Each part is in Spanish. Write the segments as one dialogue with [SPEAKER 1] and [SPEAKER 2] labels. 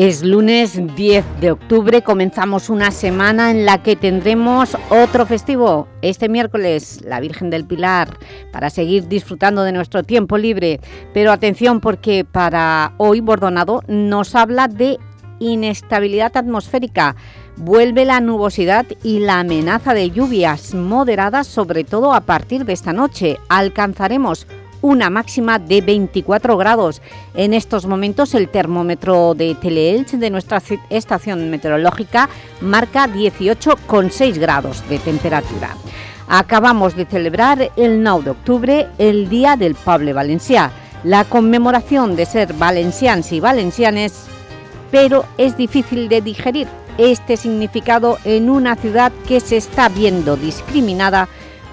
[SPEAKER 1] Es lunes 10 de octubre, comenzamos una semana en la que tendremos otro festivo. Este miércoles, la Virgen del Pilar, para seguir disfrutando de nuestro tiempo libre. Pero atención porque para hoy Bordonado nos habla de inestabilidad atmosférica. Vuelve la nubosidad y la amenaza de lluvias moderadas, sobre todo a partir de esta noche. Alcanzaremos una máxima de 24 grados. En estos momentos el termómetro de Teleelch de nuestra estación meteorológica marca 18,6 grados de temperatura. Acabamos de celebrar el 9 de octubre, el Día del Poble Valencià, la conmemoración de ser valencians y valencianes, pero es difícil de digerir este significado en una ciudad que se está viendo discriminada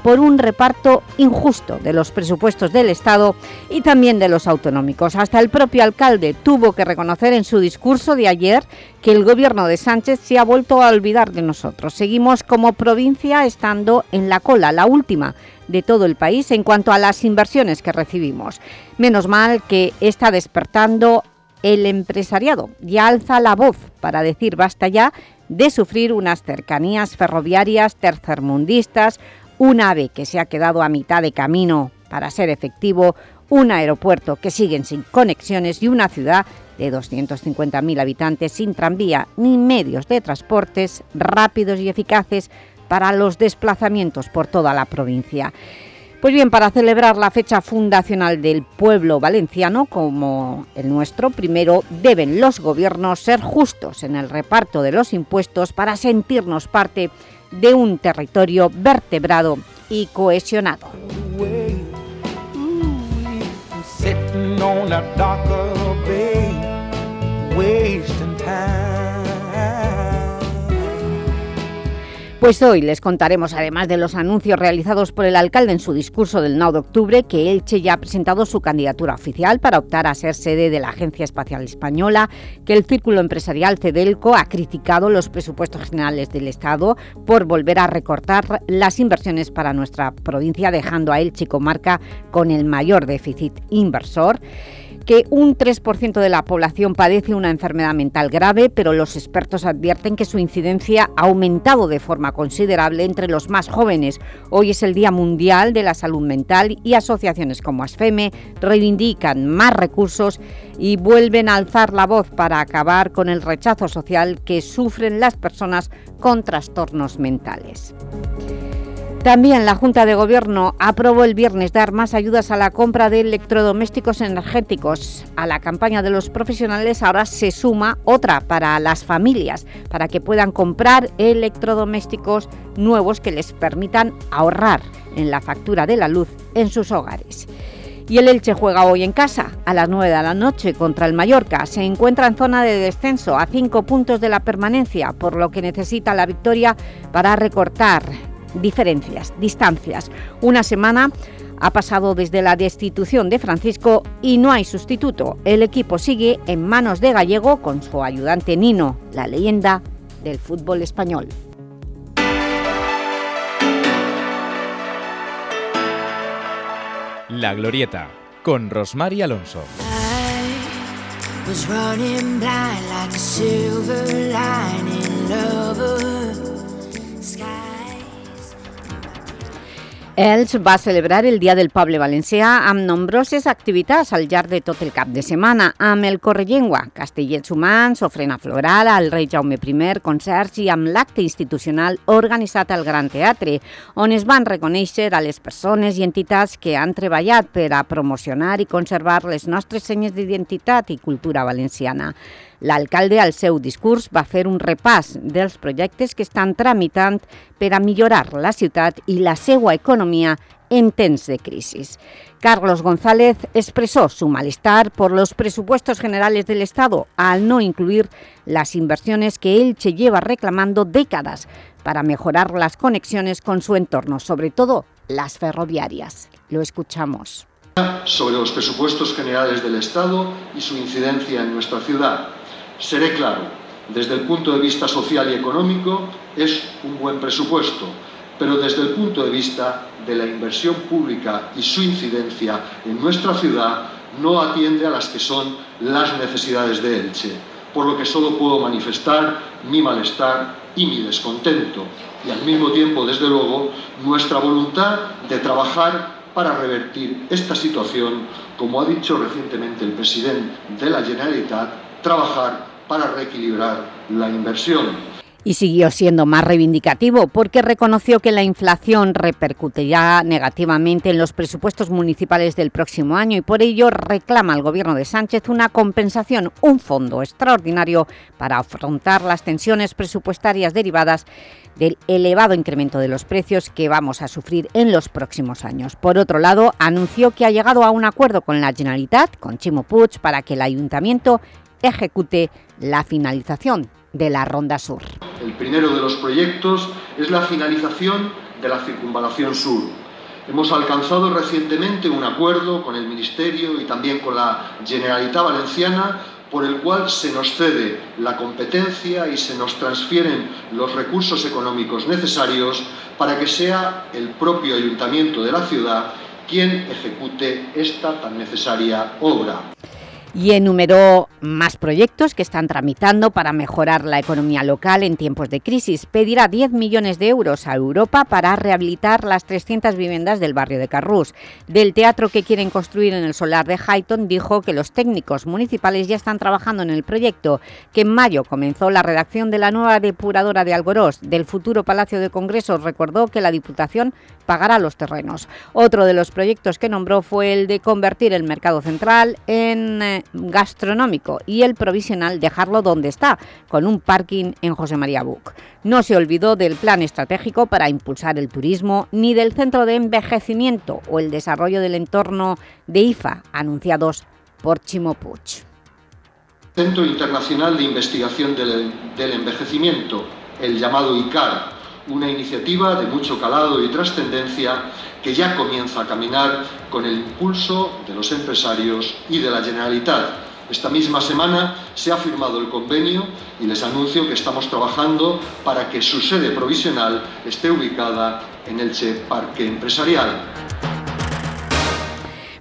[SPEAKER 1] por un reparto injusto de los presupuestos del Estado y también de los autonómicos. Hasta el propio alcalde tuvo que reconocer en su discurso de ayer que el gobierno de Sánchez se ha vuelto a olvidar de nosotros. Seguimos como provincia estando en la cola, la última de todo el país en cuanto a las inversiones que recibimos. Menos mal que está despertando el empresariado y alza la voz para decir basta ya de sufrir unas cercanías ferroviarias tercermundistas un AVE que se ha quedado a mitad de camino para ser efectivo, un aeropuerto que siguen sin conexiones y una ciudad de 250.000 habitantes sin tranvía ni medios de transportes rápidos y eficaces para los desplazamientos por toda la provincia. Pues bien, para celebrar la fecha fundacional del pueblo valenciano, como el nuestro, primero deben los gobiernos ser justos en el reparto de los impuestos para sentirnos parte de un territorio vertebrado y cohesionado. Pues hoy les contaremos, además de los anuncios realizados por el alcalde en su discurso del 9 de octubre, que Elche ya ha presentado su candidatura oficial para optar a ser sede de la Agencia Espacial Española, que el Círculo Empresarial Cedelco ha criticado los presupuestos generales del Estado por volver a recortar las inversiones para nuestra provincia, dejando a Elche comarca con el mayor déficit inversor que un 3% de la población padece una enfermedad mental grave, pero los expertos advierten que su incidencia ha aumentado de forma considerable entre los más jóvenes. Hoy es el Día Mundial de la Salud Mental y asociaciones como ASFEME reivindican más recursos y vuelven a alzar la voz para acabar con el rechazo social que sufren las personas con trastornos mentales. También la Junta de Gobierno aprobó el viernes dar más ayudas a la compra de electrodomésticos energéticos. A la campaña de los profesionales ahora se suma otra para las familias, para que puedan comprar electrodomésticos nuevos que les permitan ahorrar en la factura de la luz en sus hogares. Y el Elche juega hoy en casa, a las 9 de la noche, contra el Mallorca. Se encuentra en zona de descenso, a 5 puntos de la permanencia, por lo que necesita la victoria para recortar diferencias, distancias. Una semana ha pasado desde la destitución de Francisco y no hay sustituto. El equipo sigue en manos de Gallego con su ayudante Nino, la leyenda del fútbol español.
[SPEAKER 2] La Glorieta, con Rosmar Alonso.
[SPEAKER 1] Elx va celebrar el Dia del Poble Valencià amb nombroses activitats al llarg de tot el cap de setmana, amb el Correllengua, Castellets Humans, ofrena floral, al rei Jaume I, concerts i amb l'acte institucional organitzat al Gran Teatre, on es van reconèixer a les persones i entitats que han treballat per a promocionar i conservar les nostres senyes d'identitat i cultura valenciana. L'alcalde, al seu discurs, va fer un repàs dels projectes que estan tramitant per a millorar la ciutat i la seva economia en TENS de crisis. Carlos González expresó su malestar por los presupuestos generales del Estado al no incluir las inversiones que Elche lleva reclamando décadas para mejorar las conexiones con su entorno, sobre todo las ferroviarias. Lo escuchamos.
[SPEAKER 3] Sobre los presupuestos generales del Estado y su incidencia en nuestra ciudad. Seré claro, desde el punto de vista social y económico es un buen presupuesto, pero desde el punto de vista de la inversión pública y su incidencia en nuestra ciudad no atiende a las que son las necesidades de Elche, por lo que solo puedo manifestar mi malestar y mi descontento, y al mismo tiempo, desde luego, nuestra voluntad de trabajar para revertir esta situación, como ha dicho recientemente el presidente de la Generalitat, trabajar para reequilibrar la inversión
[SPEAKER 1] y siguió siendo más reivindicativo porque reconoció que la inflación repercutirá negativamente en los presupuestos municipales del próximo año y por ello reclama al Gobierno de Sánchez una compensación, un fondo extraordinario para afrontar las tensiones presupuestarias derivadas del elevado incremento de los precios que vamos a sufrir en los próximos años. Por otro lado, anunció que ha llegado a un acuerdo con la Generalitat, con Chimo Puig, para que el Ayuntamiento ejecute la finalización de la Ronda Sur.
[SPEAKER 3] El primero de los proyectos es la finalización de la Circunvalación Sur. Hemos alcanzado recientemente un acuerdo con el Ministerio y también con la Generalitat Valenciana por el cual se nos cede la competencia y se nos transfieren los recursos económicos necesarios para que sea el propio ayuntamiento de la ciudad quien ejecute esta tan necesaria obra
[SPEAKER 1] y enumeró más proyectos que están tramitando para mejorar la economía local en tiempos de crisis. Pedirá 10 millones de euros a Europa para rehabilitar las 300 viviendas del barrio de Carrús. Del teatro que quieren construir en el solar de Highton dijo que los técnicos municipales ya están trabajando en el proyecto, que en mayo comenzó la redacción de la nueva depuradora de Algorós. Del futuro Palacio de Congresos recordó que la Diputación pagará los terrenos. Otro de los proyectos que nombró fue el de convertir el mercado central en eh, gastronómico y el provisional dejarlo donde está, con un parking en José María Buc. No se olvidó del plan estratégico para impulsar el turismo ni del centro de envejecimiento o el desarrollo del entorno de IFA, anunciados por Chimo Puig.
[SPEAKER 3] Centro Internacional de Investigación del Envejecimiento, el llamado ICAR, una iniciativa de mucho calado y trascendencia que ya comienza a caminar con el impulso de los empresarios y de la Generalitat. Esta misma semana se ha firmado el convenio y les anuncio que estamos trabajando para que su sede provisional esté ubicada en el Che Parque Empresarial.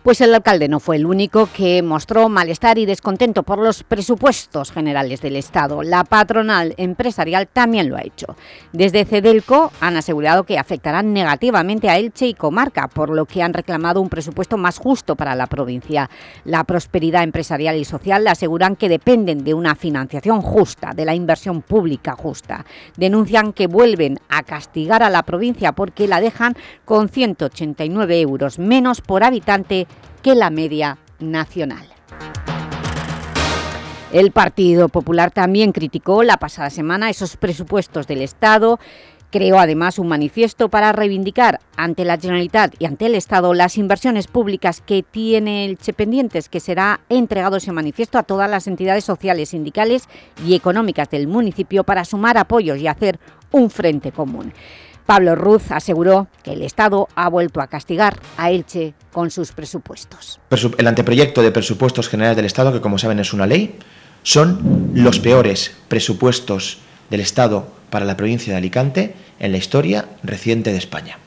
[SPEAKER 1] Pues el alcalde no fue el único que mostró malestar y descontento por los presupuestos generales del Estado. La patronal empresarial también lo ha hecho. Desde Cedelco han asegurado que afectarán negativamente a Elche y Comarca, por lo que han reclamado un presupuesto más justo para la provincia. La prosperidad empresarial y social aseguran que dependen de una financiación justa, de la inversión pública justa. Denuncian que vuelven a castigar a la provincia porque la dejan con 189 euros menos por habitante que la media nacional. El Partido Popular también criticó la pasada semana esos presupuestos del Estado Creó además un manifiesto para reivindicar ante la Generalitat y ante el Estado las inversiones públicas que tiene el Che pendientes, que será entregado ese manifiesto a todas las entidades sociales, sindicales y económicas del municipio para sumar apoyos y hacer un frente común. Pablo Ruz aseguró que el Estado ha vuelto a castigar a Elche con sus presupuestos.
[SPEAKER 4] El anteproyecto de presupuestos generales del Estado, que como saben es una ley, son los peores presupuestos del Estado para la provincia de Alicante en la historia reciente de España.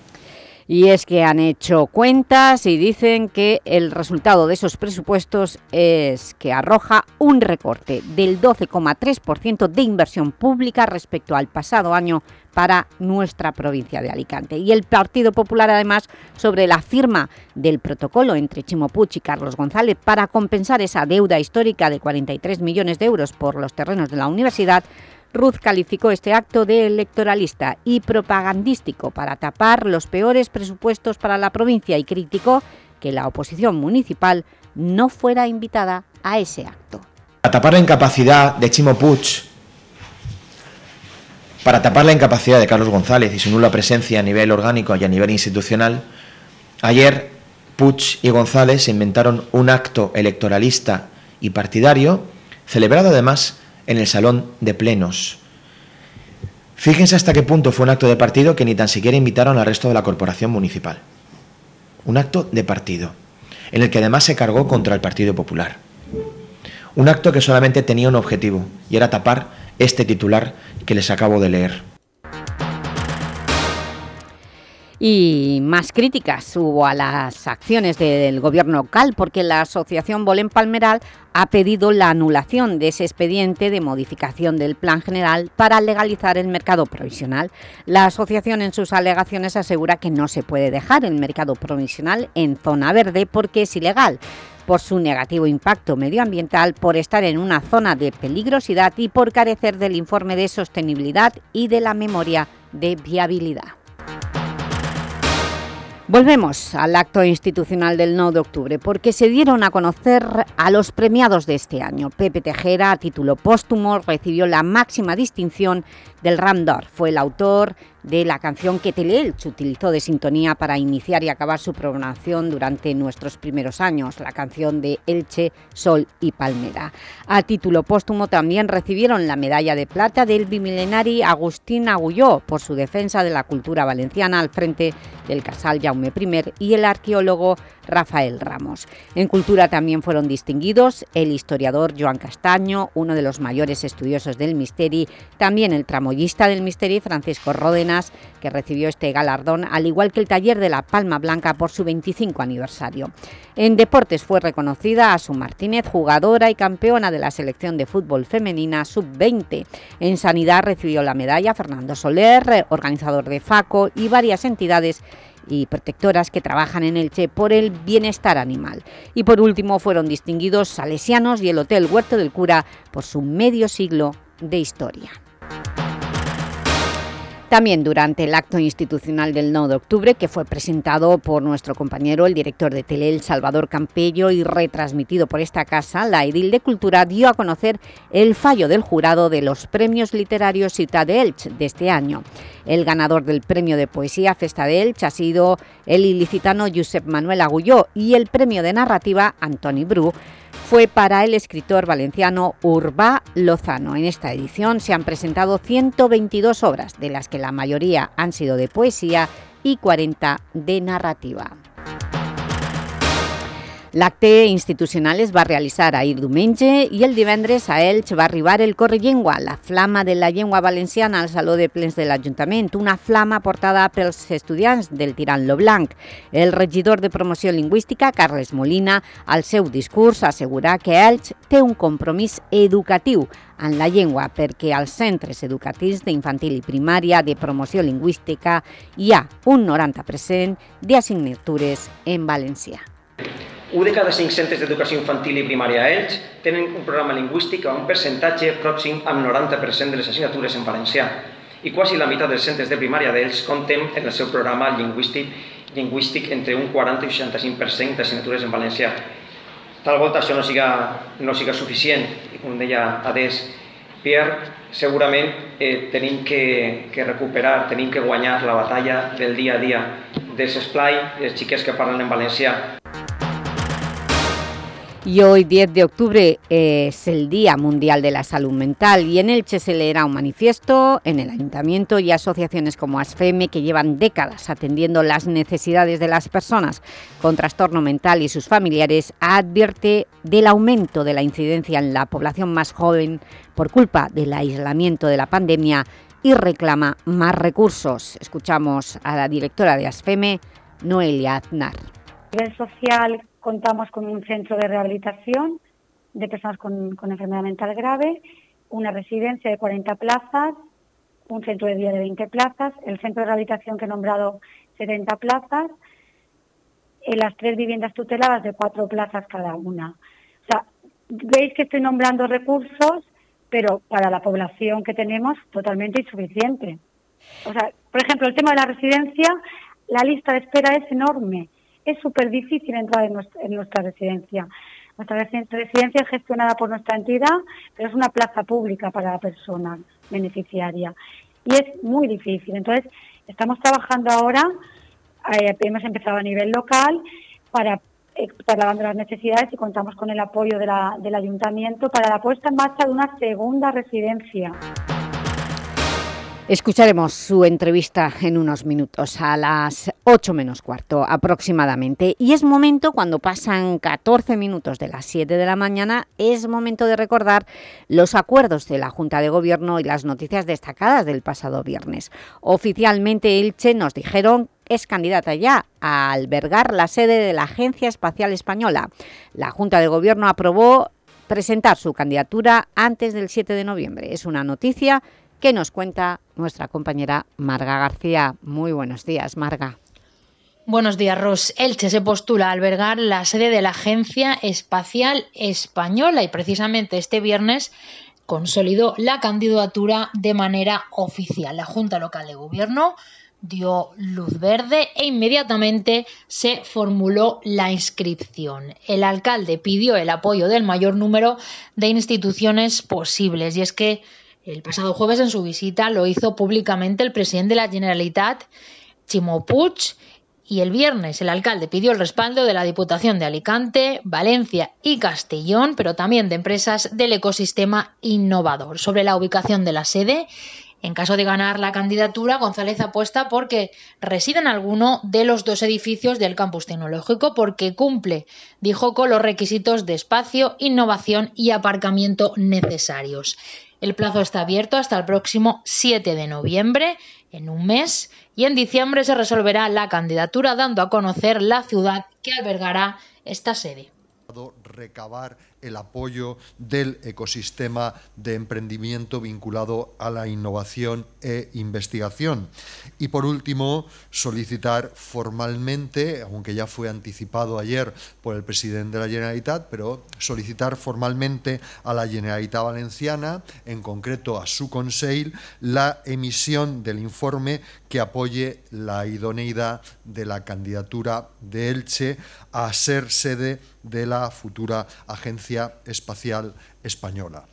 [SPEAKER 1] Y es que han hecho cuentas y dicen que el resultado de esos presupuestos es que arroja un recorte del 12,3% de inversión pública respecto al pasado año para nuestra provincia de Alicante. Y el Partido Popular, además, sobre la firma del protocolo entre Chimo Puig y Carlos González para compensar esa deuda histórica de 43 millones de euros por los terrenos de la universidad, Ruz calificó este acto de electoralista y propagandístico para tapar los peores presupuestos para la provincia y criticó que la oposición municipal no fuera invitada a ese acto.
[SPEAKER 4] Para tapar la incapacidad de Chimo Puig, para tapar la incapacidad de Carlos González y su nula presencia a nivel orgánico y a nivel institucional, Ayer Puig y González inventaron un acto electoralista y partidario, celebrado además en el Salón de Plenos. Fíjense hasta qué punto fue un acto de partido que ni tan siquiera invitaron al resto de la corporación municipal. Un acto de partido, en el que además se cargó contra el Partido Popular. Un acto que solamente tenía un objetivo, y era tapar este titular que les acabo de leer.
[SPEAKER 1] Y más críticas hubo a las acciones del gobierno local porque la asociación Bolén Palmeral ha pedido la anulación de ese expediente de modificación del plan general para legalizar el mercado provisional. La asociación en sus alegaciones asegura que no se puede dejar el mercado provisional en zona verde porque es ilegal por su negativo impacto medioambiental, por estar en una zona de peligrosidad y por carecer del informe de sostenibilidad y de la memoria de viabilidad. Volvemos al acto institucional del 9 de octubre porque se dieron a conocer a los premiados de este año. Pepe Tejera, a título póstumo, recibió la máxima distinción del Ramdor. Fue el autor de la canción que Teleelch utilizó de sintonía para iniciar y acabar su programación durante nuestros primeros años, la canción de Elche, Sol y Palmera. A título póstumo también recibieron la medalla de plata del bimilenari Agustín Agulló por su defensa de la cultura valenciana al frente del Casal Jaume I y el arqueólogo Rafael Ramos. En cultura también fueron distinguidos el historiador Joan Castaño, uno de los mayores estudiosos del misteri, también el tramoyista del misteri Francisco Que recibió este galardón, al igual que el taller de la Palma Blanca por su 25 aniversario. En deportes fue reconocida a su Martínez, jugadora y campeona de la selección de fútbol femenina sub-20. En sanidad recibió la medalla Fernando Soler, organizador de FACO y varias entidades y protectoras que trabajan en Elche por el bienestar animal. Y por último fueron distinguidos Salesianos y el Hotel Huerto del Cura por su medio siglo de historia. También durante el acto institucional del 9 de octubre, que fue presentado por nuestro compañero, el director de Tele, Salvador Campello, y retransmitido por esta casa, la Edil de Cultura dio a conocer el fallo del jurado de los premios literarios Ciudad de de este año. El ganador del premio de poesía Festa de Elche ha sido el ilicitano Josep Manuel Agulló y el premio de narrativa Antoni Bru fue para el escritor valenciano Urbá Lozano. En esta edición se han presentado 122 obras, de las que la mayoría han sido de poesía y 40 de narrativa. L'acte institucional es va realitzar ahir diumenge i el divendres a Elx va arribar el Corre Llengua, la flama de la llengua valenciana al Saló de Plens de l'Ajuntament, una flama portada pels estudiants del Tirant Lo Blanc. El regidor de Promoció Lingüística, Carles Molina, al seu discurs assegura que Elx té un compromís educatiu en la llengua perquè als centres educatius d'infantil i primària de promoció lingüística hi ha un 90% d'assignatures en valencià.
[SPEAKER 5] Un de cada cinc centres d'educació infantil i primària a Elx tenen un programa lingüístic amb un percentatge pròxim amb 90% de les assignatures en valencià i quasi la meitat dels centres de primària d'Elx compten en el seu programa lingüístic, lingüístic entre un 40 i 65% d'assignatures en valencià. Tal volta això no siga, no siga suficient, i com deia Adés Pierre, segurament eh, tenim que, que recuperar, tenim que guanyar la batalla del dia a dia dels esplai, les xiques que parlen en valencià.
[SPEAKER 1] Y hoy, 10 de octubre, es el Día Mundial de la Salud Mental y en Elche se leerá un manifiesto en el Ayuntamiento y asociaciones como ASFEME que llevan décadas atendiendo las necesidades de las personas con trastorno mental y sus familiares advierte del aumento de la incidencia en la población más joven por culpa del aislamiento de la pandemia y reclama más recursos. Escuchamos a la directora de ASFEME, Noelia Aznar.
[SPEAKER 6] social contamos con un centro de rehabilitación de personas con, enfermedad mental grave, una residencia de 40 plazas, un centro de día de 20 plazas, el centro de rehabilitación que he nombrado 70 plazas, y las tres viviendas tuteladas de cuatro plazas cada una. O sea, veis que estoy nombrando recursos, pero para la población que tenemos totalmente insuficiente. O sea, por ejemplo, el tema de la residencia, la lista de espera es enorme es súper difícil entrar en nuestra, residencia. Nuestra residencia es gestionada por nuestra entidad, pero es una plaza pública para la persona beneficiaria. Y es muy difícil. Entonces, estamos trabajando ahora
[SPEAKER 7] eh, hemos empezado a nivel local para trasladando las necesidades y contamos con el apoyo del ayuntamiento para la puesta en marcha de una segunda residencia.
[SPEAKER 1] Escucharemos su entrevista en unos minutos, a las 8 menos cuarto aproximadamente. Y es momento, cuando pasan 14 minutos de las 7 de la mañana, es momento de recordar los acuerdos de la Junta de Gobierno y las noticias destacadas del pasado viernes. Oficialmente Elche nos dijeron es candidata ya a albergar la sede de la Agencia Espacial Española. La Junta de Gobierno aprobó presentar su candidatura antes del 7 de noviembre. Es una noticia que nos cuenta nuestra compañera Marga García. Muy buenos días, Marga.
[SPEAKER 8] Buenos días, Ros. Elche se postula a albergar la sede de la Agencia Espacial Española y precisamente este viernes consolidó la candidatura de manera oficial. La Junta Local de Gobierno dio luz verde e inmediatamente se formuló la inscripción. El alcalde pidió el apoyo del mayor número de instituciones posibles y es que el pasado jueves en su visita lo hizo públicamente el presidente de la Generalitat, Chimo Puig, y el viernes el alcalde pidió el respaldo de la Diputación de Alicante, Valencia y Castellón, pero también de empresas del ecosistema innovador. Sobre la ubicación de la sede, en caso de ganar la candidatura, González apuesta porque reside en alguno de los dos edificios del campus tecnológico porque cumple, dijo, con los requisitos de espacio, innovación y aparcamiento necesarios. El plazo está abierto hasta el próximo 7 de noviembre, en un mes, y en diciembre se resolverá la candidatura dando a conocer la ciudad que albergará esta sede.
[SPEAKER 9] Recabar el apoyo del ecosistema de emprendimiento vinculado a la innovación e investigación. Y por último, solicitar formalmente, aunque ya fue anticipado ayer por el presidente de la Generalitat, pero solicitar formalmente a la Generalitat Valenciana, en concreto a su Conseil, la emisión del informe que apoye la idoneidad de la candidatura de Elche a ser sede de la futura Agencia Espacial Española.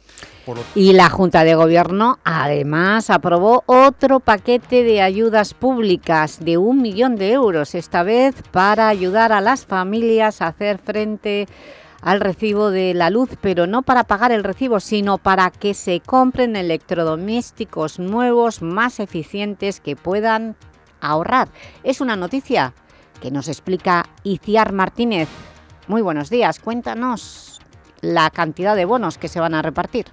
[SPEAKER 1] Y la Junta de Gobierno además aprobó otro paquete de ayudas públicas de un millón de euros, esta vez para ayudar a las familias a hacer frente al recibo de la luz, pero no para pagar el recibo, sino para que se compren electrodomésticos nuevos más eficientes que puedan ahorrar. Es una noticia que nos explica Iciar Martínez. Muy buenos días, cuéntanos la cantidad de bonos que se van a repartir.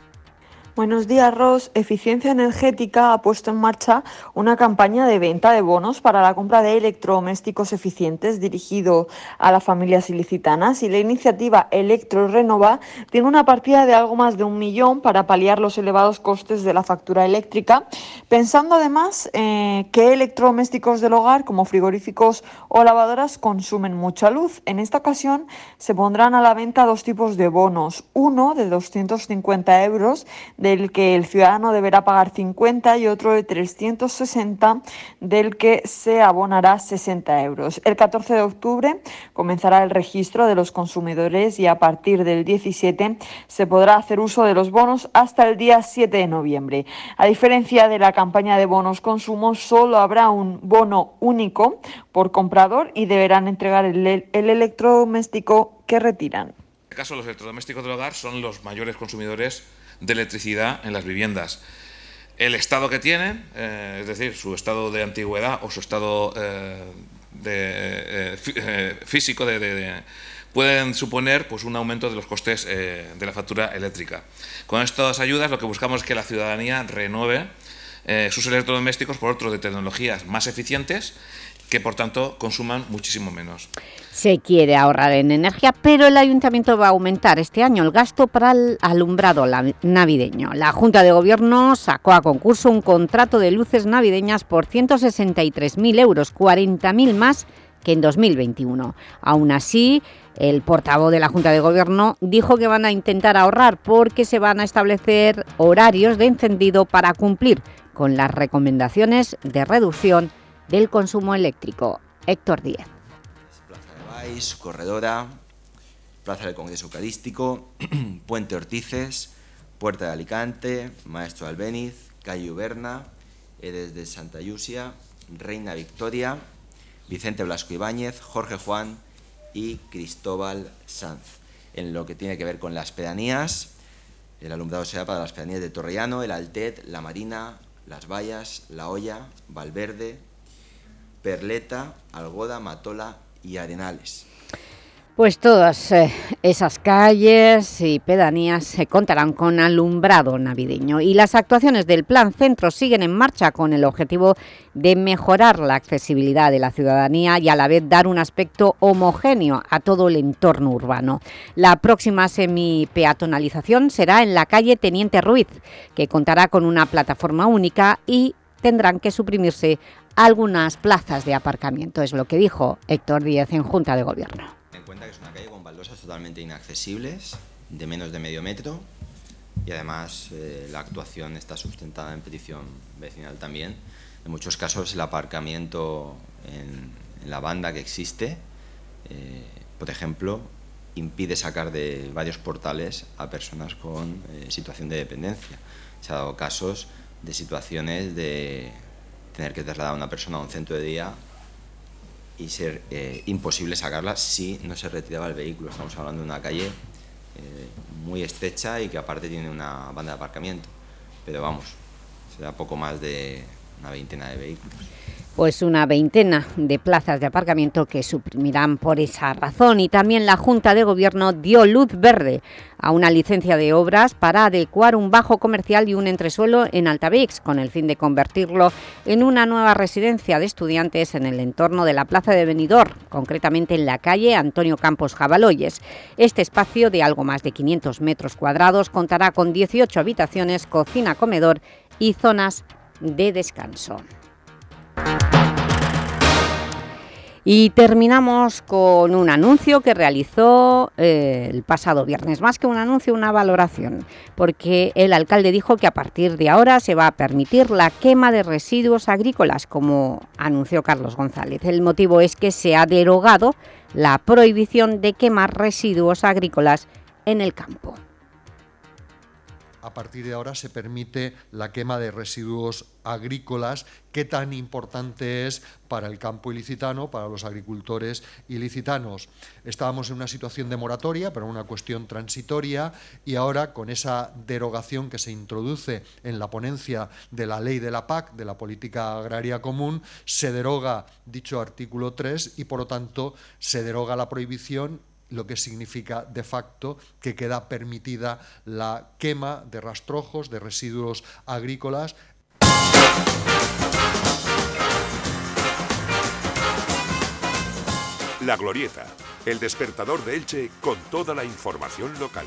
[SPEAKER 10] Buenos días, Ros. Eficiencia Energética ha puesto en marcha una campaña de venta de bonos para la compra de electrodomésticos eficientes dirigido a las familias ilicitanas y la iniciativa Electro Renova tiene una partida de algo más de un millón para paliar los elevados costes de la factura eléctrica, pensando además eh, que electrodomésticos del hogar como frigoríficos o lavadoras consumen mucha luz. En esta ocasión se pondrán a la venta dos tipos de bonos, uno de 250 euros del que el ciudadano deberá pagar 50 y otro de 360 del que se abonará 60 euros. El 14 de octubre comenzará el registro de los consumidores y a partir del 17 se podrá hacer uso de los bonos hasta el día 7 de noviembre. A diferencia de la campaña de bonos consumo, solo habrá un bono único por comprador y deberán entregar el, el electrodoméstico que retiran. En
[SPEAKER 11] este caso, los electrodomésticos del hogar son los mayores consumidores de electricidad en las viviendas. El estado que tienen, eh, es decir, su estado de antigüedad o su estado eh, de, eh, físico de, pueden suponer pues, un aumento de los costes de la factura eléctrica. Con estas ayudas lo que buscamos es que la ciudadanía renueve sus electrodomésticos por otros de tecnologías más eficientes que por tanto consuman muchísimo menos.
[SPEAKER 1] Se quiere ahorrar en energía, pero el Ayuntamiento va a aumentar este año el gasto para el alumbrado navideño. La Junta de Gobierno sacó a concurso un contrato de luces navideñas por 163.000 euros, 40.000 más que en 2021. Aún así, el portavoz de la Junta de Gobierno dijo que van a intentar ahorrar porque se van a establecer horarios de encendido para cumplir con las recomendaciones de reducción del consumo eléctrico. Héctor Díez.
[SPEAKER 12] Plaza de Baix, Corredora, Plaza del Congreso Eucarístico, Puente Ortices, Puerta de Alicante, Maestro Albeniz, Calle Uberna, Edes de Santa Yusia, Reina Victoria,
[SPEAKER 13] Vicente Blasco Ibáñez, Jorge Juan y Cristóbal Sanz. En lo que tiene que ver con las pedanías, el alumbrado será para las pedanías de Torrellano, el Altet, La Marina, Las Vallas, La Hoya, Valverde, Perleta, Algoda, Matola y Arenales.
[SPEAKER 1] Pues todas eh, esas calles y pedanías se contarán con alumbrado navideño y las actuaciones del Plan Centro siguen en marcha con el objetivo de mejorar la accesibilidad de la ciudadanía y a la vez dar un aspecto homogéneo a todo el entorno urbano. La próxima semi-peatonalización será en la calle Teniente Ruiz, que contará con una plataforma única y tendrán que suprimirse algunas plazas de aparcamiento, es lo que dijo Héctor Díaz en Junta de Gobierno
[SPEAKER 13] cuenta que es una calle con baldosas totalmente inaccesibles, de menos de medio metro, y además eh, la actuación está sustentada en petición vecinal también. En muchos casos el aparcamiento en, la banda que existe, eh, por ejemplo, impide sacar de varios portales a personas con eh, situación de dependencia. Se ha dado casos de situaciones de tener que trasladar a una persona a un centro de día y ser eh, imposible sacarla si no se retiraba el vehículo. Estamos hablando de una calle eh, muy estrecha y que aparte tiene una banda de aparcamiento. Pero vamos, será poco más de una veintena de
[SPEAKER 1] pues una veintena de plazas de aparcamiento que suprimirán por esa razón. Y también la Junta de Gobierno dio luz verde a una licencia de obras para adecuar un bajo comercial y un entresuelo en Altavix, con el fin de convertirlo en una nueva residencia de estudiantes en el entorno de la Plaza de Benidorm, concretamente en la calle Antonio Campos Jabaloyes. Este espacio de algo más de 500 metros cuadrados contará con 18 habitaciones, cocina, comedor y zonas de descanso. Y terminamos con un anuncio que realizó eh, el pasado viernes, más que un anuncio, una valoración, porque el alcalde dijo que a partir de ahora se va a permitir la quema de residuos agrícolas, como anunció Carlos González. El motivo es que se ha derogado la prohibición de quemar residuos agrícolas en el campo
[SPEAKER 9] a partir de ahora se permite la quema de residuos agrícolas, qué tan importante es para el campo ilicitano, para los agricultores ilicitanos. Estábamos en una situación de moratoria, pero una cuestión transitoria, y ahora con esa derogación que se introduce en la ponencia de la ley de la PAC, de la Política Agraria Común, se deroga dicho artículo 3 y, por lo tanto, se deroga la prohibición lo que significa de facto que queda permitida la quema de rastrojos, de residuos agrícolas.
[SPEAKER 14] La Glorieta, el despertador de Elche con toda la información local.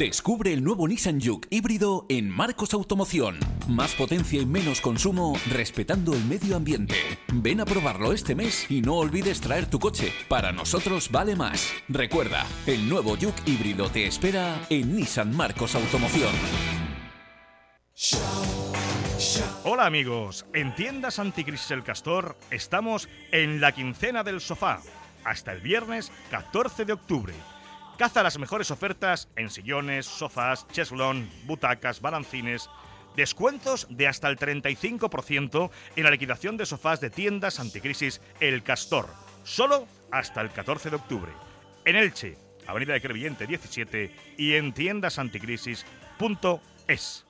[SPEAKER 15] Descubre el nuevo Nissan Juke híbrido en Marcos Automoción. Más potencia y menos consumo respetando el medio ambiente. Ven a probarlo este mes y no olvides traer tu coche. Para nosotros vale más. Recuerda, el nuevo Juke híbrido te espera en Nissan Marcos Automoción.
[SPEAKER 16] Hola amigos, en tiendas Anticrisis El Castor estamos en la quincena del sofá hasta el viernes 14 de octubre. Caza las mejores ofertas en sillones, sofás, cheslón, butacas, balancines. Descuentos de hasta el 35% en la liquidación de sofás de tiendas anticrisis El Castor. Solo hasta el 14 de octubre. En Elche, Avenida de Crevillente 17 y en tiendasanticrisis.es.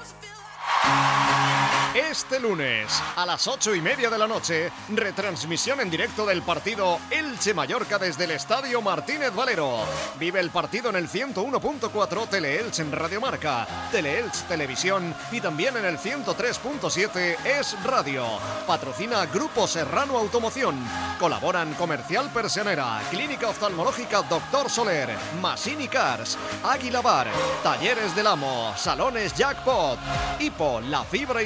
[SPEAKER 17] Thank you. Este lunes, a las ocho y media de la noche, retransmisión en directo del partido Elche Mallorca desde el Estadio Martínez Valero. Vive el partido en el 101.4 Teleelch en Radiomarca, Teleelch Televisión y también en el 103.7 Es Radio. Patrocina Grupo Serrano Automoción. Colaboran Comercial Persianera, Clínica Oftalmológica Doctor Soler, Masini Cars, Águila Bar, Talleres del Amo, Salones Jackpot, Hipo, La Fibra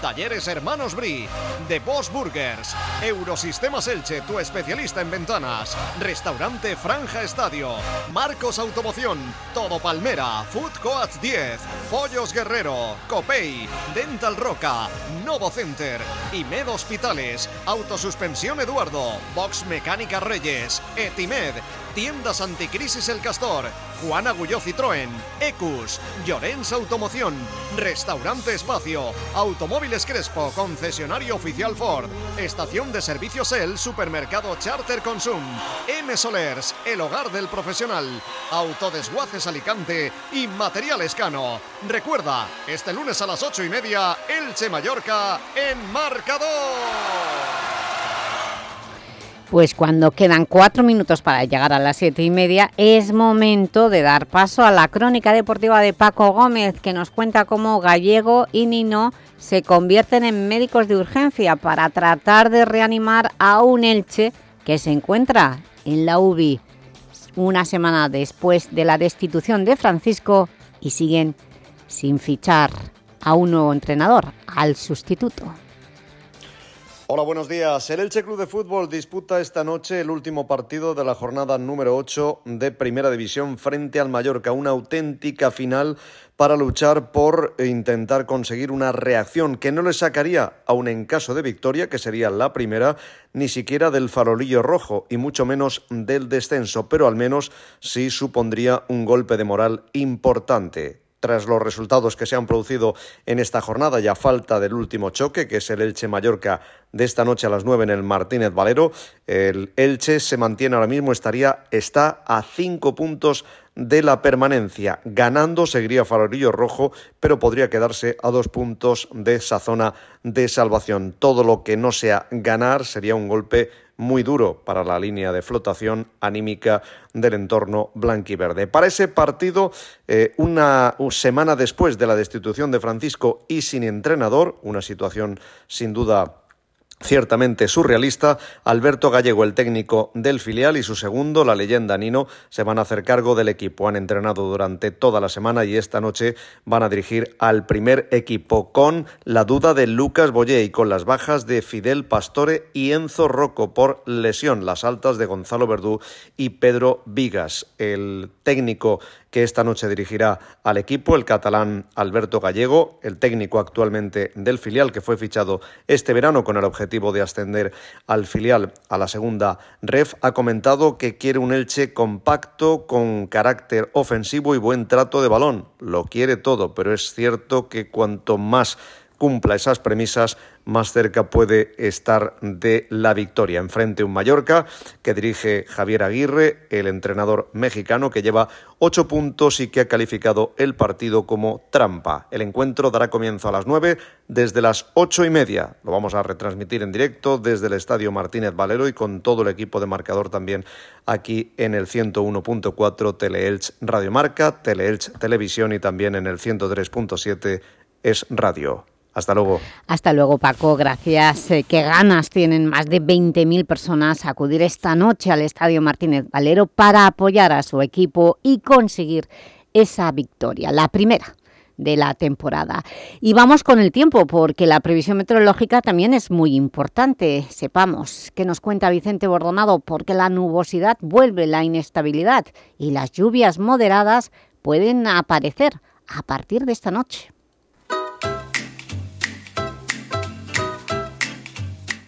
[SPEAKER 17] Talleres Hermanos Bri, The Boss Burgers, Eurosistemas Elche, tu especialista en ventanas, Restaurante Franja Estadio, Marcos Automoción, Todo Palmera, Food Coats 10, Pollos Guerrero, Copey, Dental Roca, Novo Center, Imed Hospitales, Autosuspensión Eduardo, Box Mecánica Reyes, Etimed, Tiendas Anticrisis El Castor, Juan Agulló Citroën, Ecus, Llorens Automoción, Restaurante Espacio, Automóviles Crespo, concesionario oficial Ford, Estación de Servicios El, Supermercado Charter Consum, M Solers, el hogar del profesional, Autodesguaces Alicante y Materiales Cano. Recuerda, este lunes a las ocho y media, Elche Mallorca en marcador.
[SPEAKER 1] Pues cuando quedan cuatro minutos para llegar a las siete y media, es momento de dar paso a la crónica deportiva de Paco Gómez, que nos cuenta cómo Gallego y Nino se convierten en médicos de urgencia para tratar de reanimar a un Elche que se encuentra en la UBI una semana después de la destitución de Francisco y siguen sin fichar a un nuevo entrenador, al sustituto.
[SPEAKER 18] Hola, buenos días. El Elche Club de Fútbol disputa esta noche el último partido de la jornada número 8 de Primera División frente al Mallorca, una auténtica final para luchar por intentar conseguir una reacción que no le sacaría, aun en caso de victoria, que sería la primera, ni siquiera del farolillo rojo y mucho menos del descenso, pero al menos sí supondría un golpe de moral importante tras los resultados que se han producido en esta jornada y a falta del último choque, que es el Elche Mallorca de esta noche a las 9 en el Martínez Valero, el Elche se mantiene ahora mismo, estaría, está a cinco puntos de la permanencia. Ganando seguiría Farolillo Rojo, pero podría quedarse a dos puntos de esa zona de salvación. Todo lo que no sea ganar sería un golpe muy duro para la línea de flotación anímica del entorno blanquiverde. Para ese partido, eh, una semana después de la destitución de Francisco y sin entrenador, una situación sin duda ciertamente surrealista, Alberto Gallego, el técnico del filial, y su segundo, la leyenda Nino, se van a hacer cargo del equipo. Han entrenado durante toda la semana y esta noche van a dirigir al primer equipo con la duda de Lucas Boyé y con las bajas de Fidel Pastore y Enzo Rocco por lesión, las altas de Gonzalo Verdú y Pedro Vigas. El técnico que esta noche dirigirá al equipo, el catalán Alberto Gallego, el técnico actualmente del filial que fue fichado este verano con el objetivo de ascender al filial a la segunda ref, ha comentado que quiere un Elche compacto, con carácter ofensivo y buen trato de balón. Lo quiere todo, pero es cierto que cuanto más cumpla esas premisas, más cerca puede estar de la victoria. Enfrente un Mallorca que dirige Javier Aguirre, el entrenador mexicano que lleva ocho puntos y que ha calificado el partido como trampa. El encuentro dará comienzo a las nueve desde las ocho y media. Lo vamos a retransmitir en directo desde el Estadio Martínez Valero y con todo el equipo de marcador también aquí en el 101.4 Teleelch Radio Marca, Teleelch Televisión y también en el 103.7 es Radio. Hasta luego.
[SPEAKER 1] Hasta luego, Paco. Gracias. Eh, qué ganas tienen más de 20.000 personas a acudir esta noche al Estadio Martínez Valero para apoyar a su equipo y conseguir esa victoria, la primera de la temporada. Y vamos con el tiempo, porque la previsión meteorológica también es muy importante. Sepamos qué nos cuenta Vicente Bordonado, porque la nubosidad vuelve la inestabilidad y las lluvias moderadas pueden aparecer a partir de esta noche.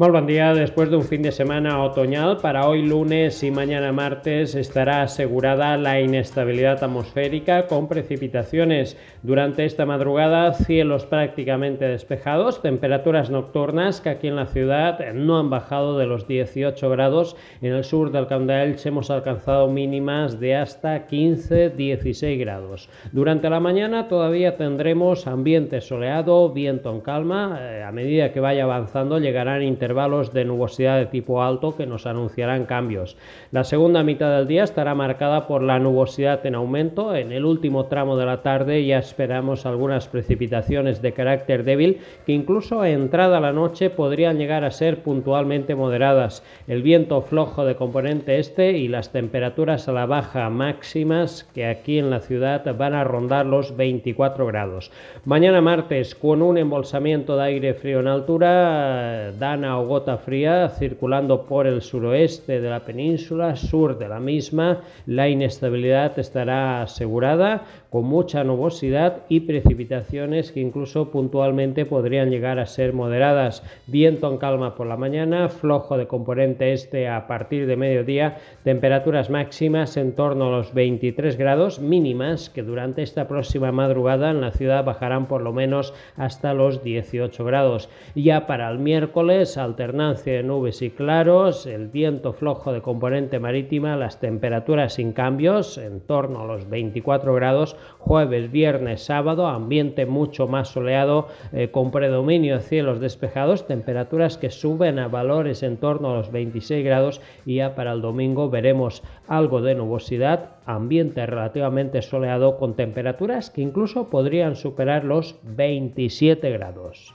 [SPEAKER 19] Muy buen día. Después de un fin de semana otoñal, para hoy lunes y mañana martes estará asegurada la inestabilidad atmosférica con precipitaciones. Durante esta madrugada, cielos prácticamente despejados, temperaturas nocturnas que aquí en la ciudad no han bajado de los 18 grados. En el sur del Camp hemos alcanzado mínimas de hasta 15-16 grados. Durante la mañana todavía tendremos ambiente soleado, viento en calma. Eh, a medida que vaya avanzando llegarán intervalos de nubosidad de tipo alto que nos anunciarán cambios. La segunda mitad del día estará marcada por la nubosidad en aumento. En el último tramo de la tarde ya esperamos algunas precipitaciones de carácter débil que incluso a entrada la noche podrían llegar a ser puntualmente moderadas. El viento flojo de componente este y las temperaturas a la baja máximas que aquí en la ciudad van a rondar los 24 grados. Mañana martes con un embolsamiento de aire frío en altura, o gota fría circulando por el suroeste de la península, sur de la misma, la inestabilidad estará asegurada con mucha nubosidad y precipitaciones que incluso puntualmente podrían llegar a ser moderadas. Viento en calma por la mañana, flojo de componente este a partir de mediodía, temperaturas máximas en torno a los 23 grados mínimas que durante esta próxima madrugada en la ciudad bajarán por lo menos hasta los 18 grados. Ya para el miércoles, alternancia de nubes y claros, el viento flojo de componente marítima, las temperaturas sin cambios en torno a los 24 grados jueves, viernes, sábado, ambiente mucho más soleado eh, con predominio de cielos despejados, temperaturas que suben a valores en torno a los 26 grados y ya para el domingo veremos algo de nubosidad, ambiente relativamente soleado con temperaturas que incluso podrían superar los 27 grados.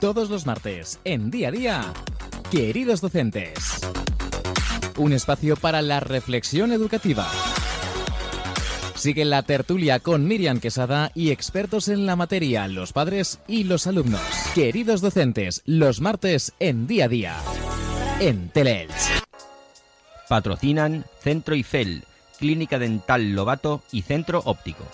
[SPEAKER 2] Todos los martes, en día a día, queridos docentes. Un espacio para la reflexión educativa. Sigue la tertulia con Miriam Quesada y expertos en la materia, los padres y los alumnos. Queridos docentes, los martes en día a día. En Teleelch.
[SPEAKER 20] Patrocinan Centro Ifel, Clínica Dental Lobato y Centro Óptico.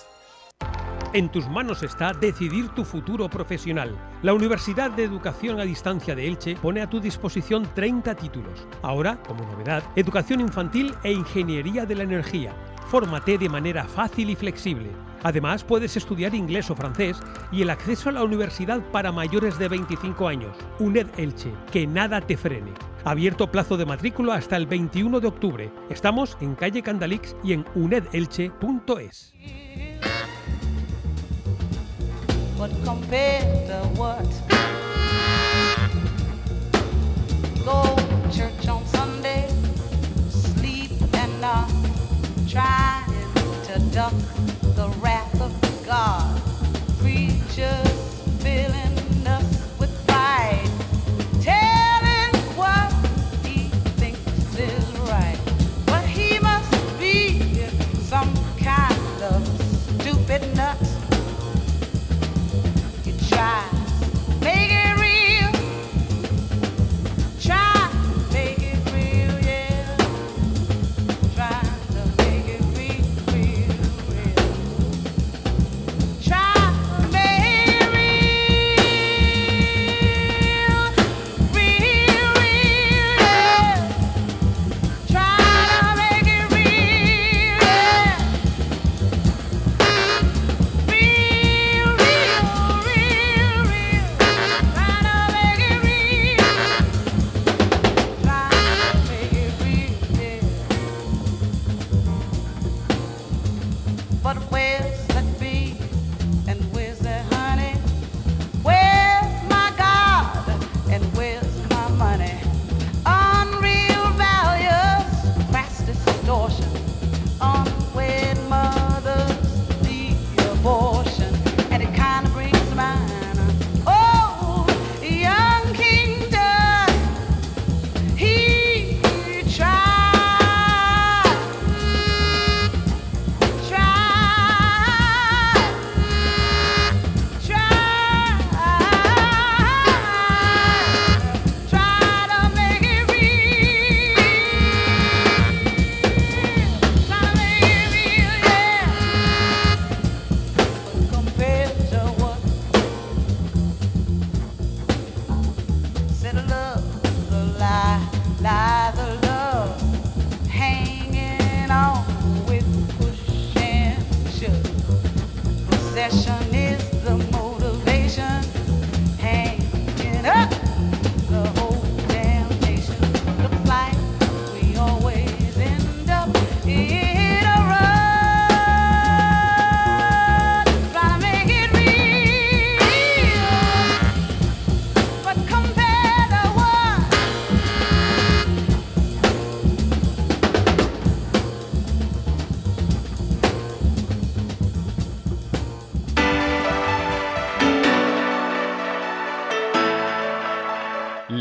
[SPEAKER 21] En tus manos está decidir tu futuro profesional. La Universidad de Educación a Distancia de Elche pone a tu disposición 30 títulos. Ahora, como novedad, Educación Infantil e Ingeniería de la Energía. Fórmate de manera fácil y flexible. Además, puedes estudiar inglés o francés y el acceso a la universidad para mayores de 25 años. UNED Elche, que nada te frene. Abierto plazo de matrícula hasta el 21 de octubre. Estamos en calle Candalix y en unedelche.es.
[SPEAKER 22] but compared to what? Go to church on Sunday, sleep and uh, not trying to duck the wrath of God.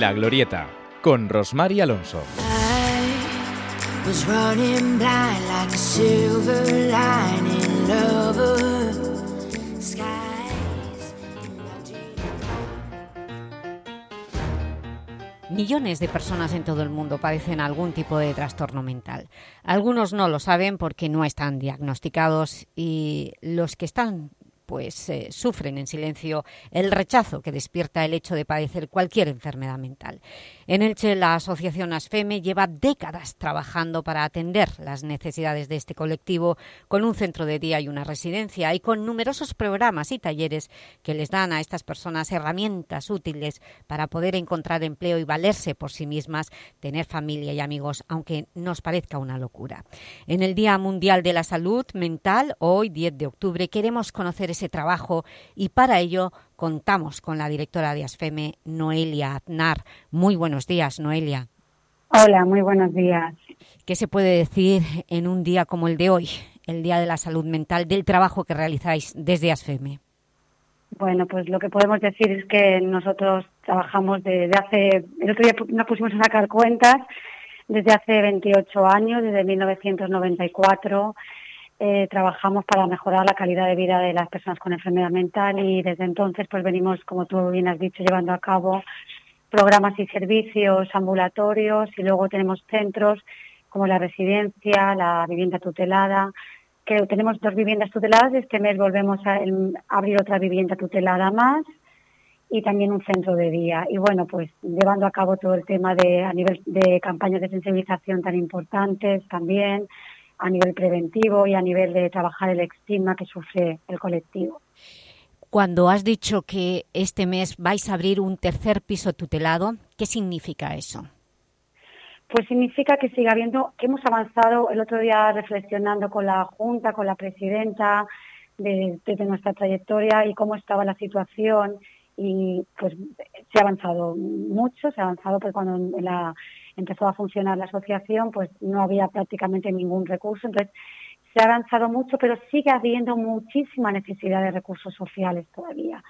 [SPEAKER 2] La Glorieta, con Rosmar Alonso.
[SPEAKER 22] was running blind like a silver lining lover. Skies
[SPEAKER 1] Millones de personas en todo el mundo padecen algún tipo de trastorno mental. Algunos no lo saben porque no están diagnosticados y los que están pues eh, sufren en silencio el rechazo que despierta el hecho de padecer cualquier enfermedad mental. En Elche, la asociación ASFEME lleva décadas trabajando para atender las necesidades de este colectivo con un centro de día y una residencia y con numerosos programas y talleres que les dan a estas personas herramientas útiles para poder encontrar empleo y valerse por sí mismas, tener familia y amigos, aunque nos parezca una locura. En el Día Mundial de la Salud Mental, hoy 10 de octubre, queremos conocer ese trabajo y para ello contamos con la directora de ASFEME, Noelia Aznar. Muy buenos días, Noelia.
[SPEAKER 6] Hola, muy buenos días.
[SPEAKER 1] ¿Qué se puede decir en un día como el de hoy, el Día de la Salud Mental, del trabajo que realizáis desde ASFEME?
[SPEAKER 6] Bueno, pues lo que podemos decir es que nosotros trabajamos desde hace... El otro día nos pusimos a sacar cuentas desde hace 28 años, desde 1994 eh, trabajamos para mejorar la calidad de vida de las personas con enfermedad mental y desde entonces pues venimos, como tú bien has dicho, llevando a cabo programas y servicios ambulatorios y luego tenemos centros como la residencia, la vivienda tutelada, que tenemos dos viviendas tuteladas, este mes volvemos a abrir otra vivienda tutelada más y también un centro de día. Y bueno, pues llevando a cabo todo el tema de a nivel de campañas de sensibilización tan importantes también, a nivel preventivo y a nivel de trabajar el estigma que sufre el colectivo.
[SPEAKER 1] Cuando has dicho que este mes vais a abrir un tercer piso tutelado, ¿qué significa eso?
[SPEAKER 6] Pues significa que sigue habiendo, que hemos avanzado el otro día reflexionando con la Junta, con la Presidenta, de, nuestra trayectoria y cómo estaba la situación y pues se ha avanzado mucho, se ha avanzado porque cuando la, empezó a funcionar la asociación, pues no había prácticamente ningún recurso. Entonces, se ha avanzado mucho, pero sigue habiendo muchísima necesidad de recursos sociales todavía.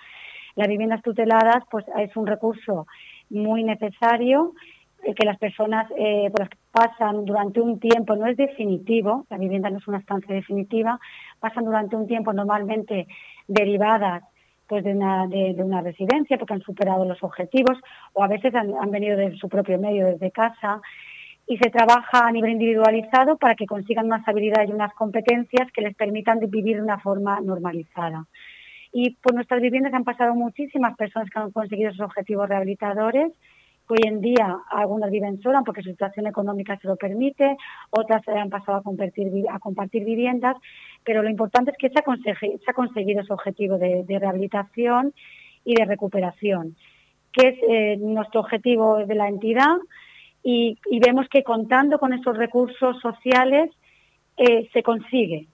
[SPEAKER 6] Las viviendas tuteladas, pues es un recurso muy necesario eh, que las personas eh, pasan durante un tiempo, no es definitivo, la vivienda no es una estancia definitiva, pasan durante un tiempo normalmente derivadas pues de una, de, una residencia porque han superado los objetivos o a veces han, venido de su propio medio, desde casa, y se trabaja a nivel individualizado para que consigan unas habilidades y unas competencias que les permitan vivir de una forma normalizada. Y por nuestras viviendas han pasado muchísimas personas que han conseguido esos objetivos rehabilitadores, Hoy en día algunas viven solas porque su situación económica se lo permite, otras se han pasado a compartir, viviendas, pero lo importante es que se ha, conseguido ese objetivo de, rehabilitación y de recuperación, que es eh, nuestro objetivo de la entidad y, vemos que contando con esos recursos sociales eh, se consigue.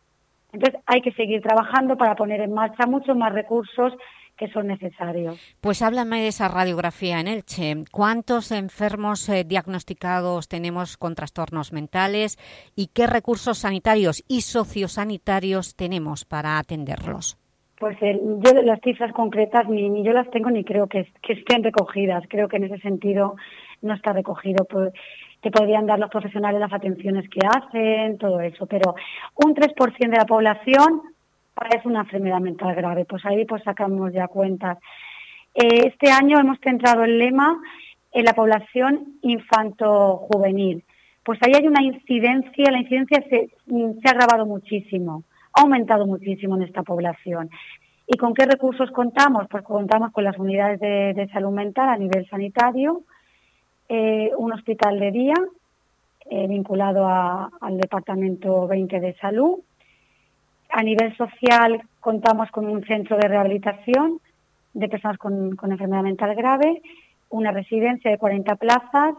[SPEAKER 6] Entonces hay que seguir trabajando para poner en marcha muchos más recursos que son necesarios.
[SPEAKER 1] Pues háblame de esa radiografía en Elche. ¿Cuántos enfermos eh, diagnosticados tenemos con trastornos mentales y qué recursos sanitarios y sociosanitarios tenemos para atenderlos?
[SPEAKER 6] Pues eh, yo las cifras concretas ni, yo las tengo ni creo que, estén recogidas. Creo que en ese sentido no está recogido. Pues, te podrían dar los profesionales las atenciones que hacen, todo eso. Pero un 3% de la población es una enfermedad mental grave. Pues ahí pues sacamos ya cuentas. Eh, este año hemos centrado el lema en la población infanto-juvenil. Pues ahí hay una incidencia, la incidencia se, ha agravado muchísimo, ha aumentado muchísimo en esta población. ¿Y con qué recursos contamos? Pues contamos con las unidades de, salud mental a nivel sanitario, eh, un hospital de día eh, vinculado al Departamento 20 de Salud, a nivel social contamos con un centro de rehabilitación de personas con, enfermedad mental grave, una residencia de 40 plazas,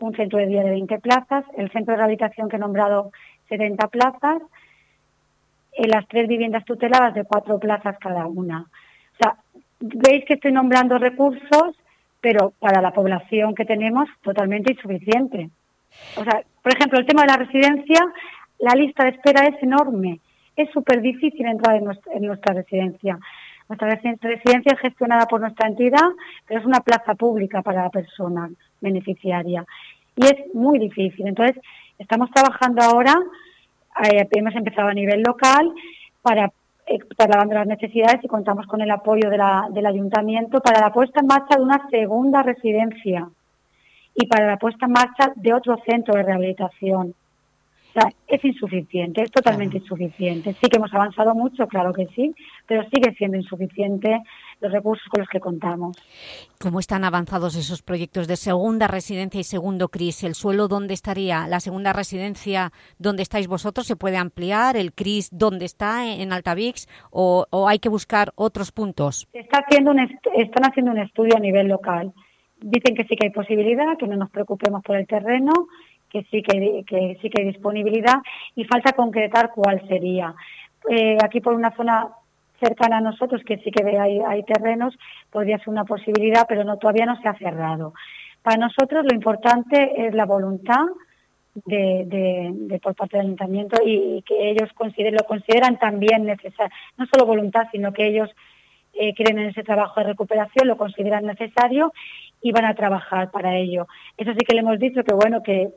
[SPEAKER 6] un centro de día de 20 plazas, el centro de rehabilitación que he nombrado 70 plazas, en las tres viviendas tuteladas de cuatro plazas cada una. O sea, veis que estoy nombrando recursos, pero para la población que tenemos totalmente insuficiente. O sea, por ejemplo, el tema de la residencia, la lista de espera es enorme es súper difícil entrar en nuestra, residencia. Nuestra residencia es gestionada por nuestra entidad, pero es una plaza pública para la persona beneficiaria. Y es muy difícil. Entonces, estamos trabajando ahora, eh, hemos empezado a nivel local para eh, trasladando las necesidades y contamos con el apoyo del ayuntamiento para la puesta en marcha de una segunda residencia y para la puesta en marcha de otro centro de rehabilitación es insuficiente, es totalmente insuficiente. Sí que hemos avanzado mucho, claro que sí, pero sigue siendo insuficiente los recursos con los que contamos.
[SPEAKER 1] ¿Cómo están avanzados esos proyectos de segunda residencia y segundo CRIS? ¿El suelo dónde estaría? ¿La segunda residencia dónde estáis vosotros se puede ampliar? ¿El CRIS dónde está, en Altavix? ¿O, hay que buscar otros puntos?
[SPEAKER 6] Está haciendo un están haciendo un estudio a nivel local. Dicen que sí que hay posibilidad, que no nos preocupemos por el terreno que sí que, sí que hay disponibilidad y falta concretar cuál sería. Eh, aquí por una zona cercana a nosotros, que sí que hay, hay terrenos, podría ser una posibilidad, pero no todavía no se ha cerrado. Para nosotros lo importante es la voluntad de, por parte del ayuntamiento y, que ellos lo consideran también necesario, no solo voluntad, sino que ellos eh, creen en ese trabajo de recuperación, lo consideran necesario y van a trabajar para ello. Eso sí que le hemos dicho que bueno, que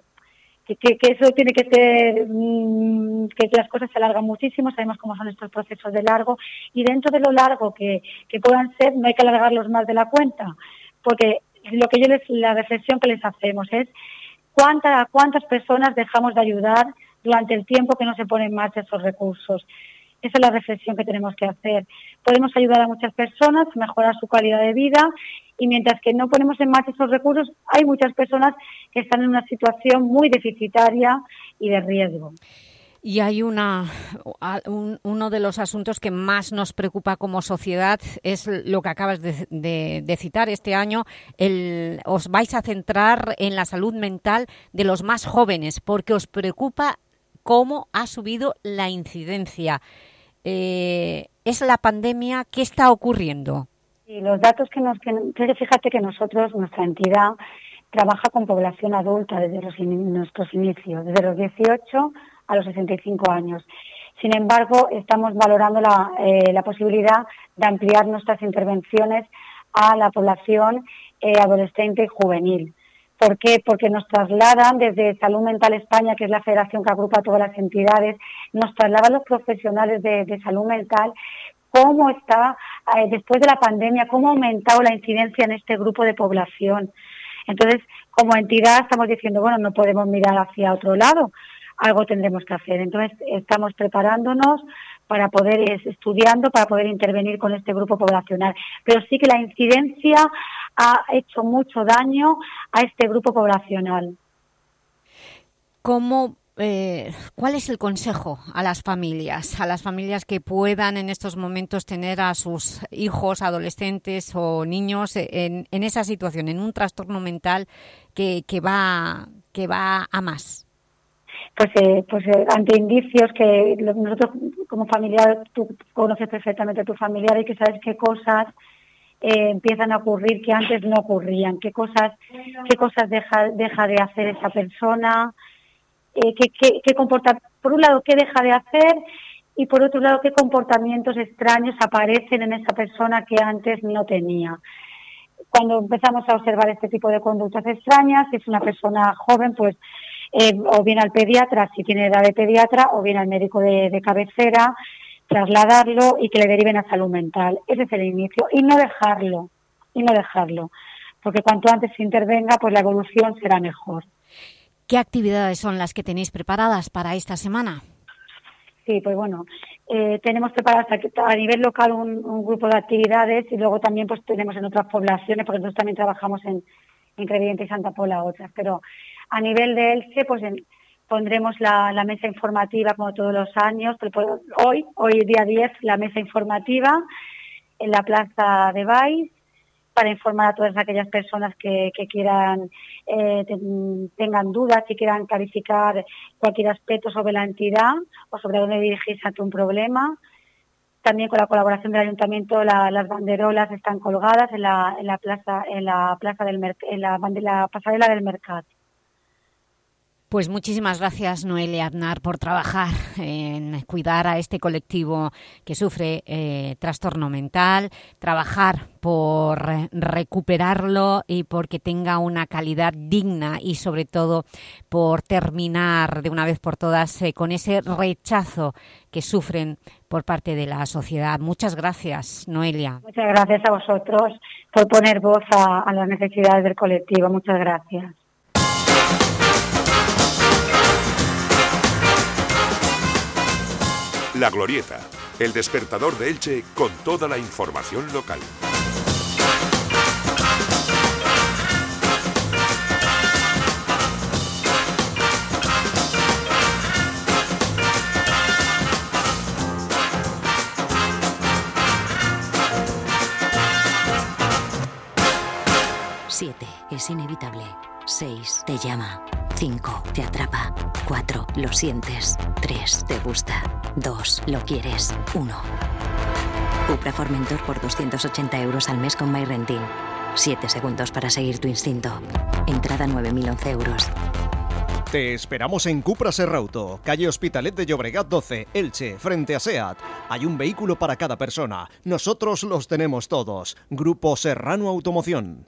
[SPEAKER 6] que, eso tiene que ser, mm, que las cosas se alargan muchísimo, sabemos cómo son estos procesos de largo y dentro de lo largo que, puedan ser no hay que alargarlos más de la cuenta, porque lo que yo les, la reflexión que les hacemos es cuántas cuántas personas dejamos de ayudar durante el tiempo que no se ponen en marcha esos recursos. Esa es la reflexión que tenemos que hacer. Podemos ayudar a muchas personas a mejorar su calidad de vida y mientras que no ponemos en marcha esos recursos, hay muchas personas que están en una situación muy deficitaria y de riesgo.
[SPEAKER 1] Y hay una, uno de los asuntos que más nos preocupa como sociedad es lo que acabas de, citar este año. Os vais a centrar en la salud mental de los más jóvenes porque os preocupa cómo ha subido la incidencia. Eh, ¿Es la pandemia? ¿Qué está ocurriendo?
[SPEAKER 6] Y los datos que nos... Que, fíjate que nosotros, nuestra entidad, trabaja con población adulta desde nuestros inicios, desde los 18 a los 65 años. Sin embargo, estamos valorando la, eh, la posibilidad de ampliar nuestras intervenciones a la población eh, adolescente y juvenil. ¿Por qué? Porque nos trasladan desde Salud Mental España, que es la federación que agrupa todas las entidades, nos trasladan los profesionales de, salud mental cómo está, eh, después de la pandemia, cómo ha aumentado la incidencia en este grupo de población. Entonces, como entidad estamos diciendo, bueno, no podemos mirar hacia otro lado, algo tendremos que hacer. Entonces, estamos preparándonos para poder, estudiando, para poder intervenir con este grupo poblacional. Pero sí que la incidencia ha hecho mucho daño a este grupo poblacional.
[SPEAKER 1] ¿Cómo eh, ¿cuál es el consejo a las familias, a las familias que puedan en estos momentos tener a sus hijos, adolescentes o niños en, esa situación, en un trastorno mental que, va, que va a más?
[SPEAKER 6] Pues, eh, pues eh, ante indicios que nosotros como familiar, tú conoces perfectamente a tu familiar y que sabes qué cosas eh, empiezan a ocurrir que antes no ocurrían, qué cosas, qué cosas deja, deja de hacer esa persona, eh, qué, qué, comporta, por un lado, qué deja de hacer y por otro lado, qué comportamientos extraños aparecen en esa persona que antes no tenía. Cuando empezamos a observar este tipo de conductas extrañas, si es una persona joven, pues eh, o bien al pediatra, si tiene edad de pediatra, o bien al médico de cabecera, trasladarlo y que le deriven a salud mental. Ese es el inicio. Y no dejarlo, y no dejarlo. Porque cuanto antes se intervenga, pues la evolución será mejor.
[SPEAKER 1] ¿Qué actividades son las que tenéis preparadas para esta semana?
[SPEAKER 6] Sí, pues bueno, eh, tenemos preparadas a nivel local un, grupo de actividades y luego también pues tenemos en otras poblaciones, porque nosotros también trabajamos en, en y Santa Pola otras, pero a nivel de Elche, pues pondremos la, mesa informativa como todos los años, hoy, hoy día 10, la mesa informativa en la plaza de Baix para informar a todas aquellas personas que, quieran, eh, tengan dudas y quieran clarificar cualquier aspecto sobre la entidad o sobre dónde dirigirse ante un problema. También con la colaboración del ayuntamiento las banderolas están colgadas en la, plaza en la plaza del en la pasarela del mercado.
[SPEAKER 1] Pues muchísimas gracias Noelia Aznar por trabajar en cuidar a este colectivo que sufre eh, trastorno mental, trabajar por recuperarlo y porque tenga una calidad digna y sobre todo por terminar de una vez por todas eh, con ese rechazo que sufren por parte de la sociedad. Muchas gracias, Noelia.
[SPEAKER 6] Muchas gracias a vosotros por poner voz a, a las necesidades del colectivo. Muchas gracias.
[SPEAKER 14] La Glorieta, el despertador de Elche con toda la información local.
[SPEAKER 23] Siete, es inevitable. 6. Te llama. 5. Te atrapa. 4. Lo sientes. 3. Te gusta. 2. Lo quieres. 1. Cupra Formentor por 280 euros al mes con MyRenting. 7 segundos para seguir tu instinto. Entrada 9.011 euros.
[SPEAKER 24] Te esperamos en Cupra Serrauto, calle Hospitalet de Llobregat 12, Elche, frente a SEAT. Hay un vehículo para cada persona. Nosotros los tenemos todos. Grupo Serrano Automoción.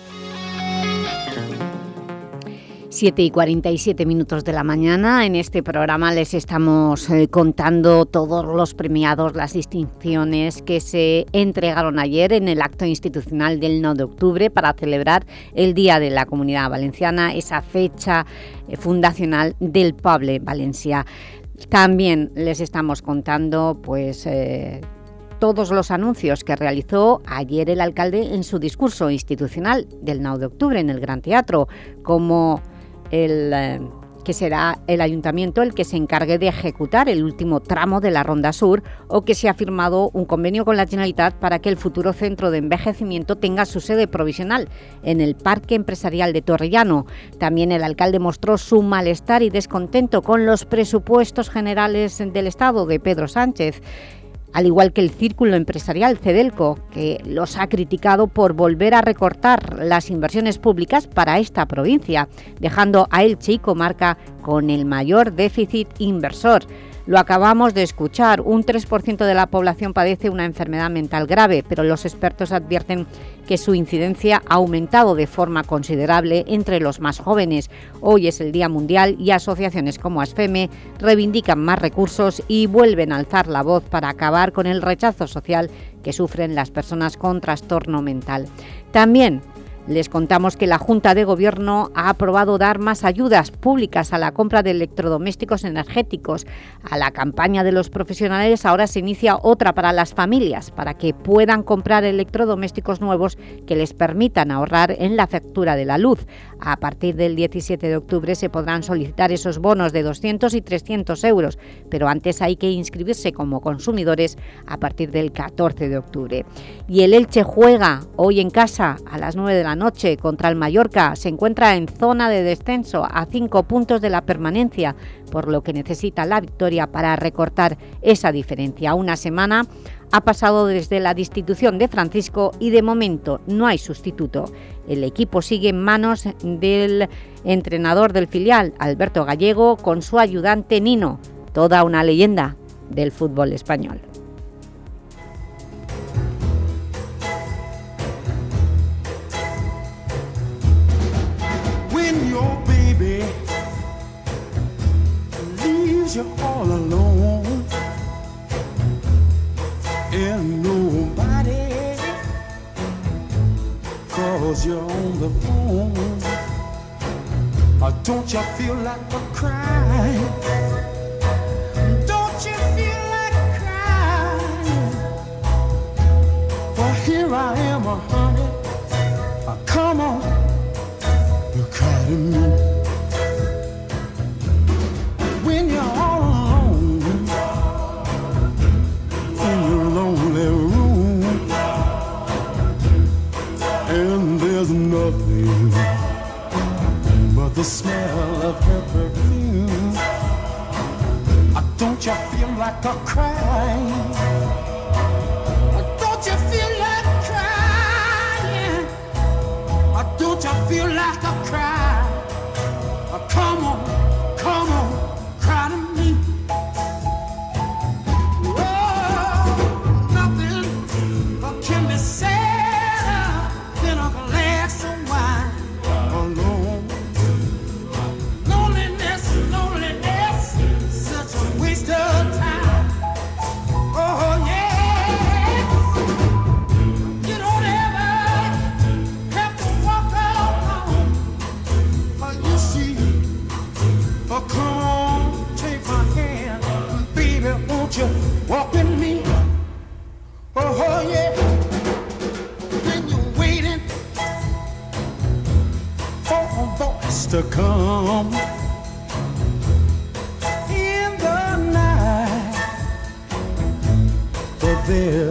[SPEAKER 1] 7 y 47 minutos de la mañana. En este programa les estamos eh, contando todos los premiados, las distinciones que se entregaron ayer en el acto institucional del 9 de octubre para celebrar el Día de la Comunidad Valenciana, esa fecha eh, fundacional del Poble Valencia. También les estamos contando pues, eh, todos los anuncios que realizó ayer el alcalde en su discurso institucional del 9 de octubre en el Gran Teatro, como el, eh, que será el Ayuntamiento el que se encargue de ejecutar el último tramo de la Ronda Sur o que se ha firmado un convenio con la Generalitat para que el futuro centro de envejecimiento tenga su sede provisional en el Parque Empresarial de Torrellano. También el alcalde mostró su malestar y descontento con los presupuestos generales del Estado de Pedro Sánchez al igual que el círculo empresarial Cedelco, que los ha criticado por volver a recortar las inversiones públicas para esta provincia, dejando a Elche y Comarca con el mayor déficit inversor. Lo acabamos de escuchar, un 3% de la población padece una enfermedad mental grave, pero los expertos advierten que su incidencia ha aumentado de forma considerable entre los más jóvenes. Hoy es el Día Mundial y asociaciones como ASFEME reivindican más recursos y vuelven a alzar la voz para acabar con el rechazo social que sufren las personas con trastorno mental. También les contamos que la Junta de Gobierno ha aprobado dar más ayudas públicas a la compra de electrodomésticos energéticos. A la campaña de los profesionales ahora se inicia otra para las familias, para que puedan comprar electrodomésticos nuevos que les permitan ahorrar en la factura de la luz. A partir del 17 de octubre se podrán solicitar esos bonos de 200 y 300 euros, pero antes hay que inscribirse como consumidores a partir del 14 de octubre. Y el Elche juega hoy en casa a las 9 de la noche contra el Mallorca. Se encuentra en zona de descenso a 5 puntos de la permanencia, por lo que necesita la victoria para recortar esa diferencia. Una semana ha pasado desde la destitución de Francisco y de momento no hay sustituto. El equipo sigue en manos del entrenador del filial, Alberto Gallego, con su ayudante Nino, toda una leyenda del fútbol español.
[SPEAKER 25] Leaves you all alone. And nobody calls you on the phone. Or don't you feel like a crying don't you feel like crying well here I am honey. Come on. You cry to me the smell of her perfume. Uh, don't you feel
[SPEAKER 26] like a crime? Uh, don't you feel like crying? Uh, don't you feel like a crime? Come on. Oh, yeah, when you're waiting for a voice to come in the night, but there's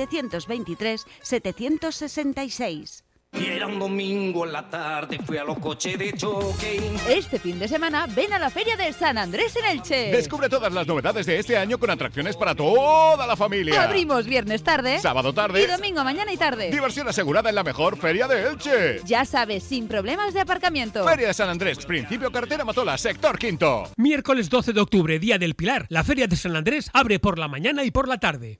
[SPEAKER 27] 766.
[SPEAKER 28] Y era un domingo en la tarde, fui a los coches de choque.
[SPEAKER 29] Este fin de semana ven a la Feria de San Andrés en Elche.
[SPEAKER 30] Descubre todas las novedades de este año con atracciones para toda la familia.
[SPEAKER 29] Abrimos viernes tarde,
[SPEAKER 30] Sábado tarde.
[SPEAKER 29] y domingo mañana y tarde.
[SPEAKER 30] Diversión asegurada en la mejor feria de Elche.
[SPEAKER 29] Ya sabes, sin problemas de aparcamiento.
[SPEAKER 30] Feria de San Andrés, principio cartera Matola, sector quinto.
[SPEAKER 21] Miércoles 12 de octubre, Día del Pilar, la Feria de San Andrés abre por la mañana y por la tarde.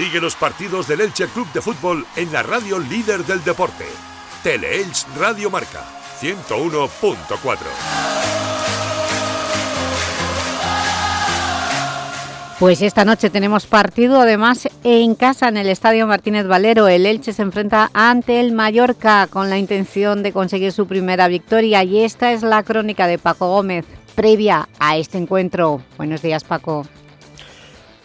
[SPEAKER 14] Sigue los partidos del Elche Club de Fútbol en la radio líder del deporte. Teleelch Radio Marca 101.4.
[SPEAKER 1] Pues esta noche tenemos partido, además en casa, en el Estadio Martínez Valero. El Elche se enfrenta ante el Mallorca con la intención de conseguir su primera victoria. Y esta es la crónica de Paco Gómez, previa a este encuentro. Buenos días, Paco.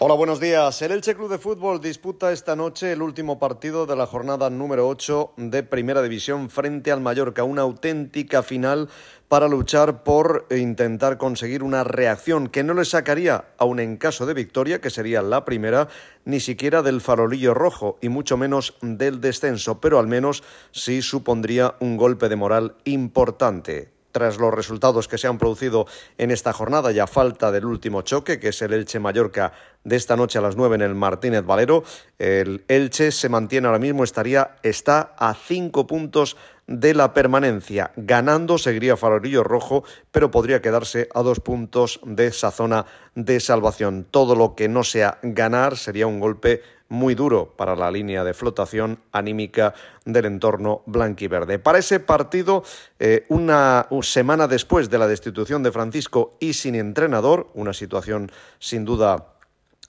[SPEAKER 18] Hola, buenos días. El Elche Club de Fútbol disputa esta noche el último partido de la jornada número 8 de Primera División frente al Mallorca. Una auténtica final para luchar por intentar conseguir una reacción que no le sacaría, aun en caso de victoria, que sería la primera, ni siquiera del farolillo rojo y mucho menos del descenso, pero al menos sí supondría un golpe de moral importante tras los resultados que se han producido en esta jornada y a falta del último choque, que es el Elche Mallorca de esta noche a las 9 en el Martínez Valero, el Elche se mantiene ahora mismo, estaría, está a cinco puntos de la permanencia. Ganando seguiría Farolillo Rojo, pero podría quedarse a dos puntos de esa zona de salvación. Todo lo que no sea ganar sería un golpe muy duro para la línea de flotación anímica del entorno blanquiverde. Para ese partido, eh, una semana después de la destitución de Francisco y sin entrenador, una situación sin duda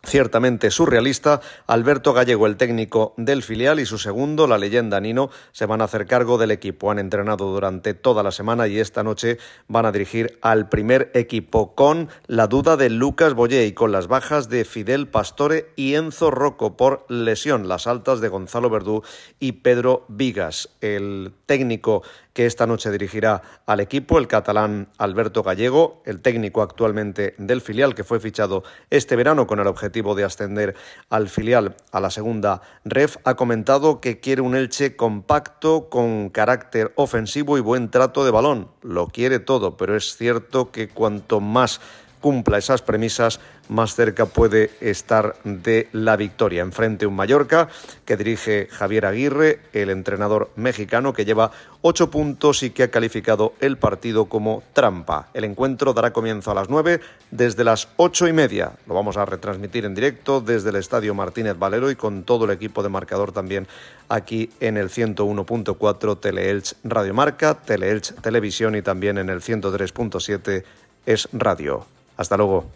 [SPEAKER 18] ciertamente surrealista, Alberto Gallego, el técnico del filial, y su segundo, la leyenda Nino, se van a hacer cargo del equipo. Han entrenado durante toda la semana y esta noche van a dirigir al primer equipo con la duda de Lucas Boyé y con las bajas de Fidel Pastore y Enzo Rocco por lesión, las altas de Gonzalo Verdú y Pedro Vigas. El técnico que esta noche dirigirá al equipo, el catalán Alberto Gallego, el técnico actualmente del filial que fue fichado este verano con el objetivo de ascender al filial a la segunda ref, ha comentado que quiere un Elche compacto, con carácter ofensivo y buen trato de balón. Lo quiere todo, pero es cierto que cuanto más cumpla esas premisas, más cerca puede estar de la victoria. Enfrente un Mallorca que dirige Javier Aguirre, el entrenador mexicano que lleva ocho puntos y que ha calificado el partido como trampa. El encuentro dará comienzo a las nueve desde las ocho y media. Lo vamos a retransmitir en directo desde el Estadio Martínez Valero y con todo el equipo de marcador también aquí en el 101.4 Teleelch Radio Marca, Teleelch Televisión y también en el 103.7 es Radio. Hasta luego.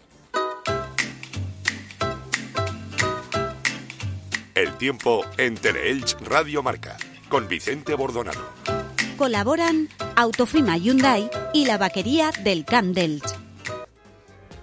[SPEAKER 14] El tiempo en Teleelch Radio Marca con Vicente Bordonado.
[SPEAKER 27] Colaboran Autofima Hyundai y la vaquería del Camp d'Elx.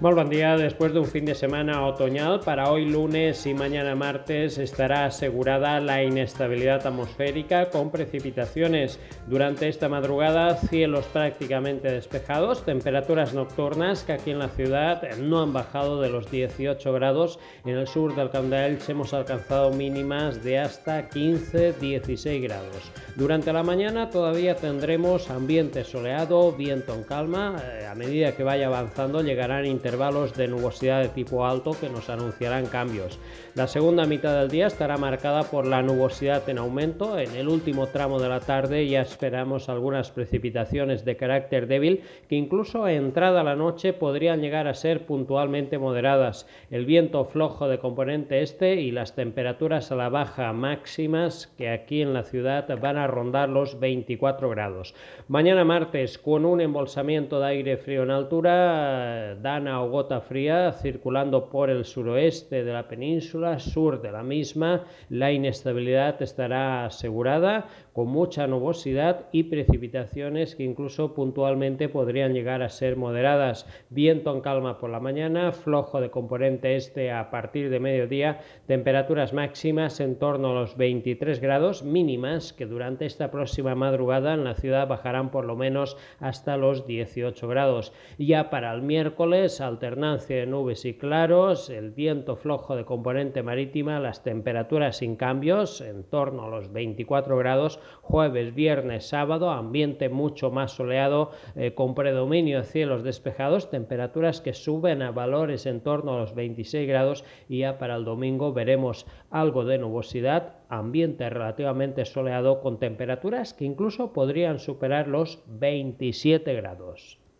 [SPEAKER 19] Muy buen día. Después de un fin de semana otoñal, para hoy lunes y mañana martes estará asegurada la inestabilidad atmosférica con precipitaciones. Durante esta madrugada, cielos prácticamente despejados, temperaturas nocturnas que aquí en la ciudad no han bajado de los 18 grados. En el sur del Camp hemos alcanzado mínimas de hasta 15-16 grados. Durante la mañana todavía tendremos ambiente soleado, viento en calma. Eh, a medida que vaya avanzando llegarán intervalos de nubosidad de tipo alto que nos anunciarán cambios. La segunda mitad del día estará marcada por la nubosidad en aumento. En el último tramo de la tarde ya esperamos algunas precipitaciones de carácter débil que incluso a entrada la noche podrían llegar a ser puntualmente moderadas. El viento flojo de componente este y las temperaturas a la baja máximas que aquí en la ciudad van a rondar los 24 grados. Mañana martes con un embolsamiento de aire frío en altura dan o gota fría circulando por el suroeste de la península, sur de la misma. La inestabilidad estará asegurada con mucha nubosidad y precipitaciones que incluso puntualmente podrían llegar a ser moderadas. Viento en calma por la mañana, flojo de componente este a partir de mediodía, temperaturas máximas en torno a los 23 grados mínimas que durante esta próxima madrugada en la ciudad bajarán por lo menos hasta los 18 grados. Ya para el miércoles, alternancia de nubes y claros, el viento flojo de componente marítima, las temperaturas sin cambios en torno a los 24 grados jueves, viernes, sábado, ambiente mucho más soleado eh, con predominio de cielos despejados, temperaturas que suben a valores en torno a los 26 grados y ya para el domingo veremos algo de nubosidad, ambiente relativamente soleado con temperaturas que incluso podrían superar los 27 grados.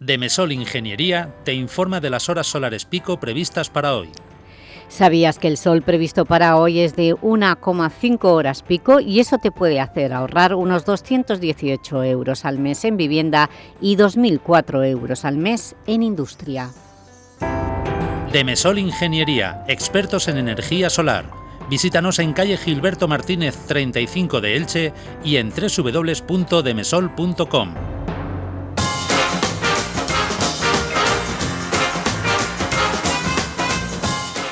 [SPEAKER 31] Demesol Ingeniería te informa de las horas solares pico previstas para hoy.
[SPEAKER 1] ¿Sabías que el sol previsto para hoy es de 1,5 horas pico y eso te puede hacer ahorrar unos 218 euros al mes en vivienda y 2.004 euros al mes en industria?
[SPEAKER 31] Demesol Ingeniería, expertos en energía solar. Visítanos en calle Gilberto Martínez 35 de Elche y en www.demesol.com.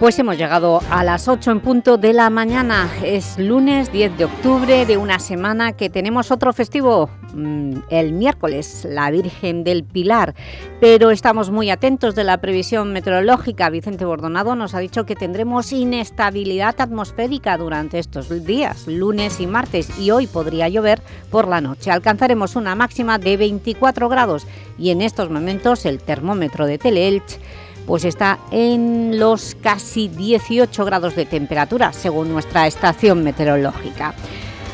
[SPEAKER 1] Pues hemos llegado a las 8 en punto de la mañana. Es lunes 10 de octubre de una semana que tenemos otro festivo, mm, el miércoles, la Virgen del Pilar. Pero estamos muy atentos de la previsión meteorológica. Vicente Bordonado nos ha dicho que tendremos inestabilidad atmosférica durante estos días, lunes y martes, y hoy podría llover por la noche. Alcanzaremos una máxima de 24 grados y en estos momentos el termómetro de Teleelch pues está en los casi 18 grados de temperatura, según nuestra estación meteorológica.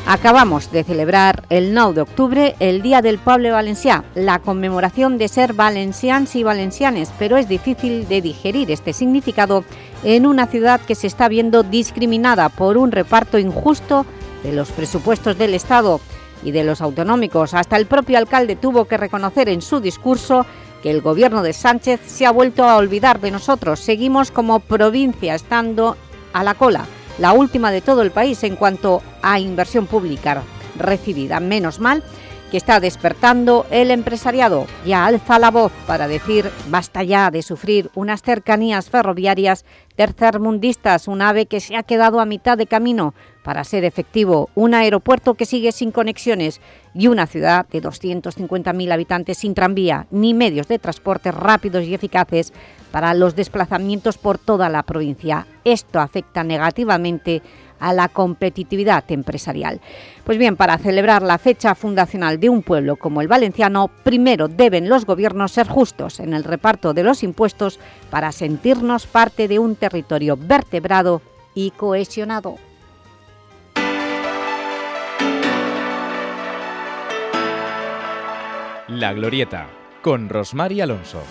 [SPEAKER 1] Acabamos de celebrar el 9 de octubre, el Día del Pueblo Valencià, la conmemoración de ser valencians y valencianes, pero es difícil de digerir este significado en una ciudad que se está viendo discriminada por un reparto injusto de los presupuestos del Estado y de los autonómicos. Hasta el propio alcalde tuvo que reconocer en su discurso que el gobierno de Sánchez se ha vuelto a olvidar de nosotros. Seguimos como provincia estando a la cola la última de todo el país en cuanto a inversión pública recibida. Menos mal que está despertando el empresariado. Ya alza la voz para decir basta ya de sufrir unas cercanías ferroviarias tercermundistas, un ave que se ha quedado a mitad de camino para ser efectivo, un aeropuerto que sigue sin conexiones y una ciudad de 250.000 habitantes sin tranvía ni medios de transporte rápidos y eficaces para los desplazamientos por toda la provincia. Esto afecta negativamente a la competitividad empresarial. Pues bien, para celebrar la fecha fundacional de un pueblo como el valenciano, primero deben los gobiernos ser justos en el reparto de los impuestos para sentirnos parte de un territorio vertebrado y cohesionado.
[SPEAKER 32] La Glorieta, con Rosmar y Alonso.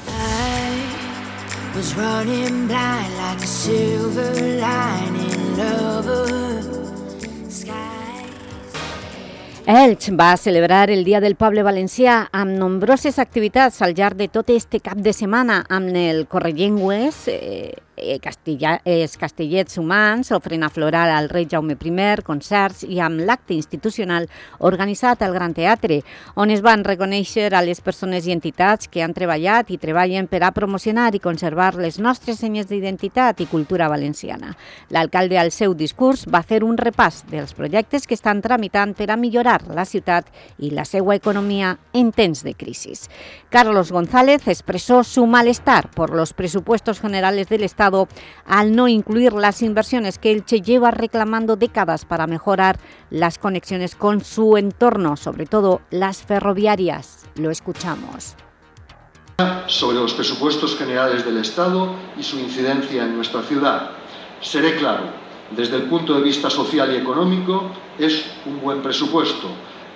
[SPEAKER 1] Elx va a celebrar el Dia del Poble Valencià amb nombroses activitats al llarg de tot este cap de setmana amb el Correllengües, eh, eh, castilla, els castellets humans, ofrena floral al rei Jaume I, concerts i amb l'acte institucional organitzat al Gran Teatre, on es van reconèixer a les persones i entitats que han treballat i treballen per a promocionar i conservar les nostres senyes d'identitat i cultura valenciana. L'alcalde al seu discurs va fer un repàs dels projectes que estan tramitant per a millorar la ciutat i la seva economia en temps de crisi. Carlos González expresó su malestar por los presupuestos generales del Estado al no incluir las inversiones que Elche lleva reclamando décadas para mejorar las conexiones con su entorno, sobre todo las ferroviarias. Lo escuchamos.
[SPEAKER 3] Sobre los presupuestos generales del Estado y su incidencia en nuestra ciudad. Seré claro, desde el punto de vista social y económico es un buen presupuesto,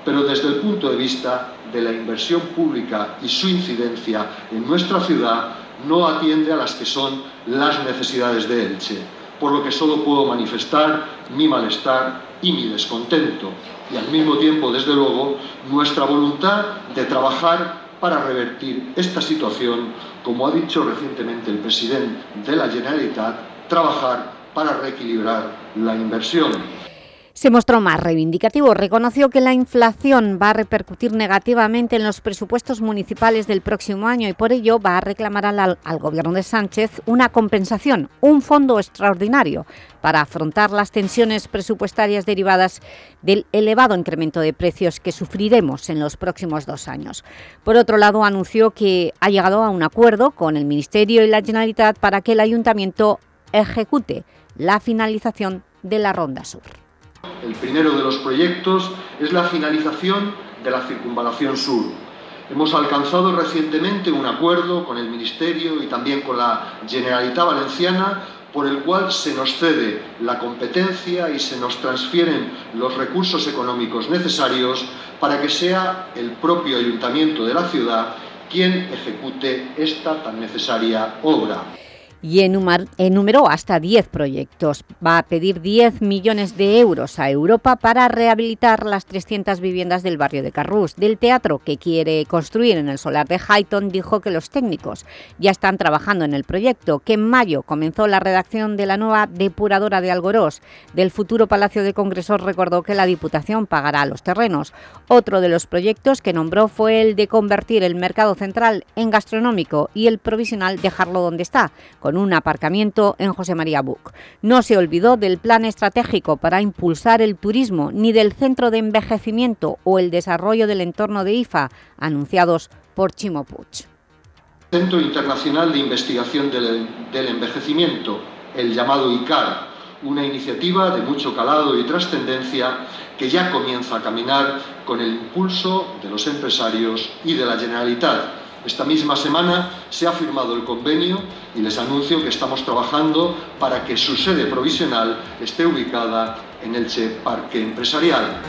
[SPEAKER 3] pero desde el punto de vista de la inversión pública y su incidencia en nuestra ciudad no atiende a las que son las necesidades de Elche, por lo que solo puedo manifestar mi malestar y mi descontento, y al mismo tiempo, desde luego, nuestra voluntad de trabajar para revertir esta situación, como ha dicho recientemente el presidente de la Generalitat, trabajar para reequilibrar la inversión.
[SPEAKER 1] Se mostró más reivindicativo, reconoció que la inflación va a repercutir negativamente en los presupuestos municipales del próximo año y por ello va a reclamar al, gobierno de Sánchez una compensación, un fondo extraordinario para afrontar las tensiones presupuestarias derivadas del elevado incremento de precios que sufriremos en los próximos dos años. Por otro lado, anunció que ha llegado a un acuerdo con el Ministerio y la Generalitat para que el Ayuntamiento ejecute la finalización de la Ronda Sur.
[SPEAKER 3] El primero de los proyectos es la finalización de la circunvalación sur. Hemos alcanzado recientemente un acuerdo con el Ministerio y también con la Generalitat Valenciana por el cual se nos cede la competencia y se nos transfieren los recursos económicos necesarios para que sea el propio ayuntamiento de la ciudad quien ejecute esta tan necesaria obra
[SPEAKER 1] y enumeró hasta 10 proyectos. Va a pedir 10 millones de euros a Europa para rehabilitar las 300 viviendas del barrio de Carrús. Del teatro que quiere construir en el solar de Highton dijo que los técnicos ya están trabajando en el proyecto, que en mayo comenzó la redacción de la nueva depuradora de Algorós. Del futuro Palacio de Congresos recordó que la Diputación pagará los terrenos. Otro de los proyectos que nombró fue el de convertir el mercado central en gastronómico y el provisional dejarlo donde está, con un aparcamiento en José María Buc. No se olvidó del plan estratégico para impulsar el turismo ni del centro de envejecimiento o el desarrollo del entorno de IFA, anunciados por Chimo Puig.
[SPEAKER 3] Centro Internacional de Investigación del, del Envejecimiento, el llamado ICAR, una iniciativa de mucho calado y trascendencia que ya comienza a caminar con el impulso de los empresarios y de la Generalitat Esta misma semana se ha firmado el convenio y les anuncio que estamos trabajando para que su sede provisional esté ubicada en Elche Parque Empresarial.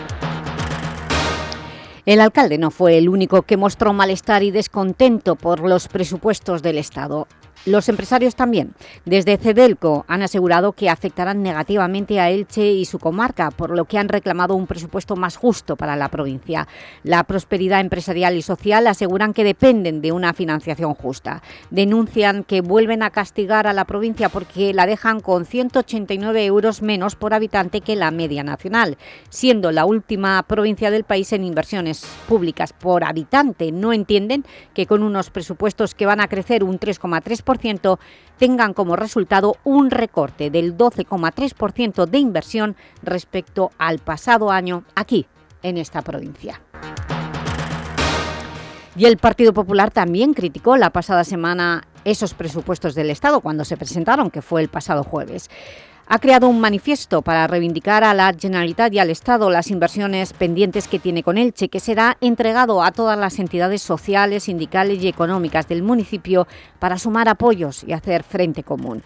[SPEAKER 1] El alcalde no fue el único que mostró malestar y descontento por los presupuestos del Estado. Los empresarios también. Desde Cedelco han asegurado que afectarán negativamente a Elche y su comarca, por lo que han reclamado un presupuesto más justo para la provincia. La prosperidad empresarial y social aseguran que dependen de una financiación justa. Denuncian que vuelven a castigar a la provincia porque la dejan con 189 euros menos por habitante que la media nacional, siendo la última provincia del país en inversiones públicas por habitante. No entienden que con unos presupuestos que van a crecer un 3,3% tengan como resultado un recorte del 12,3% de inversión respecto al pasado año aquí, en esta provincia. Y el Partido Popular también criticó la pasada semana esos presupuestos del Estado cuando se presentaron, que fue el pasado jueves ha creado un manifiesto para reivindicar a la Generalitat y al Estado las inversiones pendientes que tiene con Elche, que será entregado a todas las entidades sociales, sindicales y económicas del municipio para sumar apoyos y hacer frente común.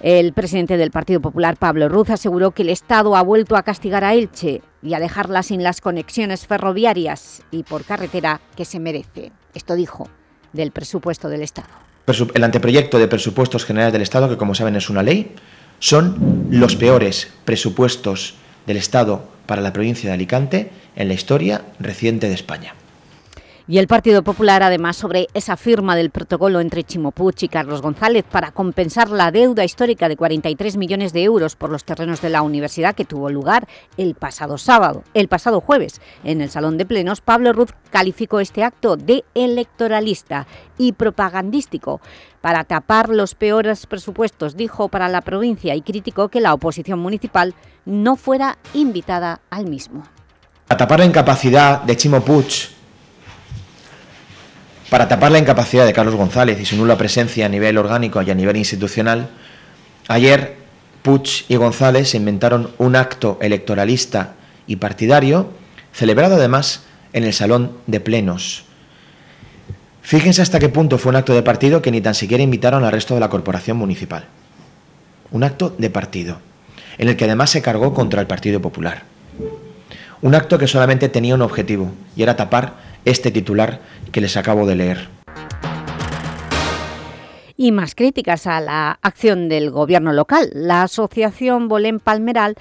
[SPEAKER 1] El presidente del Partido Popular, Pablo Ruz, aseguró que el Estado ha vuelto a castigar a Elche y a dejarla sin las conexiones ferroviarias y por carretera que se merece. Esto dijo del presupuesto del Estado.
[SPEAKER 4] El anteproyecto de presupuestos generales del Estado, que como saben es una ley, son los peores presupuestos del Estado para la provincia de Alicante en la historia reciente de España.
[SPEAKER 1] Y el Partido Popular, además, sobre esa firma del protocolo entre Chimo y Carlos González para compensar la deuda histórica de 43 millones de euros por los terrenos de la universidad que tuvo lugar el pasado sábado, el pasado jueves. En el Salón de Plenos, Pablo Ruz calificó este acto de electoralista y propagandístico para tapar los peores presupuestos, dijo, para la provincia y criticó que la oposición municipal no fuera invitada al mismo.
[SPEAKER 4] A tapar la incapacidad de Chimo para tapar la incapacidad de Carlos González y su nula presencia a nivel orgánico y a nivel institucional, ayer Puig y González inventaron un acto electoralista y partidario, celebrado además en el Salón de Plenos. Fíjense hasta qué punto fue un acto de partido que ni tan siquiera invitaron al resto de la corporación municipal. Un acto de partido, en el que además se cargó contra el Partido Popular. Un acto que solamente tenía un objetivo, y era tapar este titular que les acabo de leer.
[SPEAKER 1] Y más críticas a la acción del gobierno local. La asociación Bolén Palmeral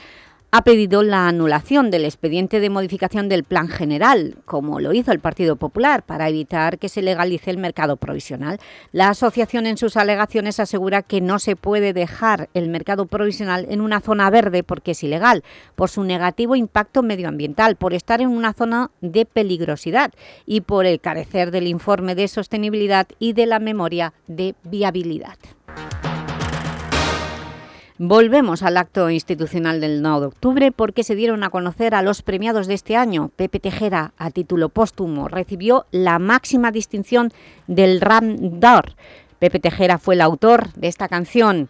[SPEAKER 1] ha pedido la anulación del expediente de modificación del Plan General, como lo hizo el Partido Popular, para evitar que se legalice el mercado provisional. La asociación en sus alegaciones asegura que no se puede dejar el mercado provisional en una zona verde porque es ilegal, por su negativo impacto medioambiental, por estar en una zona de peligrosidad y por el carecer del informe de sostenibilidad y de la memoria de viabilidad. Volvemos al acto institucional del 9 de octubre porque se dieron a conocer a los premiados de este año. Pepe Tejera, a título póstumo, recibió la máxima distinción del Ram d'Or. Pepe Tejera fue el autor de esta canción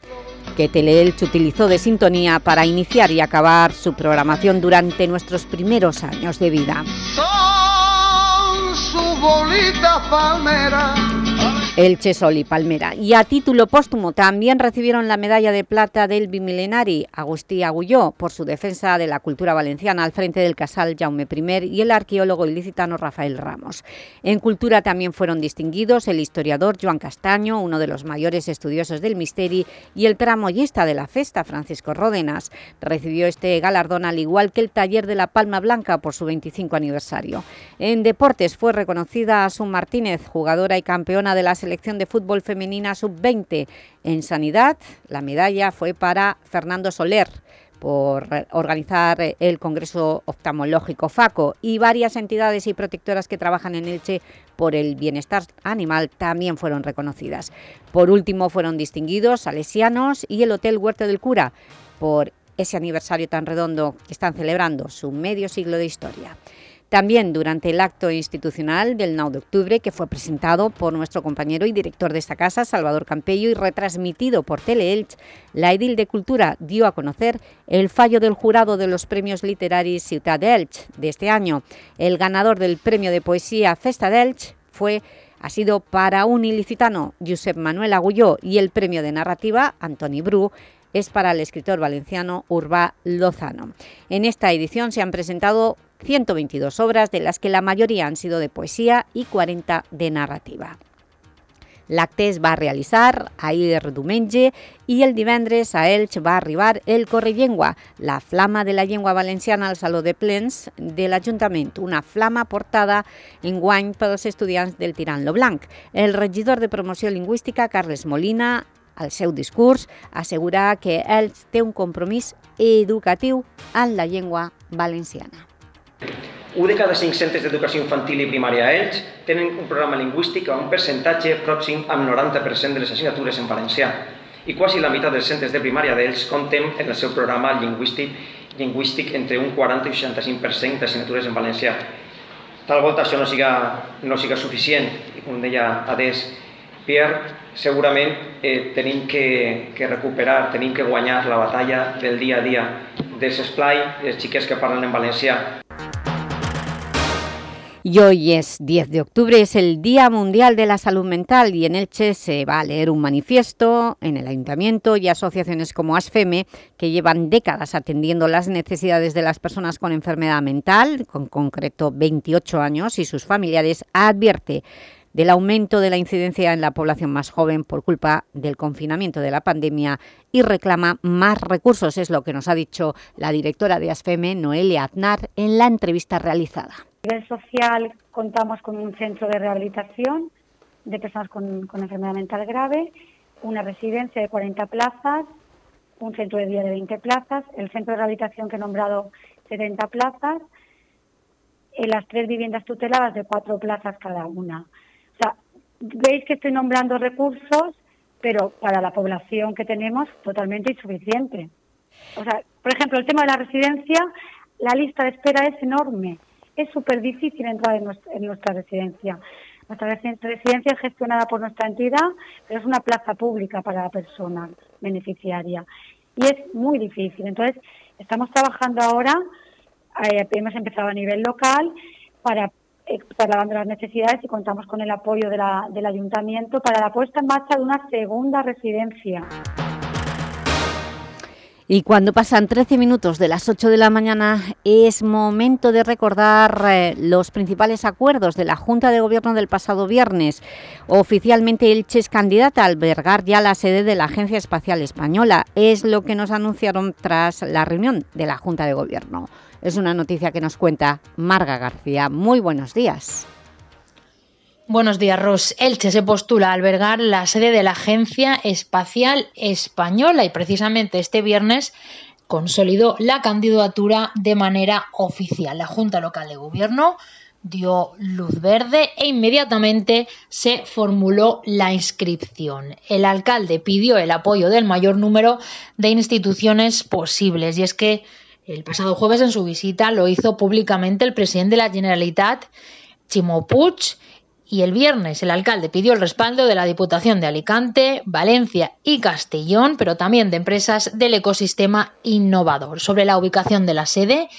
[SPEAKER 1] que Teleelch utilizó de sintonía para iniciar y acabar su programación durante nuestros primeros años de vida.
[SPEAKER 33] su bolita palmera
[SPEAKER 1] el Chesol y Palmera. Y a título póstumo también recibieron la medalla de plata del bimilenari Agustí Agulló por su defensa de la cultura valenciana al frente del casal Jaume I y el arqueólogo ilicitano Rafael Ramos. En cultura también fueron distinguidos el historiador Joan Castaño, uno de los mayores estudiosos del misteri, y el tramoyista de la festa, Francisco Ródenas. Recibió este galardón al igual que el taller de la Palma Blanca por su 25 aniversario. En deportes fue reconocida Asun Martínez, jugadora y campeona de la selección de fútbol femenina sub-20. En sanidad, la medalla fue para Fernando Soler, por organizar el Congreso Oftalmológico FACO y varias entidades y protectoras que trabajan en Elche por el bienestar animal también fueron reconocidas. Por último fueron distinguidos Salesianos y el Hotel Huerto del Cura por ese aniversario tan redondo que están celebrando su medio siglo de historia. También durante el acto institucional del 9 de octubre, que fue presentado por nuestro compañero y director de esta casa, Salvador Campello, y retransmitido por Teleelch, la Edil de Cultura dio a conocer el fallo del jurado de los premios literaris Ciutat d'Elch de este año. El ganador del premio de poesía Festa d'Elch fue ha sido para un ilicitano, Josep Manuel Agulló, y el premio de narrativa, Antoni Bru, es para el escritor valenciano Urbà Lozano. En esta edición se han presentado 122 obras, de las que la mayoría han sido de poesía y 40 de narrativa. L'acte es va realitzar ahir diumenge i el divendres a Elx va arribar el Correllengua, la flama de la llengua valenciana al Saló de Plens de l'Ajuntament, una flama portada en guany pels estudiants del Tirant Lo Blanc. El regidor de Promoció Lingüística, Carles Molina, al seu discurs, assegurar que Elx té un compromís educatiu en la llengua valenciana.
[SPEAKER 5] Un de cada cinc centres d'educació infantil i primària a Elx tenen un programa lingüístic a un percentatge pròxim amb 90% de les assignatures en valencià i quasi la meitat dels centres de primària d'Elx compten en el seu programa lingüístic, lingüístic entre un 40 i 65% d'assignatures en valencià. Tal volta això no siga, no siga suficient, i com deia Adés Pierre, segurament eh, que recuperar, tenim que guanyar la batalla del dia a dia dels esplai, dels xiquets que parlen en valencià.
[SPEAKER 1] Y hoy es 10 de octubre, es el Día Mundial de la Salud Mental y en Elche se va a leer un manifiesto en el Ayuntamiento y asociaciones como ASFEME que llevan décadas atendiendo las necesidades de las personas con enfermedad mental, con concreto 28 años y sus familiares, advierte del aumento de la incidencia en la población más joven por culpa del confinamiento de la pandemia y reclama más recursos, es lo que nos ha dicho la directora de ASFEME, Noelia Aznar, en la entrevista realizada.
[SPEAKER 6] A nivel social contamos con un centro de rehabilitación de personas con, con, enfermedad mental grave, una residencia de 40 plazas, un centro de día de 20 plazas, el centro de rehabilitación que he nombrado 70 plazas, y las tres viviendas tuteladas de cuatro plazas cada una. Veis que estoy nombrando recursos, pero para la población que tenemos totalmente insuficiente. O sea, por ejemplo, el tema de la residencia, la lista de espera es enorme es súper difícil entrar en nuestra, en nuestra residencia. Nuestra residencia es gestionada por nuestra entidad, pero es una plaza pública para la persona beneficiaria. Y es muy difícil. Entonces, estamos trabajando ahora, eh, hemos empezado a nivel local para trasladando las necesidades y contamos con el apoyo del ayuntamiento para la puesta en marcha de una segunda residencia.
[SPEAKER 1] Y cuando pasan 13 minutos de las 8 de la mañana es momento de recordar eh, los principales acuerdos de la Junta de Gobierno del pasado viernes. Oficialmente Elche es candidata a albergar ya la sede de la Agencia Espacial Española. Es lo que nos anunciaron tras la reunión de la Junta de Gobierno. Es una noticia que nos cuenta Marga García. Muy buenos días.
[SPEAKER 8] Buenos días, Ros. Elche se postula a albergar la sede de la Agencia Espacial Española y precisamente este viernes consolidó la candidatura de manera oficial. La Junta Local de Gobierno dio luz verde e inmediatamente se formuló la inscripción. El alcalde pidió el apoyo del mayor número de instituciones posibles y es que el pasado jueves en su visita lo hizo públicamente el presidente de la Generalitat, Chimo Puig, y el viernes el alcalde pidió el respaldo de la Diputación de Alicante, Valencia y Castellón, pero también de empresas del ecosistema innovador. Sobre la ubicación de la sede,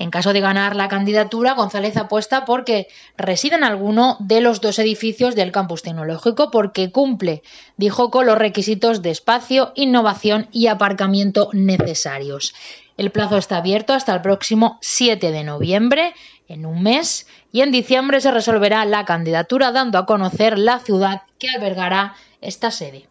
[SPEAKER 8] en caso de ganar la candidatura, González apuesta porque reside en alguno de los dos edificios del campus tecnológico porque cumple, dijo, con los requisitos de espacio, innovación y aparcamiento necesarios. El plazo está abierto hasta el próximo 7 de noviembre, en un mes, y en diciembre se resolverá la candidatura dando a conocer la ciudad que albergará esta sede.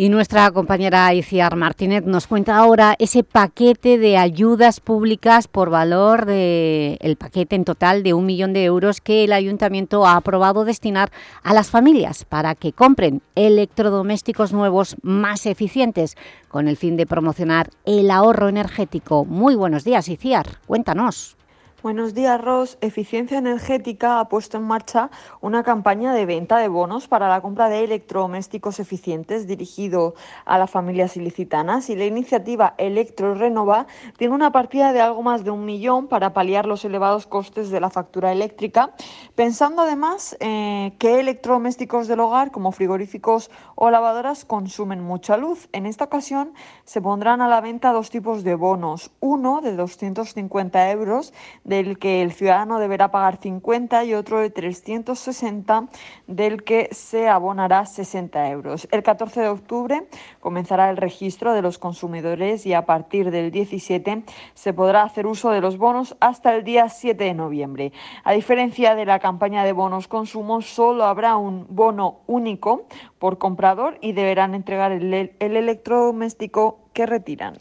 [SPEAKER 1] Y nuestra compañera Iciar Martínez nos cuenta ahora ese paquete de ayudas públicas por valor de el paquete en total de un millón de euros que el Ayuntamiento ha aprobado destinar a las familias para que compren electrodomésticos nuevos más eficientes con el fin de promocionar el ahorro energético. Muy buenos días, Iciar. Cuéntanos.
[SPEAKER 10] Buenos días, Ros. Eficiencia Energética ha puesto en marcha una campaña de venta de bonos para la compra de electrodomésticos eficientes dirigido a las familias ilicitanas y la iniciativa Electro Renova tiene una partida de algo más de un millón para paliar los elevados costes de la factura eléctrica, pensando además eh, que electrodomésticos del hogar como frigoríficos o lavadoras consumen mucha luz. En esta ocasión se pondrán a la venta dos tipos de bonos, uno de 250 euros del que el ciudadano deberá pagar 50 y otro de 360 del que se abonará 60 euros. El 14 de octubre comenzará el registro de los consumidores y a partir del 17 se podrá hacer uso de los bonos hasta el día 7 de noviembre. A diferencia de la campaña de bonos consumo, solo habrá un bono único por comprador y deberán entregar el, el electrodoméstico que retiran.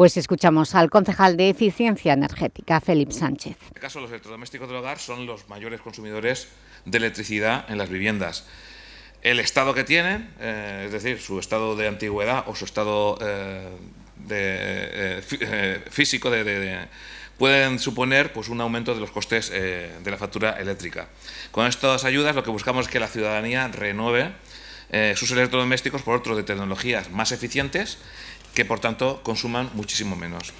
[SPEAKER 1] Pues escuchamos al concejal de Eficiencia Energética, Felipe Sánchez.
[SPEAKER 11] En este caso, los electrodomésticos del hogar son los mayores consumidores de electricidad en las viviendas. El estado que tienen, eh, es decir, su estado de antigüedad o su estado eh, de, eh, fí- físico de, de- de- pueden suponer pues, un aumento de los costes de la factura eléctrica. Con estas ayudas lo que buscamos es que la ciudadanía renueve sus electrodomésticos por otros de tecnologías más eficientes que por tanto consuman muchísimo menos.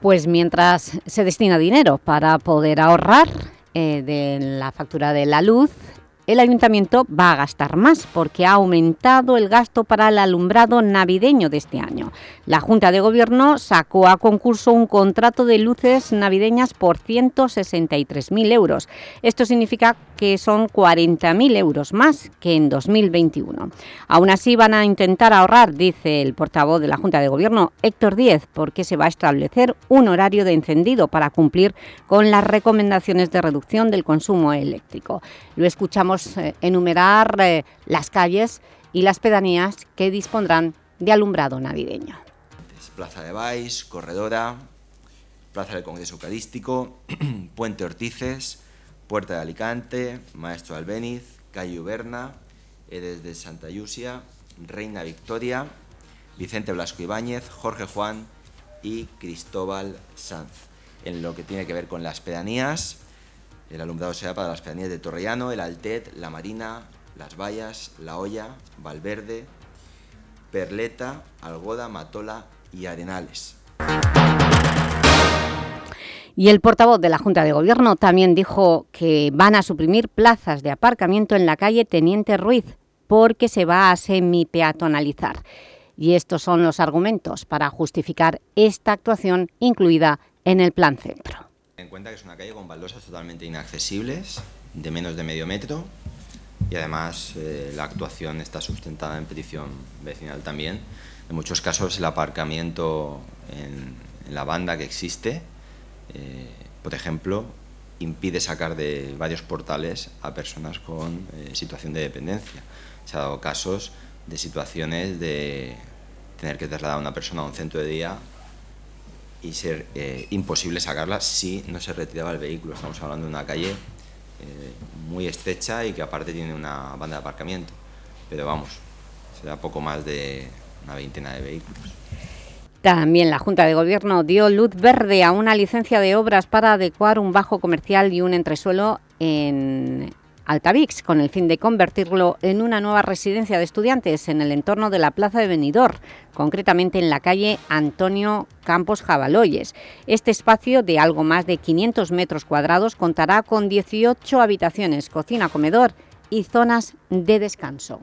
[SPEAKER 1] Pues mientras se destina dinero para poder ahorrar eh, de la factura de la luz, el Ayuntamiento va a gastar más porque ha aumentado el gasto para el alumbrado navideño de este año. La Junta de Gobierno sacó a concurso un contrato de luces navideñas por 163.000 euros. Esto significa que son 40.000 euros más que en 2021. Aún así van a intentar ahorrar, dice el portavoz de la Junta de Gobierno, Héctor Díez, porque se va a establecer un horario de encendido para cumplir con las recomendaciones de reducción del consumo eléctrico. Lo escuchamos eh, enumerar eh, las calles y las pedanías que dispondrán de alumbrado navideño.
[SPEAKER 13] Plaza de Baix, Corredora, Plaza del Congreso Eucarístico, Puente Ortices, Puerta de Alicante, Maestro Albéniz, Calle Uberna, Edes de Santa Yusia, Reina Victoria, Vicente Blasco Ibáñez, Jorge Juan y Cristóbal Sanz. En lo que tiene que ver con las pedanías, el alumbrado será para las pedanías de Torrellano, el Altet, La Marina, Las Vallas, La Hoya, Valverde, Perleta, Algoda, Matola y Arenales.
[SPEAKER 1] Y el portavoz de la Junta de Gobierno también dijo que van a suprimir plazas de aparcamiento en la calle Teniente Ruiz porque se va a semipeatonalizar. Y estos son los argumentos para justificar esta actuación incluida en el Plan Centro.
[SPEAKER 13] En cuenta que es una calle con baldosas totalmente inaccesibles, de menos de medio metro, y además eh, la actuación está sustentada en petición vecinal también. En muchos casos el aparcamiento en, en la banda que existe, eh, por ejemplo, impide sacar de varios portales a personas con eh, situación de dependencia. Se ha dado casos de situaciones de tener que trasladar a una persona a un centro de día y ser eh, imposible sacarla si no se retiraba el vehículo. Estamos hablando de una calle eh, muy estrecha y que aparte tiene una banda de aparcamiento. Pero vamos, será poco más de una veintena de vehículos.
[SPEAKER 1] También la Junta de Gobierno dio luz verde a una licencia de obras para adecuar un bajo comercial y un entresuelo en Altavix, con el fin de convertirlo en una nueva residencia de estudiantes en el entorno de la Plaza de Benidorm, concretamente en la calle Antonio Campos Jabaloyes. Este espacio de algo más de 500 metros cuadrados contará con 18 habitaciones, cocina, comedor y zonas de descanso.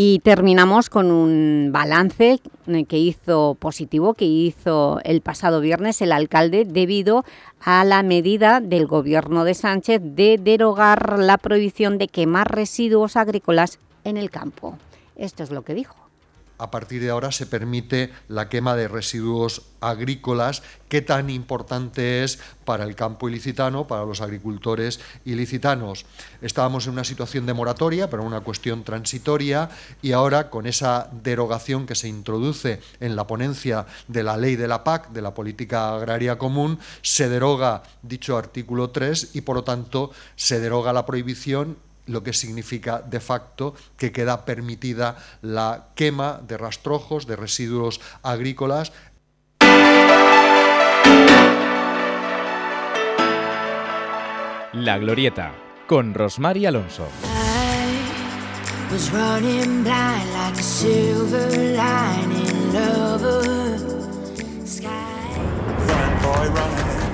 [SPEAKER 1] Y terminamos con un balance eh, que hizo positivo, que hizo el pasado viernes el alcalde debido a la medida del gobierno de Sánchez de derogar la prohibición de quemar residuos agrícolas en el campo. Esto es lo que dijo.
[SPEAKER 9] A partir de ahora se permite la quema de residuos agrícolas. ¿Qué tan importante es para el campo ilicitano, para los agricultores ilicitanos? Estábamos en una situación de moratoria, pero una cuestión transitoria, y ahora con esa derogación que se introduce en la ponencia de la ley de la PAC, de la Política Agraria Común, se deroga dicho artículo 3 y, por lo tanto, se deroga la prohibición lo que significa de facto que queda permitida la quema de rastrojos, de residuos agrícolas.
[SPEAKER 32] La Glorieta, con Rosmar y Alonso.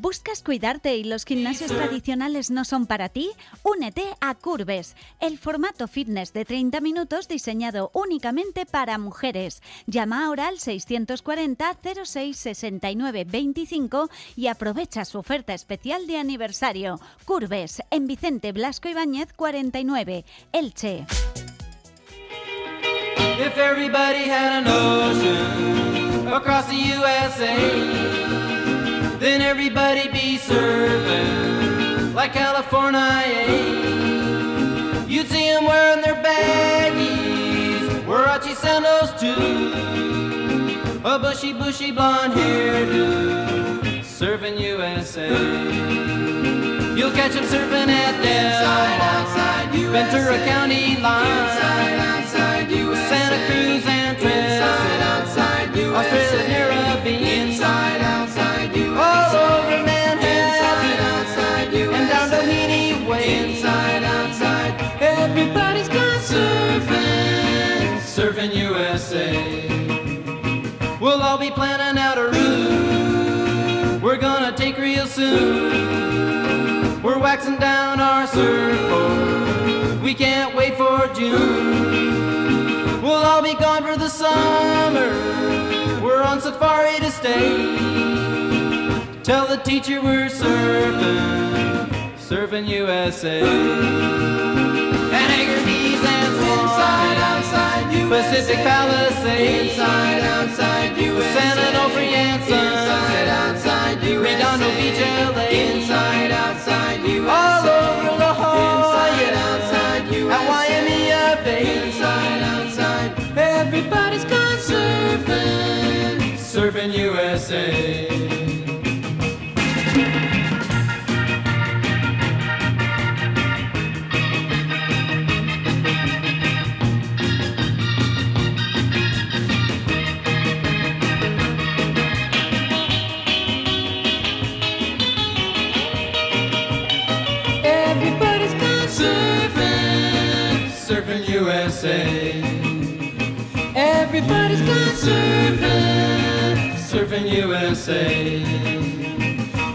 [SPEAKER 27] ¿Buscas cuidarte y los gimnasios tradicionales no son para ti? Únete a Curves, el formato fitness de 30 minutos diseñado únicamente para mujeres. Llama ahora al 640 06 69 25 y aprovecha su oferta especial de aniversario. Curves, en Vicente Blasco Ibáñez 49, Elche.
[SPEAKER 25] If then everybody be surfing like California. You'd see them wearing their baggies, Warachi sandals too, a bushy, bushy blonde hairdo, surfing USA. You'll catch them surfing at Del Ventura County line, Santa We're waxing down our surfboard. We can't wait for June. We'll all be gone for the summer. We're on safari to stay. Tell the teacher we're surfing, surfing USA. And Anchor Keys and Swan, inside, outside, USA. Pacific Palisades, inside, outside, USA. Surfing, USA.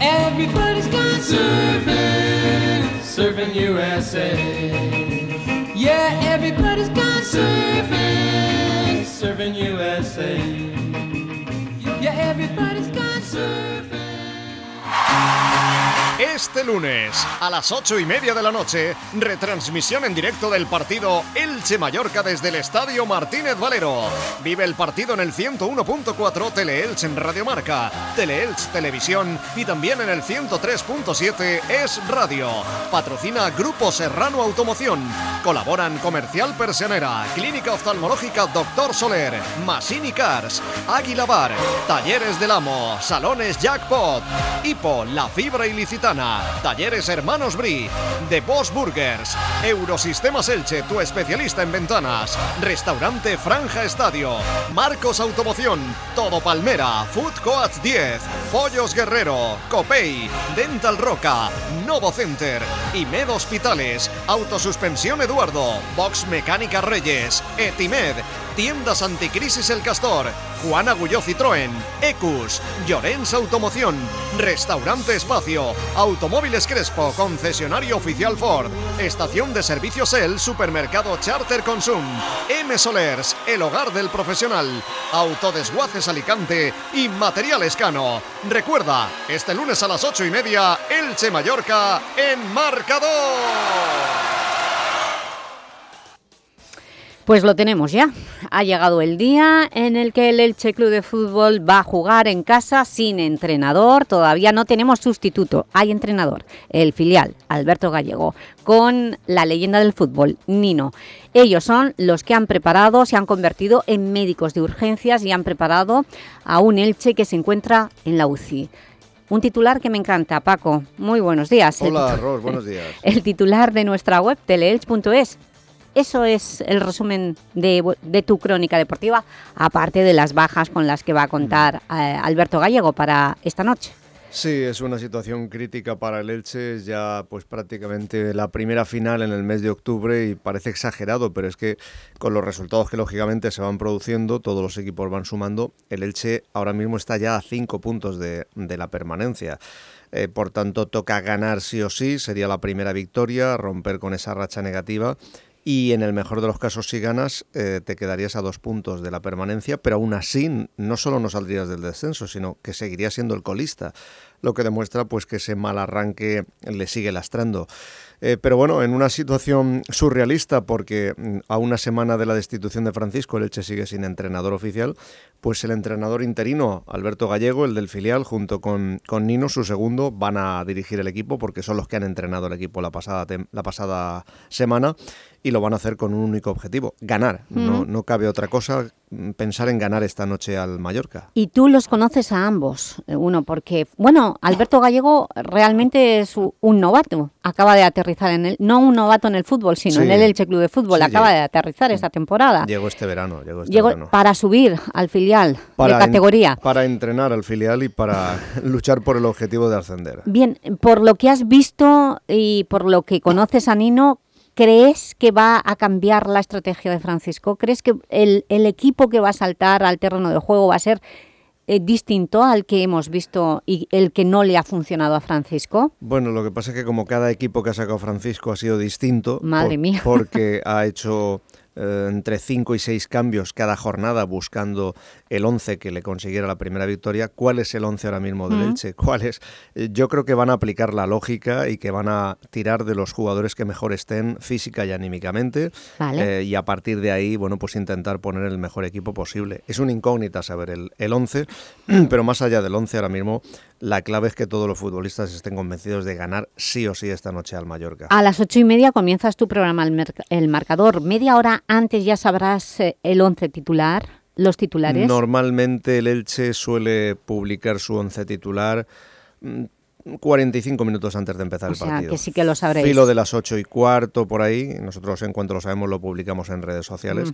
[SPEAKER 25] Everybody's gone surfing, surfing USA. Yeah, everybody's gone surfing, surfing USA. Yeah, everybody's gone surfing.
[SPEAKER 17] Este lunes, a las ocho y media de la noche, retransmisión en directo del partido Elche Mallorca desde el Estadio Martínez Valero. Vive el partido en el 101.4 Teleelch en Radio Marca, Teleelch Televisión y también en el 103.7 Es Radio. Patrocina Grupo Serrano Automoción. Colaboran Comercial Persianera, Clínica Oftalmológica Doctor Soler, Masini Cars, Águila Bar, Talleres del Amo, Salones Jackpot, Hipo, La Fibra Talleres Hermanos Bri, The Boss Burgers, Eurosistemas Elche, tu especialista en ventanas, Restaurante Franja Estadio, Marcos Automoción, Todo Palmera, Food Coats 10, Pollos Guerrero, Copey, Dental Roca, Novo Center, Imed Hospitales, Autosuspensión Eduardo, Box Mecánica Reyes, Etimed, Tiendas Anticrisis El Castor, Juan Agulló Citroën, Ecus, Llorens Automoción, Restaurante Espacio, Automóviles Crespo, concesionario oficial Ford, Estación de Servicios El, Supermercado Charter Consum, M Solers, el hogar del profesional, Autodesguaces Alicante y Material Cano. Recuerda, este lunes a las ocho y media, Elche Mallorca en marcador.
[SPEAKER 1] Pues lo tenemos ya. Ha llegado el día en el que el Elche Club de Fútbol va a jugar en casa sin entrenador. Todavía no tenemos sustituto. Hay entrenador, el filial, Alberto Gallego, con la leyenda del fútbol, Nino. Ellos son los que han preparado, se han convertido en médicos de urgencias y han preparado a un Elche que se encuentra en la UCI. Un titular que me encanta, Paco. Muy buenos días.
[SPEAKER 18] Hola, Ros, buenos días.
[SPEAKER 1] El titular de nuestra web, teleelch.es. Eso es el resumen de, de, tu crónica deportiva, aparte de las bajas con las que va a contar eh, Alberto Gallego para esta noche.
[SPEAKER 18] Sí, es una situación crítica para el Elche, es ya pues prácticamente la primera final en el mes de octubre y parece exagerado, pero es que con los resultados que lógicamente se van produciendo, todos los equipos van sumando, el Elche ahora mismo está ya a cinco puntos de, de la permanencia. Eh, por tanto, toca ganar sí o sí, sería la primera victoria, romper con esa racha negativa y en el mejor de los casos si ganas eh, te quedarías a dos puntos de la permanencia, pero aún así no solo no saldrías del descenso, sino que seguirías siendo el colista, lo que demuestra pues que ese mal arranque le sigue lastrando. Eh, pero bueno, en una situación surrealista, porque mm, a una semana de la destitución de Francisco, el Elche sigue sin entrenador oficial, pues el entrenador interino, Alberto Gallego, el del filial, junto con, con Nino, su segundo, van a dirigir el equipo, porque son los que han entrenado el equipo la pasada, la pasada semana, y lo van a hacer con un único objetivo, ganar. no, no cabe otra cosa mm, pensar en ganar esta noche al Mallorca.
[SPEAKER 1] Y tú los conoces a ambos, eh, uno, porque, bueno, Alberto Gallego realmente es un novato, acaba de aterrizar en el, no un novato en el fútbol, sino en el Elche Club de Fútbol, acaba de aterrizar esta temporada.
[SPEAKER 18] Llegó este verano, llegó este
[SPEAKER 1] llegó
[SPEAKER 18] verano.
[SPEAKER 1] para subir al filial
[SPEAKER 18] para
[SPEAKER 1] de categoría.
[SPEAKER 18] para entrenar al filial y para luchar por el objetivo de ascender.
[SPEAKER 1] Bien, por lo que has visto y por lo que conoces a Nino, ¿Crees que va a cambiar la estrategia de Francisco? ¿Crees que el, el, equipo que va a saltar al terreno de juego va a ser eh, distinto al que hemos visto y el que no le ha funcionado a Francisco?
[SPEAKER 18] Bueno, lo que pasa es que como cada equipo que ha sacado Francisco ha sido distinto,
[SPEAKER 1] Madre
[SPEAKER 18] por,
[SPEAKER 1] mía.
[SPEAKER 18] porque ha hecho eh, entre 5 y 6 cambios cada jornada buscando el 11 que le consiguiera la primera victoria. ¿Cuál es el 11 ahora mismo del
[SPEAKER 1] Mm.
[SPEAKER 18] Elche? ¿Cuál es? Eh, Yo creo que van a aplicar la lógica y que van a tirar de los jugadores que mejor estén física y anímicamente
[SPEAKER 1] Vale.
[SPEAKER 18] eh, y a partir de ahí, bueno, pues intentar poner el mejor equipo posible. Es una incógnita saber el, el 11, pero más allá del 11 ahora mismo, la clave es que todos los futbolistas estén convencidos de ganar sí o sí esta noche al Mallorca.
[SPEAKER 1] A las ocho y media comienzas tu programa El, el Marcador. Media hora antes ya sabrás eh, el once titular, los titulares.
[SPEAKER 18] Normalmente el Elche suele publicar su once titular mm, 45 minutos antes de empezar
[SPEAKER 1] O
[SPEAKER 18] el
[SPEAKER 1] sea,
[SPEAKER 18] partido.
[SPEAKER 1] que sí que lo sabréis.
[SPEAKER 18] Filo de las 8 y cuarto por ahí. Nosotros en cuanto lo sabemos lo publicamos en redes sociales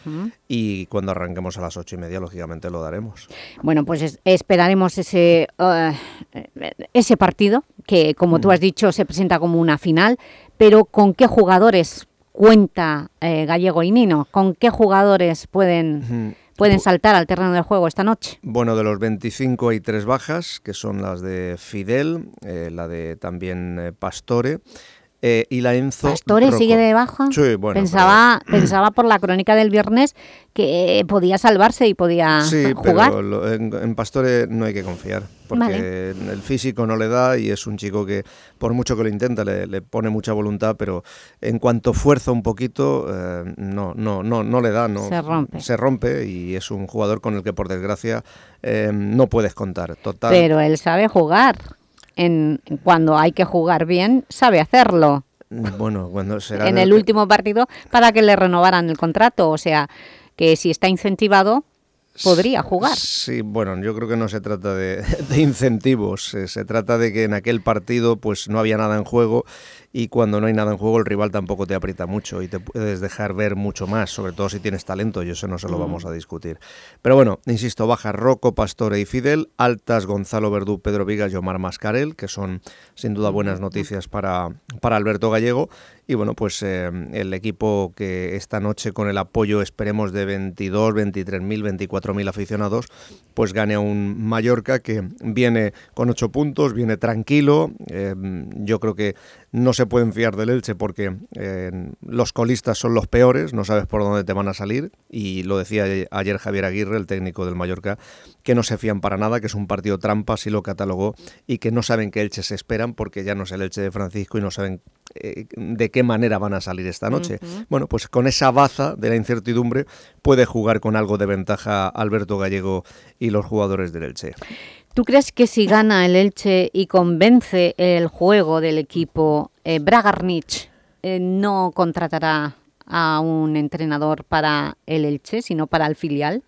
[SPEAKER 18] y cuando arranquemos a las 8 y media lógicamente lo daremos.
[SPEAKER 1] Bueno, pues es- esperaremos ese, eh, ese partido, que como
[SPEAKER 18] Mm.
[SPEAKER 1] tú has dicho se presenta como una final, pero ¿con qué jugadores cuenta eh, Gallego y Nino? ¿Con qué jugadores pueden, pueden saltar al terreno del juego esta noche?
[SPEAKER 18] Bueno, de los 25 hay tres bajas, que son las de Fidel, eh, la de también eh, Pastore Eh, y la Enzo
[SPEAKER 1] ¿Pastore
[SPEAKER 18] Rocco.
[SPEAKER 1] sigue de baja?
[SPEAKER 18] Sí, bueno.
[SPEAKER 1] pensaba, pensaba por la crónica del viernes que podía salvarse y podía
[SPEAKER 18] Sí,
[SPEAKER 1] jugar.
[SPEAKER 18] pero lo- en, en Pastore no hay que confiar, porque
[SPEAKER 1] Vale.
[SPEAKER 18] el físico no le da y es un chico que, por mucho que lo intenta, le, le pone mucha voluntad, pero en cuanto fuerza un poquito, eh, no, no, no, no le da. No,
[SPEAKER 1] Se rompe.
[SPEAKER 18] Se rompe y es un jugador con el que, por desgracia, eh, no puedes contar. Total.
[SPEAKER 1] Pero él sabe jugar. En, cuando hay que jugar bien, sabe hacerlo.
[SPEAKER 18] Bueno, cuando será
[SPEAKER 1] en el último partido para que le renovaran el contrato. O sea, que si está incentivado, podría jugar.
[SPEAKER 18] Sí, bueno, yo creo que no se trata de, de incentivos, eh, se trata de que en aquel partido pues no había nada en juego y cuando no hay nada en juego el rival tampoco te aprieta mucho y te puedes dejar ver mucho más, sobre todo si tienes talento y eso no se lo
[SPEAKER 1] Mm.
[SPEAKER 18] vamos a discutir. Pero bueno, insisto, baja Rocco, Pastore y Fidel, altas Gonzalo Verdú, Pedro Vigas y Omar Mascarel, que son sin duda buenas noticias para, para Alberto Gallego. Y bueno, pues eh, el equipo que esta noche con el apoyo esperemos de 22, 23.000, 24.000 aficionados, pues gane a un Mallorca que viene con 8 puntos, viene tranquilo. eh, yo creo que no se pueden fiar del Elche porque eh, los colistas son los peores, no sabes por dónde te van a salir. Y lo decía ayer Javier Aguirre, el técnico del Mallorca, que no se fían para nada, que es un partido trampa, así lo catalogó, y que no saben qué Elche se esperan porque ya no es el Elche de Francisco y no saben eh, de qué manera van a salir esta noche. Bueno, pues con esa baza de la incertidumbre puede jugar con algo de ventaja Alberto Gallego y los jugadores del Elche.
[SPEAKER 1] ¿Tú crees que si gana el Elche y convence el juego del equipo, eh, Bragarnich eh, no contratará a un entrenador para el Elche, sino para el filial?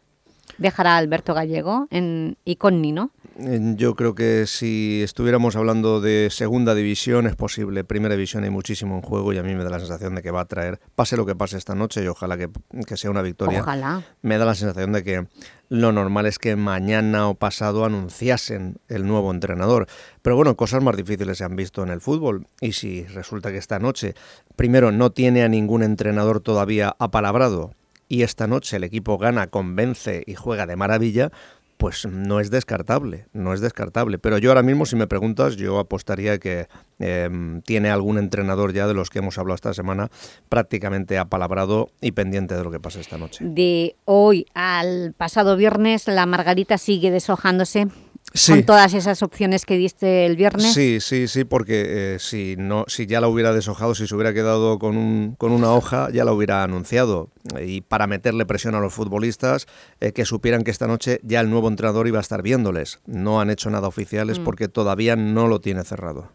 [SPEAKER 1] ¿Dejará a Alberto Gallego en, y con Nino?
[SPEAKER 18] Yo creo que si estuviéramos hablando de segunda división es posible. Primera división hay muchísimo en juego y a mí me da la sensación de que va a traer, pase lo que pase esta noche y ojalá que, que sea una victoria.
[SPEAKER 1] Ojalá.
[SPEAKER 18] Me da la sensación de que lo normal es que mañana o pasado anunciasen el nuevo entrenador. Pero bueno, cosas más difíciles se han visto en el fútbol. Y si resulta que esta noche, primero, no tiene a ningún entrenador todavía apalabrado y esta noche el equipo gana, convence y juega de maravilla, pues no es descartable, no es descartable. Pero yo ahora mismo, si me preguntas, yo apostaría que eh, tiene algún entrenador ya de los que hemos hablado esta semana prácticamente apalabrado y pendiente de lo que pase esta noche.
[SPEAKER 1] De hoy al pasado viernes, la Margarita sigue deshojándose
[SPEAKER 18] Sí.
[SPEAKER 1] con todas esas opciones que diste el viernes.
[SPEAKER 18] Sí, sí, sí, porque eh, si no, si ya la hubiera deshojado, si se hubiera quedado con, un, con una hoja, ya la hubiera anunciado. Y para meterle presión a los futbolistas, eh, que supieran que esta noche ya el nuevo entrenador iba a estar viéndoles. No han hecho nada oficiales
[SPEAKER 1] Mm.
[SPEAKER 18] porque todavía no lo tiene cerrado.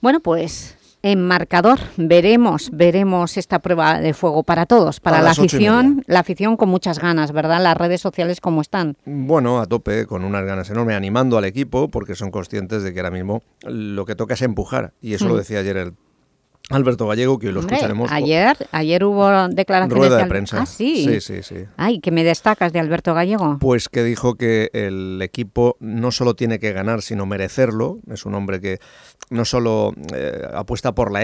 [SPEAKER 1] Bueno, pues en marcador veremos, veremos esta prueba de fuego para todos, para la afición, la afición con muchas ganas, ¿verdad? Las redes sociales cómo están.
[SPEAKER 18] Bueno, a tope, con unas ganas enormes, animando al equipo, porque son conscientes de que ahora mismo lo que toca es empujar. Y eso lo
[SPEAKER 1] Mm.
[SPEAKER 18] decía ayer el Alberto Gallego, que hoy lo
[SPEAKER 1] Hombre,
[SPEAKER 18] escucharemos.
[SPEAKER 1] ayer, ayer hubo declaraciones
[SPEAKER 18] Rueda de prensa.
[SPEAKER 1] Ah, sí.
[SPEAKER 18] Sí, sí, sí.
[SPEAKER 1] Ay, que me destacas de Alberto Gallego.
[SPEAKER 18] Pues que dijo que el equipo no solo tiene que ganar, sino merecerlo. Es un hombre que no solo eh, apuesta por la,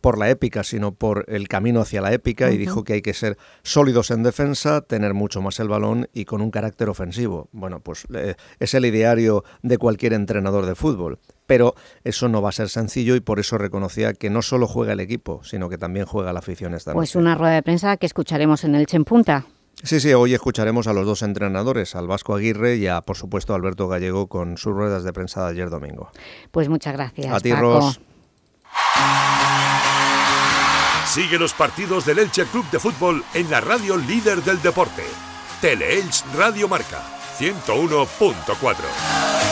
[SPEAKER 18] por la épica, sino por el camino hacia la épica. Y dijo que hay que ser sólidos en defensa, tener mucho más el balón y con un carácter ofensivo. Bueno, pues eh, es el ideario de cualquier entrenador de fútbol. Pero eso no va a ser sencillo y por eso reconocía que no solo juega el equipo, sino que también juega la afición esta
[SPEAKER 1] Pues
[SPEAKER 18] noche.
[SPEAKER 1] una rueda de prensa que escucharemos en el en Punta.
[SPEAKER 18] Sí, sí, hoy escucharemos a los dos entrenadores, al Vasco Aguirre y a, por supuesto, a Alberto Gallego con sus ruedas de prensa de ayer domingo.
[SPEAKER 1] Pues muchas gracias,
[SPEAKER 18] A ti,
[SPEAKER 1] Paco.
[SPEAKER 18] Ros.
[SPEAKER 14] Sigue los partidos del Elche Club de Fútbol en la radio líder del deporte. Teleelch Radio Marca 101.4.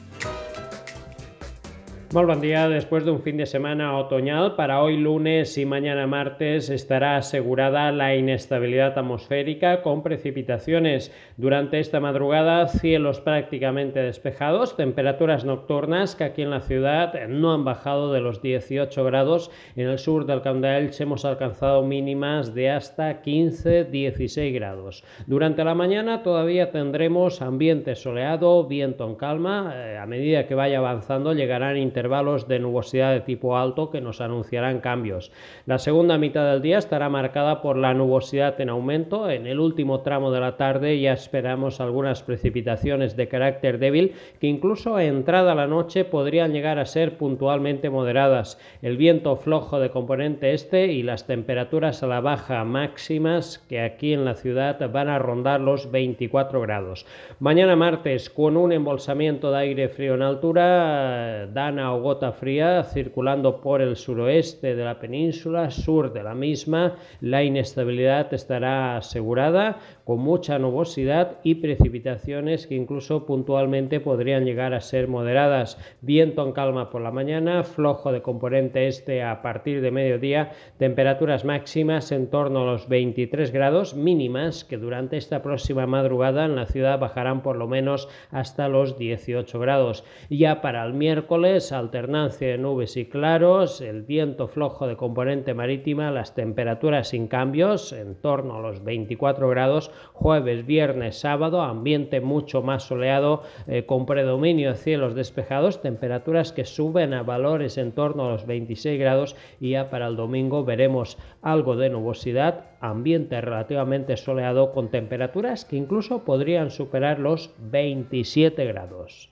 [SPEAKER 19] Muy buen día. Después de un fin de semana otoñal, para hoy lunes y mañana martes estará asegurada la inestabilidad atmosférica con precipitaciones. Durante esta madrugada, cielos prácticamente despejados, temperaturas nocturnas que aquí en la ciudad no han bajado de los 18 grados. En el sur del Camp de Elche hemos alcanzado mínimas de hasta 15-16 grados. Durante la mañana todavía tendremos ambiente soleado, viento en calma. Eh, a medida que vaya avanzando llegarán intervalos intervalos de nubosidad de tipo alto que nos anunciarán cambios. La segunda mitad del día estará marcada por la nubosidad en aumento. En el último tramo de la tarde ya esperamos algunas precipitaciones de carácter débil que incluso a entrada la noche podrían llegar a ser puntualmente moderadas. El viento flojo de componente este y las temperaturas a la baja máximas que aquí en la ciudad van a rondar los 24 grados. Mañana martes con un embolsamiento de aire frío en altura, dana gota fría circulando por el suroeste de la península, sur de la misma, la inestabilidad estará asegurada con mucha nubosidad y precipitaciones que incluso puntualmente podrían llegar a ser moderadas. Viento en calma por la mañana, flojo de componente este a partir de mediodía, temperaturas máximas en torno a los 23 grados mínimas que durante esta próxima madrugada en la ciudad bajarán por lo menos hasta los 18 grados. Ya para el miércoles, alternancia de nubes y claros, el viento flojo de componente marítima, las temperaturas sin cambios en torno a los 24 grados, jueves, viernes, sábado, ambiente mucho más soleado eh, con predominio de cielos despejados, temperaturas que suben a valores en torno a los 26 grados y ya para el domingo veremos algo de nubosidad, ambiente relativamente soleado con temperaturas que incluso podrían superar los 27 grados.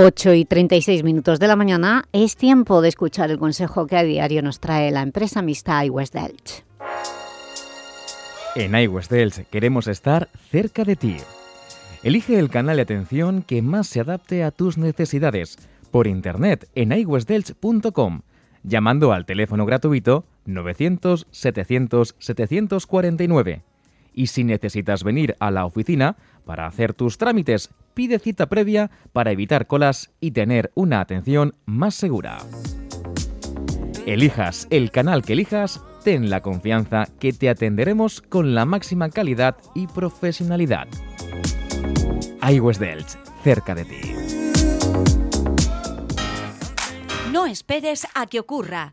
[SPEAKER 1] 8 y 36 minutos de la mañana es tiempo de escuchar el consejo que a diario nos trae la empresa mixta iWest Delch.
[SPEAKER 2] En iWest Delch queremos estar cerca de ti. Elige el canal de atención que más se adapte a tus necesidades por internet en iwestdelch.com llamando al teléfono gratuito 900 700 749 y si necesitas venir a la oficina para hacer tus trámites, pide cita previa para evitar colas y tener una atención más segura. Elijas el canal que elijas, ten la confianza que te atenderemos con la máxima calidad y profesionalidad. iWest Delch, cerca de ti.
[SPEAKER 27] No esperes a que ocurra.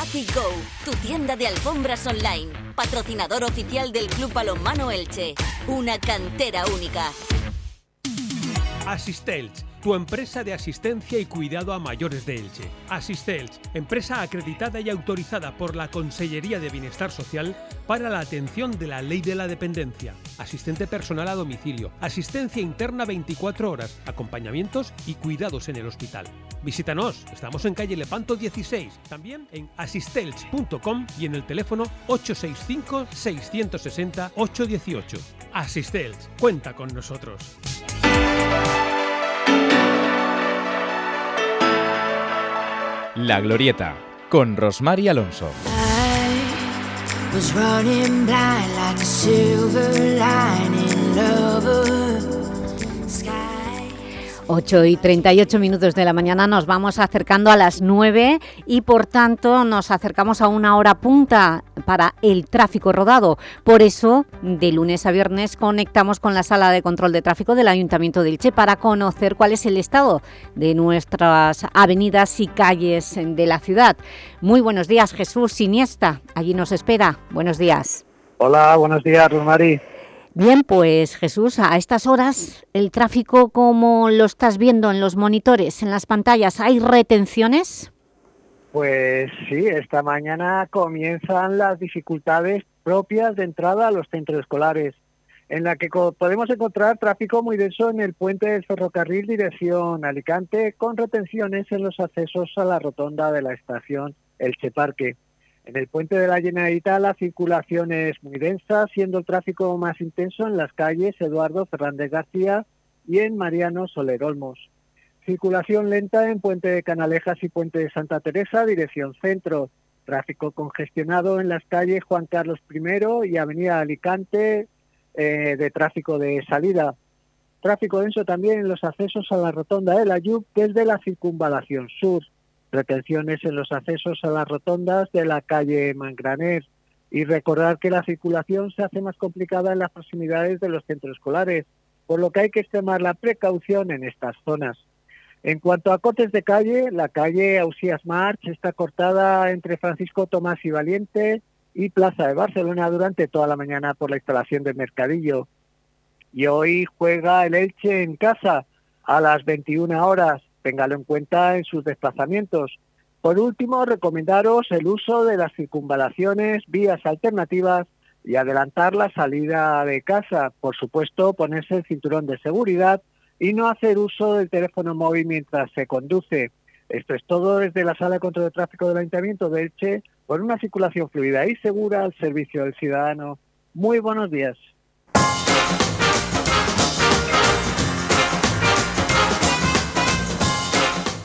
[SPEAKER 34] AtiGo, tu tienda de alfombras online, patrocinador oficial del Club Balonmano Elche, una cantera única.
[SPEAKER 21] Asistelch, tu empresa de asistencia y cuidado a mayores de Elche. Asistelch, empresa acreditada y autorizada por la Consellería de Bienestar Social para la atención de la ley de la dependencia. Asistente personal a domicilio, asistencia interna 24 horas, acompañamientos y cuidados en el hospital. Visítanos, estamos en calle Lepanto 16, también en asistelch.com y en el teléfono 865 660 818. Asistelch, cuenta con nosotros.
[SPEAKER 2] La Glorieta, con Rosmar y Alonso.
[SPEAKER 1] 8 y 38 minutos de la mañana nos vamos acercando a las 9 y por tanto nos acercamos a una hora punta para el tráfico rodado. Por eso, de lunes a viernes conectamos con la Sala de Control de Tráfico del Ayuntamiento de Elche para conocer cuál es el estado de nuestras avenidas y calles de la ciudad. Muy buenos días, Jesús Siniesta. Allí nos espera. Buenos días.
[SPEAKER 35] Hola, buenos días, Rosmari.
[SPEAKER 1] Bien, pues Jesús, a estas horas, el tráfico, como lo estás viendo en los monitores, en las pantallas, ¿hay retenciones?
[SPEAKER 35] Pues sí, esta mañana comienzan las dificultades propias de entrada a los centros escolares, en la que podemos encontrar tráfico muy denso en el puente del ferrocarril dirección Alicante, con retenciones en los accesos a la rotonda de la estación Elche Parque. En el puente de la Generalitat la circulación es muy densa, siendo el tráfico más intenso en las calles Eduardo Fernández García y en Mariano Soler Olmos. Circulación lenta en Puente de Canalejas y Puente de Santa Teresa, dirección centro. Tráfico congestionado en las calles Juan Carlos I y Avenida Alicante eh, de tráfico de salida. Tráfico denso también en los accesos a la rotonda de la YUP desde la circunvalación sur. Retenciones en los accesos a las rotondas de la calle Mangraner. Y recordar que la circulación se hace más complicada en las proximidades de los centros escolares, por lo que hay que extremar la precaución en estas zonas. En cuanto a cortes de calle, la calle Ausías March está cortada entre Francisco Tomás y Valiente y Plaza de Barcelona durante toda la mañana por la instalación del mercadillo. Y hoy juega el Elche en casa a las 21 horas. Téngalo en cuenta en sus desplazamientos. Por último, recomendaros el uso de las circunvalaciones, vías alternativas y adelantar la salida de casa. Por supuesto, ponerse el cinturón de seguridad y no hacer uso del teléfono móvil mientras se conduce. Esto es todo desde la Sala de Control de Tráfico del Ayuntamiento de Elche, por una circulación fluida y segura al servicio del ciudadano. Muy buenos días.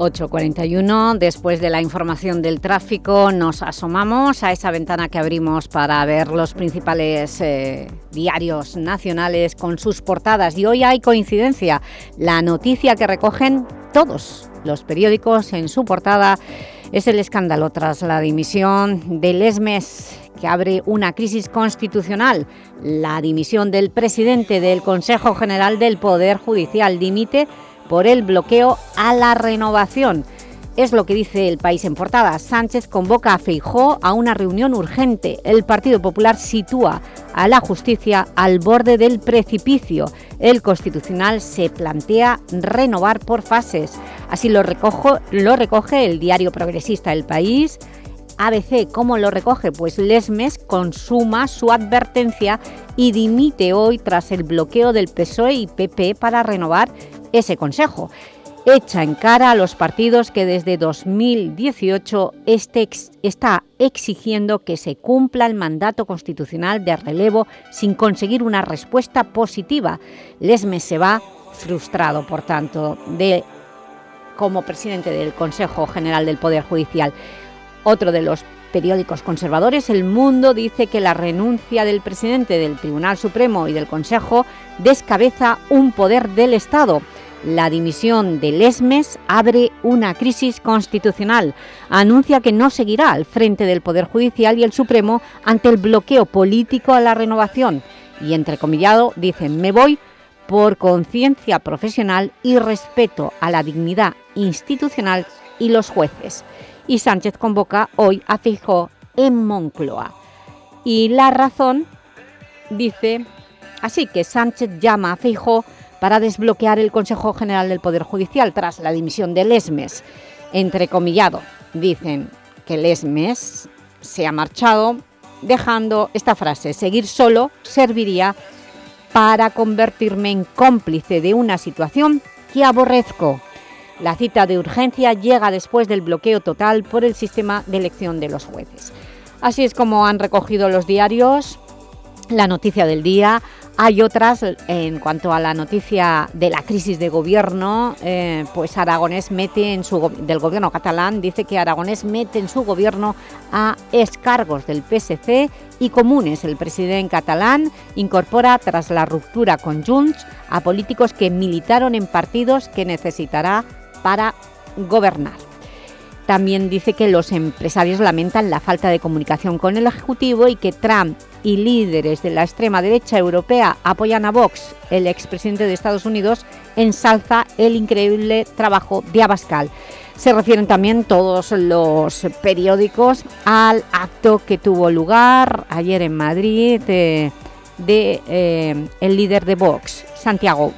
[SPEAKER 1] 8.41, después de la información del tráfico, nos asomamos a esa ventana que abrimos para ver los principales eh, diarios nacionales con sus portadas. Y hoy hay coincidencia, la noticia que recogen todos los periódicos en su portada es el escándalo tras la dimisión del ESMES, que abre una crisis constitucional. La dimisión del presidente del Consejo General del Poder Judicial dimite por el bloqueo a la renovación. Es lo que dice el país en portada. Sánchez convoca a Feijó a una reunión urgente. El Partido Popular sitúa a la justicia al borde del precipicio. El Constitucional se plantea renovar por fases. Así lo, lo recoge el diario progresista El País. ABC, ¿cómo lo recoge? Pues Lesmes consuma su advertencia y dimite hoy tras el bloqueo del PSOE y PP para renovar ese Consejo. Echa en cara a los partidos que desde 2018 este está exigiendo que se cumpla el mandato constitucional de relevo sin conseguir una respuesta positiva. Lesmes se va frustrado, por tanto, de, como presidente del Consejo General del Poder Judicial. Otro de los periódicos conservadores, El Mundo dice que la renuncia del presidente del Tribunal Supremo y del Consejo descabeza un poder del Estado. La dimisión de Lesmes abre una crisis constitucional. Anuncia que no seguirá al frente del Poder Judicial y el Supremo ante el bloqueo político a la renovación. Y entrecomillado dicen, me voy por conciencia profesional y respeto a la dignidad institucional y los jueces. Y Sánchez convoca hoy a Fijó en Moncloa. Y la razón dice, así que Sánchez llama a Fijó para desbloquear el Consejo General del Poder Judicial tras la dimisión de Lesmes. Entrecomillado, dicen que Lesmes se ha marchado dejando esta frase, seguir solo serviría para convertirme en cómplice de una situación que aborrezco. La cita de urgencia llega después del bloqueo total por el sistema de elección de los jueces. Así es como han recogido los diarios la noticia del día. Hay otras, en cuanto a la noticia de la crisis de gobierno, eh, pues Aragonés mete en su del gobierno catalán, dice que Aragonés mete en su gobierno a escargos del PSC y comunes. El presidente catalán incorpora, tras la ruptura con Junts, a políticos que militaron en partidos que necesitará para gobernar. También dice que los empresarios lamentan la falta de comunicación con el Ejecutivo y que Trump y líderes de la extrema derecha europea apoyan a Vox, el expresidente de Estados Unidos ensalza el increíble trabajo de Abascal. Se refieren también todos los periódicos al acto que tuvo lugar ayer en Madrid, eh, de eh, el líder de Vox, Santiago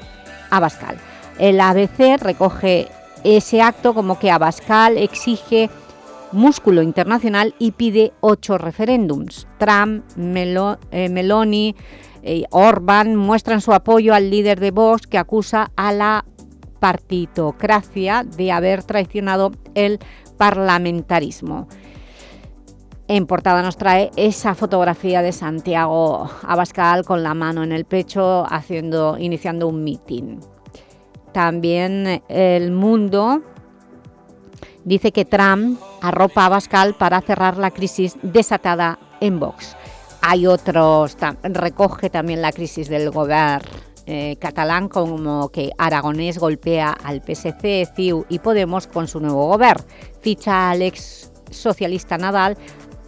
[SPEAKER 1] Abascal. El ABC recoge ese acto como que Abascal exige músculo internacional y pide ocho referéndums. Trump, eh, Meloni, y Orban muestran su apoyo al líder de Vox que acusa a la partitocracia de haber traicionado el parlamentarismo. En portada nos trae esa fotografía de Santiago Abascal con la mano en el pecho haciendo, iniciando un mitin. También El Mundo dice que Trump arropa a Abascal para cerrar la crisis desatada en Vox. Hay otros, recoge también la crisis del gobierno eh, catalán como que Aragonés golpea al PSC, CiU y Podemos con su nuevo gobierno. Ficha al ex socialista Nadal,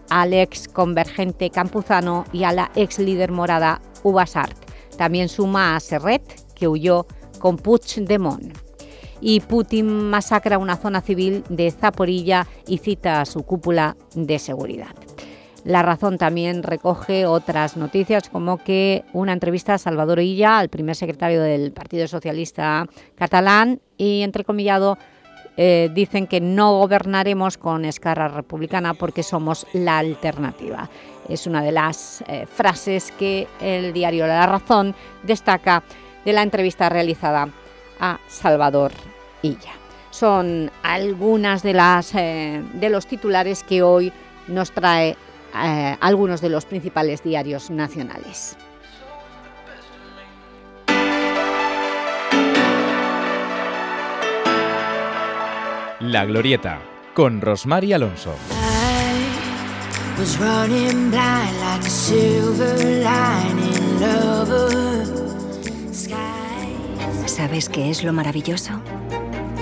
[SPEAKER 1] al ex convergente Campuzano y a la ex líder morada Ubasart. También suma a Serret, que huyó con Puigdemont. Y Putin masacra una zona civil de Zaporilla y cita a su cúpula de seguridad. La Razón también recoge otras noticias como que una entrevista a Salvador Illa, al primer secretario del Partido Socialista catalán, y entrecomillado eh, dicen que no gobernaremos con Escarra Republicana porque somos la alternativa. Es una de las eh, frases que el diario La Razón destaca de la entrevista realizada a Salvador Illa. Son algunas de, las, eh, de los titulares que hoy nos trae eh, algunos de los principales diarios nacionales.
[SPEAKER 2] La Glorieta, con Rosmar Alonso.
[SPEAKER 36] ¿Sabes qué es lo maravilloso?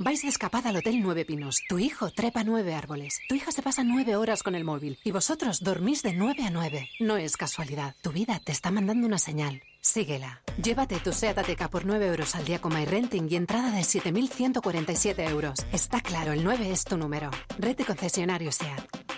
[SPEAKER 37] Vais de escapada al Hotel Nueve Pinos. Tu hijo trepa nueve árboles. Tu hija se pasa nueve horas con el móvil. Y vosotros dormís de nueve a nueve. No es casualidad. Tu vida te está mandando una señal. Síguela. Llévate tu SEAT Ateca por 9 euros al día con MyRenting y entrada de 7.147 euros. Está claro, el 9 es tu número. Red de concesionario SEAT.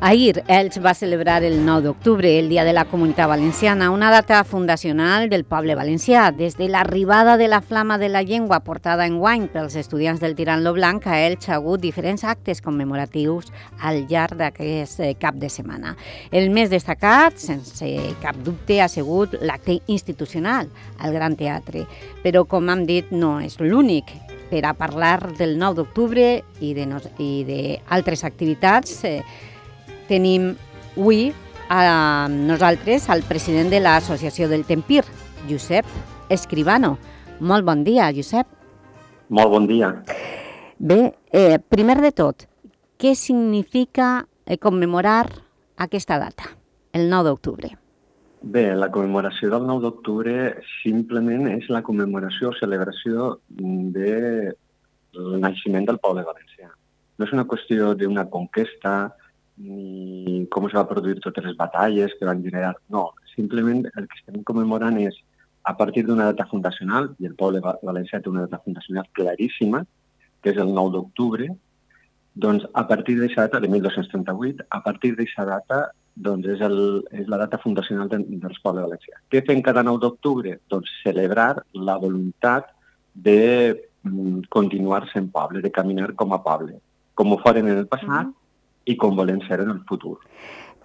[SPEAKER 1] Ahir, Elx va celebrar el 9 d'octubre, el Dia de la Comunitat Valenciana, una data fundacional del poble valencià. Des de l'arribada de la flama de la llengua portada en guany pels estudiants del Tirant Lo Blanc, a Elx ha hagut diferents actes commemoratius al llarg d'aquest eh, cap de setmana. El més destacat, sense cap dubte, ha sigut l'acte institucional al Gran Teatre, però, com hem dit, no és l'únic per a parlar del 9 d'octubre i d'altres activitats eh, tenim avui a nosaltres al president de l'Associació del Tempir, Josep Escribano. Molt bon dia, Josep.
[SPEAKER 38] Molt bon dia.
[SPEAKER 1] Bé, eh, primer de tot, què significa eh, commemorar aquesta data, el 9 d'octubre?
[SPEAKER 38] Bé, la commemoració del 9 d'octubre simplement és la commemoració o celebració del naixement del poble valencià. No és una qüestió d'una conquesta, ni com es va produir totes les batalles que van generar. No, simplement el que estem commemorant és a partir d'una data fundacional, i el poble valencià té una data fundacional claríssima, que és el 9 d'octubre, doncs a partir d'aquesta data, de 1238, a partir d'aquesta data doncs és, el, és la data fundacional de, dels pobles valencians. Què fem cada 9 d'octubre? Doncs celebrar la voluntat de mm, continuar sent poble, de caminar com a poble, com ho foren en el passat mm -hmm. I com volen ser en el futur.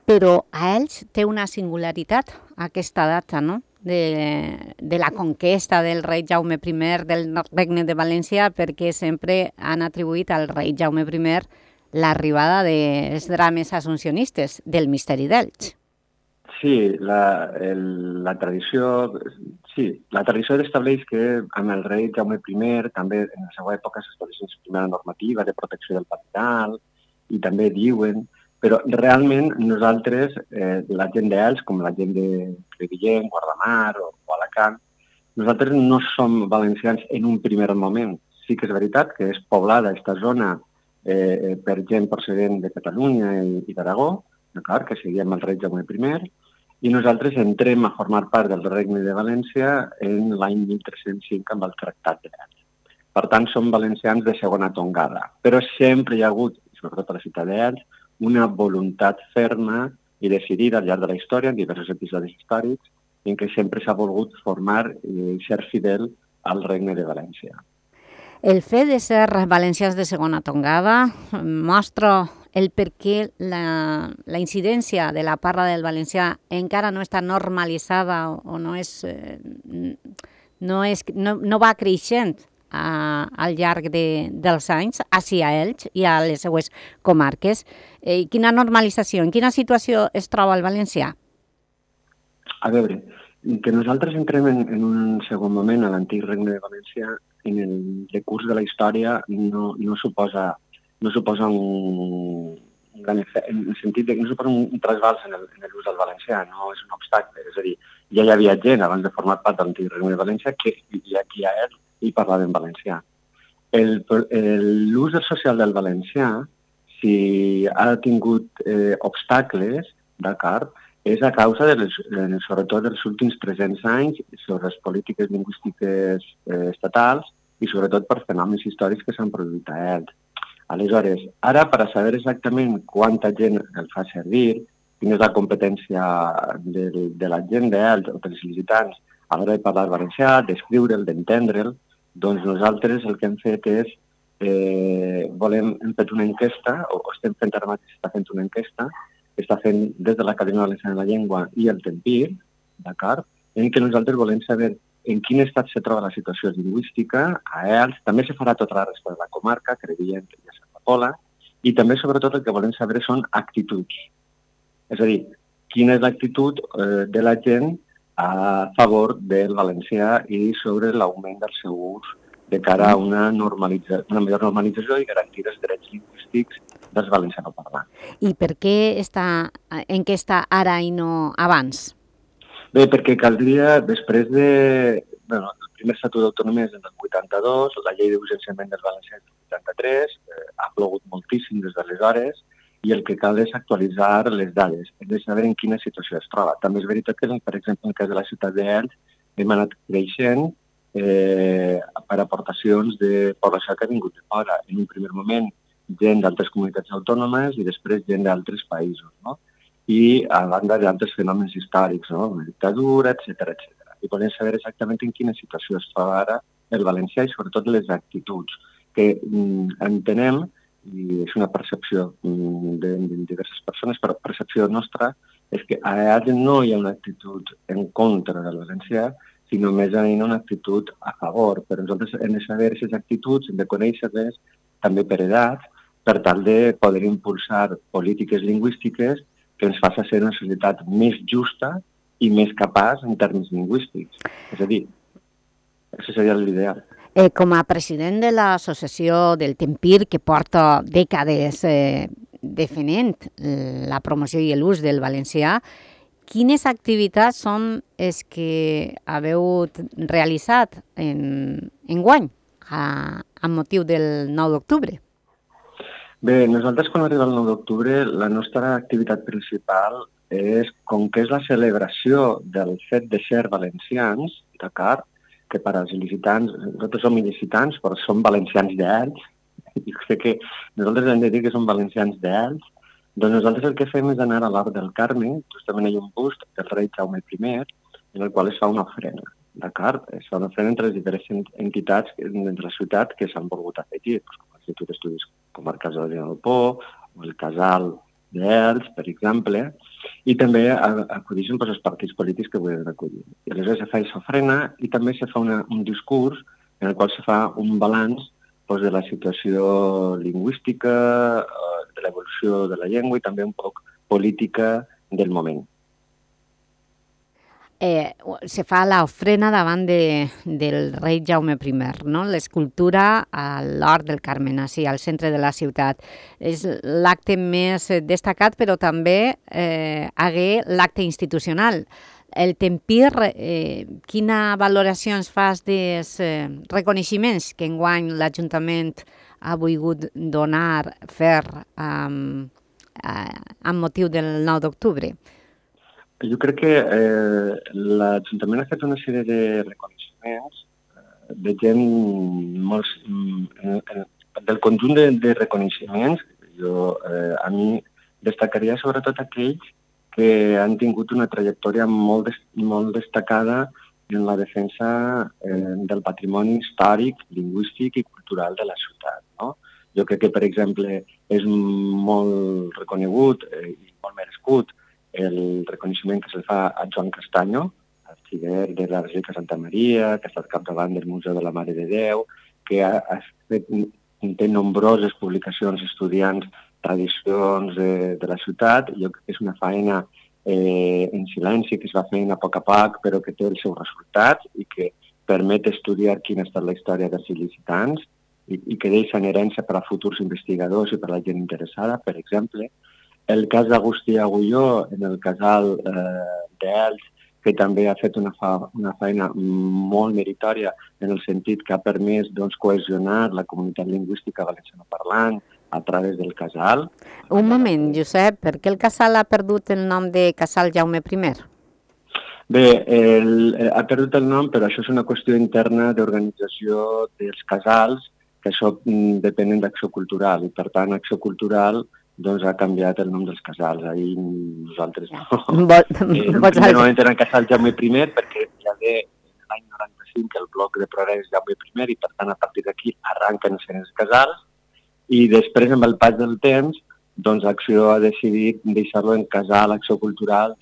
[SPEAKER 1] Però a ells té una singularitat aquesta data, no? de, de la conquesta del rei Jaume I del regne de València perquè sempre han atribuït al rei Jaume I l'arribada dels drames assumpcionistes del misteri d'Elx.
[SPEAKER 38] Sí, la, el, la tradició sí, la tradició estableix que amb el rei Jaume I també en la seva època s'estableix primera normativa de protecció del patrimoni i també diuen però realment nosaltres, eh, la gent d'Els, com la gent de Crevillent, Guardamar o, o Alacant, nosaltres no som valencians en un primer moment. Sí que és veritat que és poblada aquesta zona eh, per gent procedent de Catalunya i, i d'Aragó, d'acord, que seguíem el rei Jaume I, i nosaltres entrem a formar part del Regne de València en l'any 1305 amb el Tractat de d'Els. Per tant, som valencians de segona tongada, però sempre hi ha hagut, sobretot a la ciutat d'Els, una voluntat ferma i decidida al llarg de la història, en diversos episodis històrics, en què sempre s'ha volgut formar i ser fidel al regne de València.
[SPEAKER 1] El fet de ser valencians de segona tongada mostra el per què la, la incidència de la parla del valencià encara no està normalitzada o, o no, és, eh, no, és, no, no va creixent a, al llarg de, dels anys, a Elx i a les seues comarques. Eh, quina normalització, en quina situació es troba el valencià?
[SPEAKER 38] A veure, que nosaltres entrem en, en un segon moment a l'antic regne de València en el decurs de la història no, no suposa, no suposa un, un gran efecte, en el sentit que no suposa un trasbals en l'ús del valencià, no és un obstacle. És a dir, ja hi havia gent abans de formar part de l'antic regne de València que vivia aquí a Elx i parlava en valencià. L'ús social del valencià, si ha tingut eh, obstacles, d'acord, és a causa, de les, eh, sobretot dels últims 300 anys, sobre les polítiques lingüístiques eh, estatals i sobretot per fenòmens històrics que s'han produït a ell. Aleshores, ara, per a saber exactament quanta gent el fa servir, quina és la competència de, de la gent d'ells o dels licitants a l'hora de parlar valencià, d'escriure'l, d'entendre'l, doncs nosaltres el que hem fet és, eh, volem, hem fet una enquesta, o estem fent ara mateix, està fent una enquesta, que està fent des de l'Acadèmia Valenciana de la Llengua i el Tempir, d'acord, en què nosaltres volem saber en quin estat se troba la situació lingüística a ELS, també se farà tota la resta de la comarca, Crevillent i Santa Pola, i també, sobretot, el que volem saber són actituds. És a dir, quina és l'actitud eh, de la gent a favor del valencià i sobre l'augment del seu ús de cara a una, normalitza una millor normalització i garantir els drets lingüístics dels valencianoparlants.
[SPEAKER 1] I per què està, en què està ara i no abans?
[SPEAKER 38] Bé, perquè caldria, després de... Bueno, el primer estatut d'autonomia és del 82, la llei d'urgenciament dels valencians del 83, eh, ha plogut moltíssim des d'aleshores, i el que cal és actualitzar les dades, és de saber en quina situació es troba. També és veritat que, per exemple, en el cas de la ciutat d'Elx, hem anat creixent eh, per aportacions de població que ha vingut de fora. En un primer moment, gent d'altres comunitats autònomes i després gent d'altres països, no? I a banda d'altres fenòmens històrics, no? La dictadura, etc etc. I volem saber exactament en quina situació es troba ara el valencià i sobretot les actituds que mm, entenem i és una percepció de, de diverses persones, però percepció nostra és que a allà no hi ha una actitud en contra del valencià, sinó més aviat una actitud a favor. Però nosaltres hem de saber aquestes actituds, hem de conèixer-les també per edat, per tal de poder impulsar polítiques lingüístiques que ens faci ser una societat més justa i més capaç en termes lingüístics. És a dir, això seria l'ideal.
[SPEAKER 1] Eh, com a president de l'associació del Tempir, que porta dècades eh, defenent la promoció i l'ús del valencià, quines activitats són les que haveu realitzat en, en guany a, a motiu del 9 d'octubre?
[SPEAKER 38] Bé, nosaltres quan arriba el 9 d'octubre la nostra activitat principal és, com que és la celebració del fet de ser valencians, Dakar, que per als il·licitants, nosaltres som il·licitants, però som valencians d'ells, jo sé que nosaltres hem de dir que som valencians d'Elx, doncs nosaltres el que fem és anar a l'Arc del Carme, justament hi ha un bust del rei Jaume I, en el qual es fa una ofrena. D'acord? Es fa una ofrena entre les diferents entitats de la ciutat que s'han volgut afegir, doncs, com l'Institut d'Estudis Comarcals de del Po, o el Casal d'Elx, per exemple, i també acudixen doncs, els partits polítics que volen acollir. I aleshores se fa aquesta ofrena i també se fa una, un discurs en el qual se fa un balanç doncs, de la situació lingüística, eh, de l'evolució de la llengua i també un poc política del moment
[SPEAKER 1] eh, se fa l'ofrena davant de, del rei Jaume I, no? l'escultura a l'Hort del Carmen, així, al centre de la ciutat. És l'acte més destacat, però també eh, hagué l'acte institucional. El Tempir, eh, quina valoració ens fas dels eh, reconeixements que enguany l'Ajuntament ha volgut donar, fer eh, amb motiu del 9 d'octubre?
[SPEAKER 38] Jo crec que eh, l'Ajuntament ha fet una sèrie de reconeixements eh, de gent molts, mm, eh, del conjunt de, de reconeixements, jo, eh, a mi destacaria sobretot aquells que han tingut una trajectòria molt, des, molt destacada en la defensa eh, del patrimoni històric, lingüístic i cultural de la ciutat. No? Jo crec que, per exemple, és molt reconegut eh, i molt merescut el reconeixement que se fa a Joan Castanyo, arxiver de la Basílica Santa Maria, que ha estat capdavant del Museu de la Mare de Déu, que ha, ha fet, té nombroses publicacions estudiants tradicions de, de la ciutat. Jo crec que és una feina eh, en silenci que es va fent a poc a poc, però que té els seus resultats i que permet estudiar quina ha estat la història dels il·licitants i, i que deixa en herència per a futurs investigadors i per a la gent interessada. Per exemple, el cas d'Agustí Agulló, en el casal eh, d'Elx, que també ha fet una, fa, una feina molt meritòria en el sentit que ha permès doncs, cohesionar la comunitat lingüística valenciana parlant a través del casal.
[SPEAKER 1] Un moment, Josep, per què el casal ha perdut el nom de Casal Jaume I?
[SPEAKER 38] Bé, el, eh, ha perdut el nom, però això és una qüestió interna d'organització dels casals, que això mm, depenen d'Acció Cultural, i per tant Acció Cultural doncs ha canviat el nom dels casals. Ahir nosaltres no.
[SPEAKER 1] Vol,
[SPEAKER 38] eh, primer moment eren casal Jaume I perquè ja ve l'any 95 el bloc de progrés Jaume I i per tant a partir d'aquí arranquen ser els casals i després amb el pas del temps doncs Acció ha decidit deixar-lo en casal Acció Cultural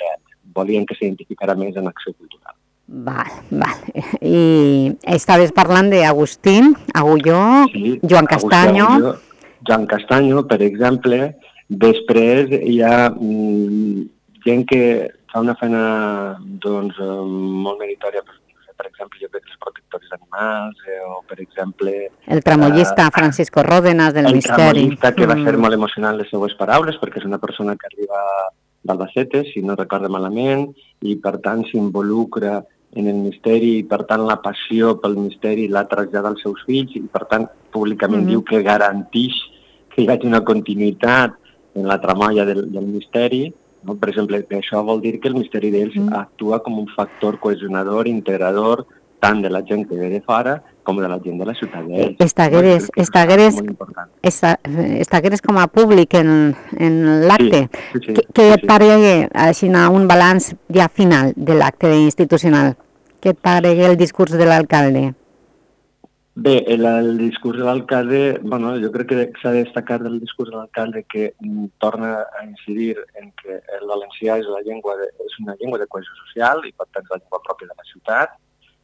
[SPEAKER 38] volien que s'identificara més en Acció Cultural.
[SPEAKER 1] Val, val. I estaves parlant d'Agustín, Agulló, sí, Joan Castanyo... Agulló,
[SPEAKER 38] Joan Castanyo, per exemple, després hi ha mm, gent que fa una feina doncs, molt meritòria, per, per exemple, jo crec que els protectors d'animals, eh, o per exemple...
[SPEAKER 1] El tramollista eh, Francisco Ródenas del
[SPEAKER 38] el
[SPEAKER 1] Misteri.
[SPEAKER 38] El tramollista que mm. va ser molt emocional les seues paraules, perquè és una persona que arriba d'Albacete, si no recordo malament, i per tant s'involucra en el misteri i per tant la passió pel misteri l'ha traslladat als seus fills i per tant públicament mm -hmm. diu que garantix que hi hagi una continuïtat en la tramolla del, del misteri. No? Per exemple, això vol dir que el misteri d'ells mm. actua com un factor cohesionador, integrador, tant de la gent que ve de fora com de la gent de la ciutat d'ells.
[SPEAKER 1] Estagueres, no? estagueres, esta, estagueres com a públic en, en l'acte. Sí, sí, sí, què sí, et paregué, així, un balanç ja final de l'acte institucional? Què et paregué el discurs de l'alcalde?
[SPEAKER 38] Bé, el, el discurs de l'alcalde, bueno, jo crec que s'ha de destacar del discurs de l'alcalde que mm, torna a incidir en que el valencià és, la llengua de, és una llengua de cohesió social i per tant la llengua pròpia de la ciutat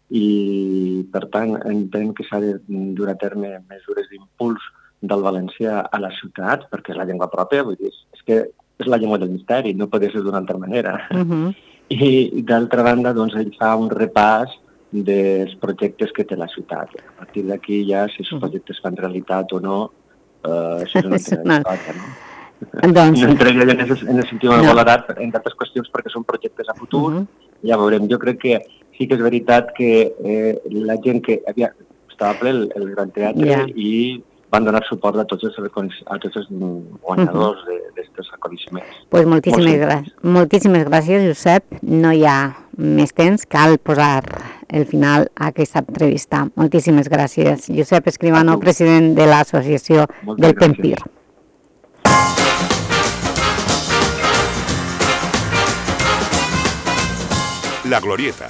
[SPEAKER 38] i per tant entenc que s'ha de dur a terme mesures d'impuls del valencià a la ciutat perquè és la llengua pròpia, vull dir, és que és la llengua del misteri, no pot ser d'una altra manera. Uh -huh. I d'altra banda, doncs, ell fa un repàs dels projectes que té la ciutat. A partir d'aquí ja, si els projectes fan realitat o no, eh, això és una altra història, no? Doncs... No entraria en en aquest sentit no. valorat en altres qüestions perquè són projectes a futur. Uh -huh. Ja veurem. Jo crec que sí que és veritat que eh, la gent que havia, estava ple el, el Gran Teatre yeah. i van donar suport a tots els, a tots els guanyadors uh -huh. d'aquests reconeixements.
[SPEAKER 1] Pues moltíssimes, gràcies. moltíssimes gràcies, Josep. No hi ha més temps, cal posar el final a aquesta entrevista. Moltíssimes gràcies. Josep Escribano, president de l'Associació del Tempir.
[SPEAKER 14] La Glorieta,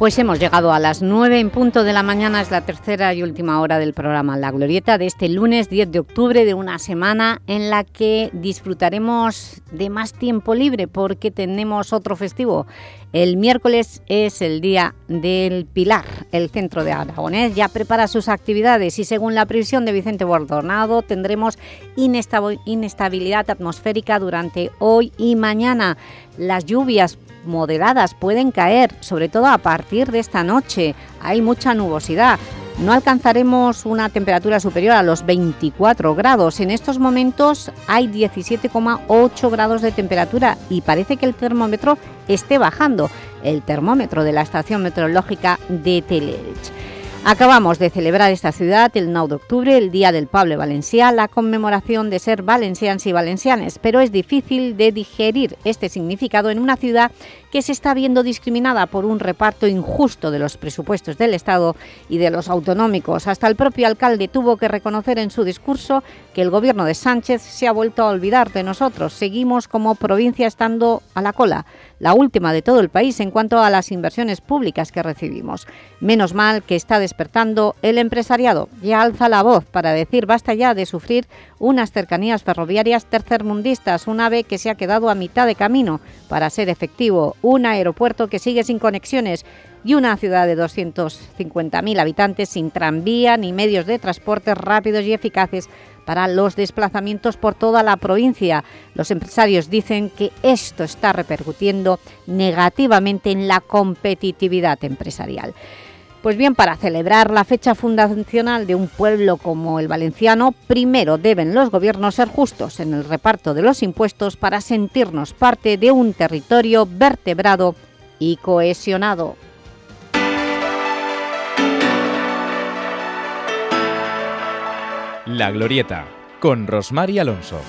[SPEAKER 1] Pues hemos llegado a las 9 en punto de la mañana, es la tercera y última hora del programa La Glorieta de este lunes 10 de octubre de una semana en la que disfrutaremos de más tiempo libre porque tenemos otro festivo. El miércoles es el Día del Pilar. El Centro de Aragonés ya prepara sus actividades y según la previsión de Vicente Bordonado tendremos inestabilidad atmosférica durante hoy y mañana. Las lluvias moderadas pueden caer, sobre todo a partir de esta noche. Hay mucha nubosidad. No alcanzaremos una temperatura superior a los 24 grados. En estos momentos hay 17,8 grados de temperatura y parece que el termómetro esté bajando. El termómetro de la estación meteorológica de Teleelch. Acabamos de celebrar esta ciudad el 9 de octubre, el Día del Pablo Valencià, la conmemoración de ser valencians y valencianes, pero es difícil de digerir este significado en una ciudad que se está viendo discriminada por un reparto injusto de los presupuestos del Estado y de los autonómicos. Hasta el propio alcalde tuvo que reconocer en su discurso que el gobierno de Sánchez se ha vuelto a olvidar de nosotros. Seguimos como provincia estando a la cola, la última de todo el país en cuanto a las inversiones públicas que recibimos. Menos mal que está despertando el empresariado. Ya alza la voz para decir basta ya de sufrir unas cercanías ferroviarias tercermundistas, un ave que se ha quedado a mitad de camino para ser efectivo un aeropuerto que sigue sin conexiones y una ciudad de 250.000 habitantes sin tranvía ni medios de transporte rápidos y eficaces para los desplazamientos por toda la provincia. Los empresarios dicen que esto está repercutiendo negativamente en la competitividad empresarial. Pues bien, para celebrar la fecha fundacional de un pueblo como el valenciano, primero deben los gobiernos ser justos en el reparto de los impuestos para sentirnos parte de un territorio vertebrado y cohesionado.
[SPEAKER 32] La Glorieta, con Rosmar y Alonso.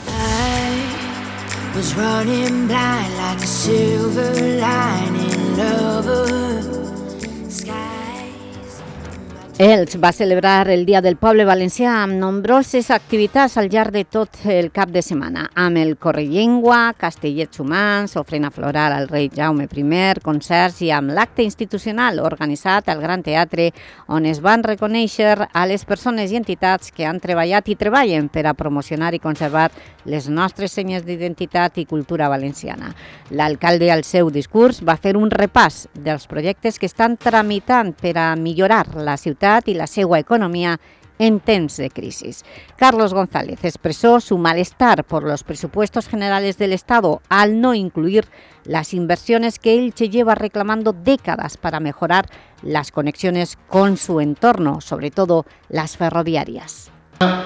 [SPEAKER 1] Elx va celebrar el Dia del Poble Valencià amb nombroses activitats al llarg de tot el cap de setmana, amb el Correllengua, Castellets Humans, ofrena floral al rei Jaume I, concerts i amb l'acte institucional organitzat al Gran Teatre on es van reconèixer a les persones i entitats que han treballat i treballen per a promocionar i conservar les nostres senyes d'identitat i cultura valenciana. L'alcalde al seu discurs va fer un repàs dels projectes que estan tramitant per a millorar la ciutat y la segua economía en temps de crisis. Carlos González expresó su malestar por los presupuestos generales del Estado al no incluir las inversiones que Elche lleva reclamando décadas para mejorar las conexiones con su entorno, sobre todo las ferroviarias.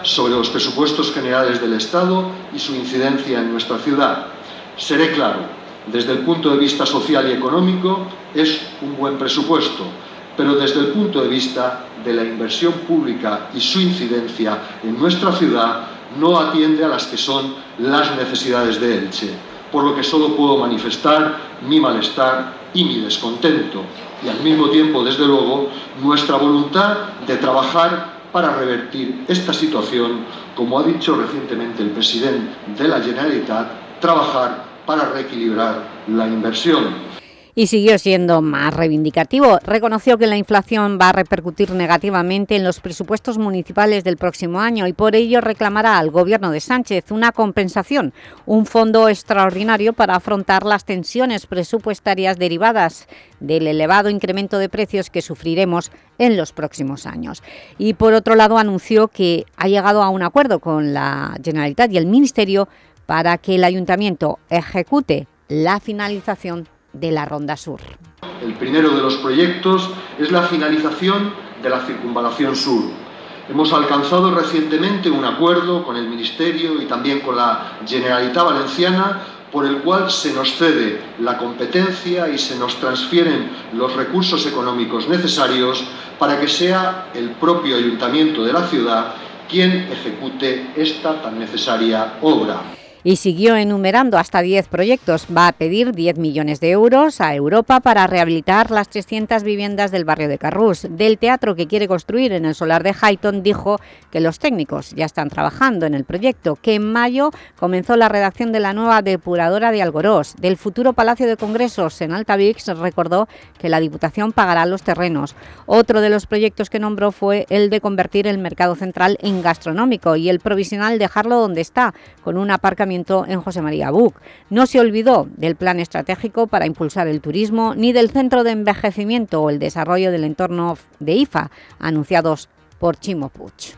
[SPEAKER 3] Sobre los presupuestos generales del Estado y su incidencia en nuestra ciudad. Seré claro, desde el punto de vista social y económico es un buen presupuesto, pero desde el punto de vista de la inversión pública y su incidencia en nuestra ciudad no atiende a las que son las necesidades de Elche, por lo que solo puedo manifestar mi malestar y mi descontento, y al mismo tiempo, desde luego, nuestra voluntad de trabajar para revertir esta situación, como ha dicho recientemente el presidente de la Generalitat, trabajar para reequilibrar la inversión
[SPEAKER 1] y siguió siendo más reivindicativo. Reconoció que la inflación va a repercutir negativamente en los presupuestos municipales del próximo año y por ello reclamará al Gobierno de Sánchez una compensación, un fondo extraordinario para afrontar las tensiones presupuestarias derivadas del elevado incremento de precios que sufriremos en los próximos años. Y por otro lado anunció que ha llegado a un acuerdo con la Generalitat y el Ministerio para que el Ayuntamiento ejecute la finalización de la Ronda Sur.
[SPEAKER 3] El primero de los proyectos es la finalización de la Circunvalación Sur. Hemos alcanzado recientemente un acuerdo con el Ministerio y también con la Generalitat Valenciana por el cual se nos cede la competencia y se nos transfieren los recursos económicos necesarios para que sea el propio ayuntamiento de la ciudad quien ejecute esta tan necesaria obra
[SPEAKER 1] y siguió enumerando hasta 10 proyectos. Va a pedir 10 millones de euros a Europa para rehabilitar las 300 viviendas del barrio de Carrús. Del teatro que quiere construir en el solar de Highton dijo que los técnicos ya están trabajando en el proyecto, que en mayo comenzó la redacción de la nueva depuradora de Algorós. Del futuro Palacio de Congresos en Altavix recordó que la Diputación pagará los terrenos. Otro de los proyectos que nombró fue el de convertir el mercado central en gastronómico y el provisional dejarlo donde está, con un aparcamiento en José María Buc. No se olvidó del plan estratégico para impulsar el turismo ni del centro de envejecimiento o el desarrollo del entorno de IFA, anunciados por Chimo Puig.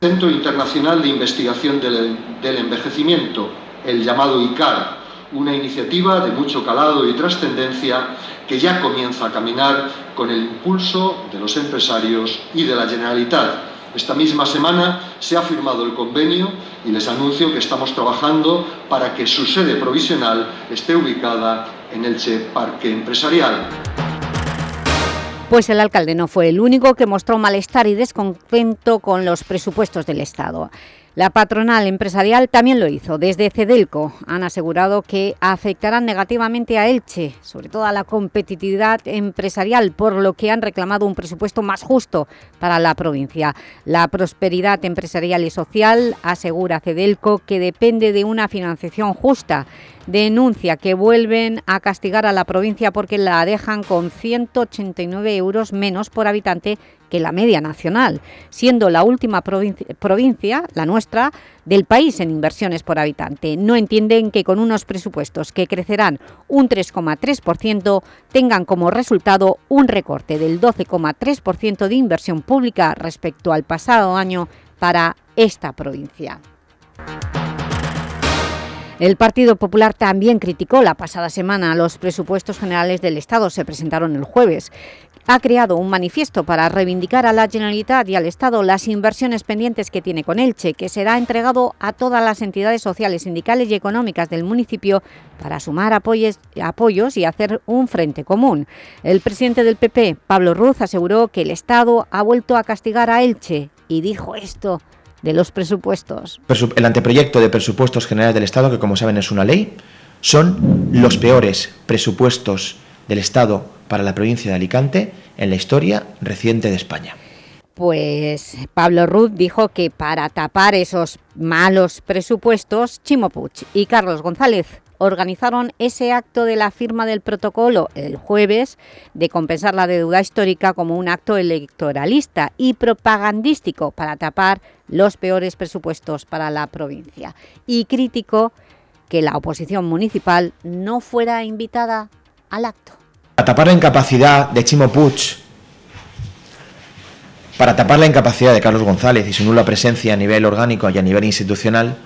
[SPEAKER 3] Centro Internacional de Investigación del, del Envejecimiento, el llamado ICAR, una iniciativa de mucho calado y trascendencia que ya comienza a caminar con el impulso de los empresarios y de la Generalitat esta misma semana se ha firmado el convenio y les anuncio que estamos trabajando para que su sede provisional esté ubicada en el Che Parque Empresarial.
[SPEAKER 1] Pues el alcalde no fue el único que mostró malestar y descontento con los presupuestos del Estado. La patronal empresarial también lo hizo. Desde Cedelco han asegurado que afectarán negativamente a Elche, sobre todo a la competitividad empresarial, por lo que han reclamado un presupuesto más justo para la provincia. La prosperidad empresarial y social, asegura Cedelco, que depende de una financiación justa denuncia que vuelven a castigar a la provincia porque la dejan con 189 euros menos por habitante que la media nacional, siendo la última provincia, la nuestra, del país en inversiones por habitante. No entienden que con unos presupuestos que crecerán un 3,3% tengan como resultado un recorte del 12,3% de inversión pública respecto al pasado año para esta provincia. El Partido Popular también criticó la pasada semana los presupuestos generales del Estado, se presentaron el jueves. Ha creado un manifiesto para reivindicar a la Generalitat y al Estado las inversiones pendientes que tiene con Elche, que será entregado a todas las entidades sociales, sindicales y económicas del municipio para sumar apoyos, y hacer un frente común. El presidente del PP, Pablo Ruz, aseguró que el Estado ha vuelto a castigar a Elche y dijo esto de los presupuestos.
[SPEAKER 4] El anteproyecto de presupuestos generales del Estado, que como saben es una ley, son los peores presupuestos del Estado para la provincia de Alicante en la historia reciente de España.
[SPEAKER 1] Pues Pablo Ruz dijo que para tapar esos malos presupuestos, Chimo Puig y Carlos González organizaron ese acto de la firma del protocolo el jueves de compensar la deuda histórica como un acto electoralista y propagandístico para tapar los peores presupuestos para la provincia. Y crítico que la oposición municipal no fuera invitada al acto.
[SPEAKER 4] Para tapar la incapacidad de Chimo Puig, para tapar la incapacidad de Carlos González y su nula presencia a nivel orgánico y a nivel institucional,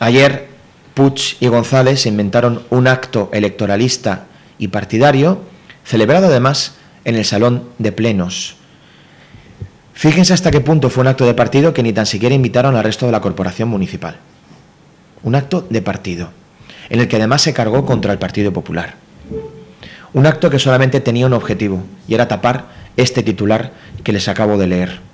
[SPEAKER 4] ayer Puig y González inventaron un acto electoralista y partidario, celebrado además en el Salón de Plenos. Fíjense hasta qué punto fue un acto de partido que ni tan siquiera invitaron al resto de la corporación municipal. Un acto de partido, en el que además se cargó contra el Partido Popular. Un acto que solamente tenía un objetivo, y era tapar este titular que les acabo de leer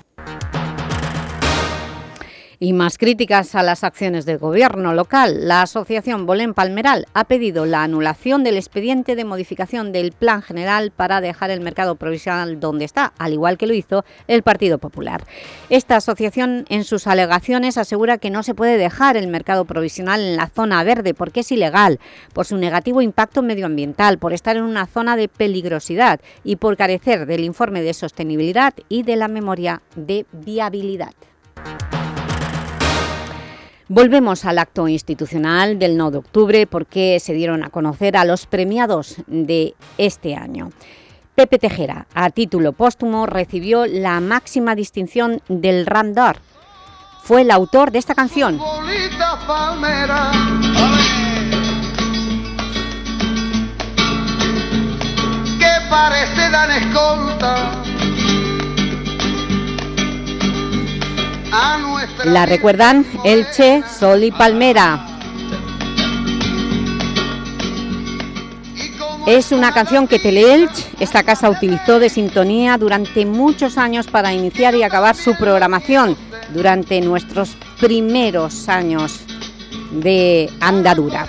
[SPEAKER 1] y más críticas a las acciones del gobierno local. La asociación Bolén Palmeral ha pedido la anulación del expediente de modificación del plan general para dejar el mercado provisional donde está, al igual que lo hizo el Partido Popular. Esta asociación en sus alegaciones asegura que no se puede dejar el mercado provisional en la zona verde porque es ilegal, por su negativo impacto medioambiental, por estar en una zona de peligrosidad y por carecer del informe de sostenibilidad y de la memoria de viabilidad. Volvemos al acto institucional del 9 de octubre porque se dieron a conocer a los premiados de este año. Pepe Tejera, a título póstumo, recibió la máxima distinción del Randor. Fue el autor de esta canción.
[SPEAKER 39] Que parece dan escolta
[SPEAKER 1] La recuerdan Elche, Sol y Palmera. Es una canción que Teleelch, esta casa utilizó de sintonía durante muchos años para iniciar y acabar su programación durante nuestros primeros años de andadura.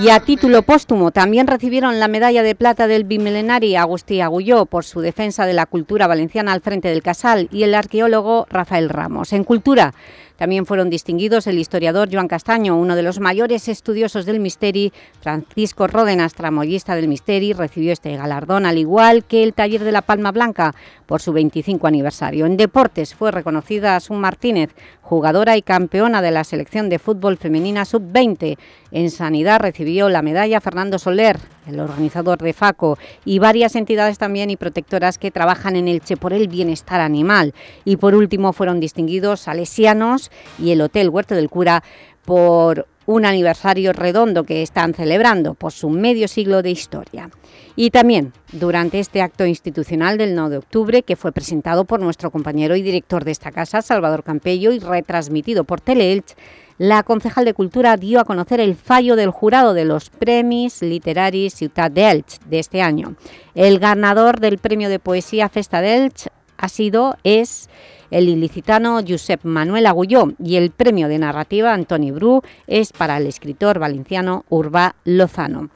[SPEAKER 1] Y a título póstumo también recibieron la medalla de plata del bimilenari Agustí Agulló por su defensa de la cultura valenciana al frente del Casal y el arqueólogo Rafael Ramos. En cultura también fueron distinguidos el historiador Joan Castaño, uno de los mayores estudiosos del misteri, Francisco Ródenas, tramoyista del misteri, recibió este galardón, al igual que el Taller de la Palma Blanca, por su 25 aniversario. En deportes fue reconocida Asun Martínez, jugadora y campeona de la selección de fútbol femenina sub-20. En Sanidad recibió la medalla Fernando Soler, el organizador de FACO, y varias entidades también y protectoras que trabajan en Elche por el bienestar animal. Y por último fueron distinguidos salesianos y el Hotel Huerto del Cura por un aniversario redondo que están celebrando por su medio siglo de historia. Y también durante este acto institucional del 9 de octubre, que fue presentado por nuestro compañero y director de esta casa, Salvador Campello, y retransmitido por Teleelch, la concejal de Cultura dio a conocer el fallo del jurado de los Premis Literaris Ciutat d'Elch de este año. El ganador del premio de poesía Festa d'Elch ha sido, es el ilicitano Josep Manuel Agulló y el premio de narrativa Antoni Bru es para el escritor valenciano Urbà Lozano.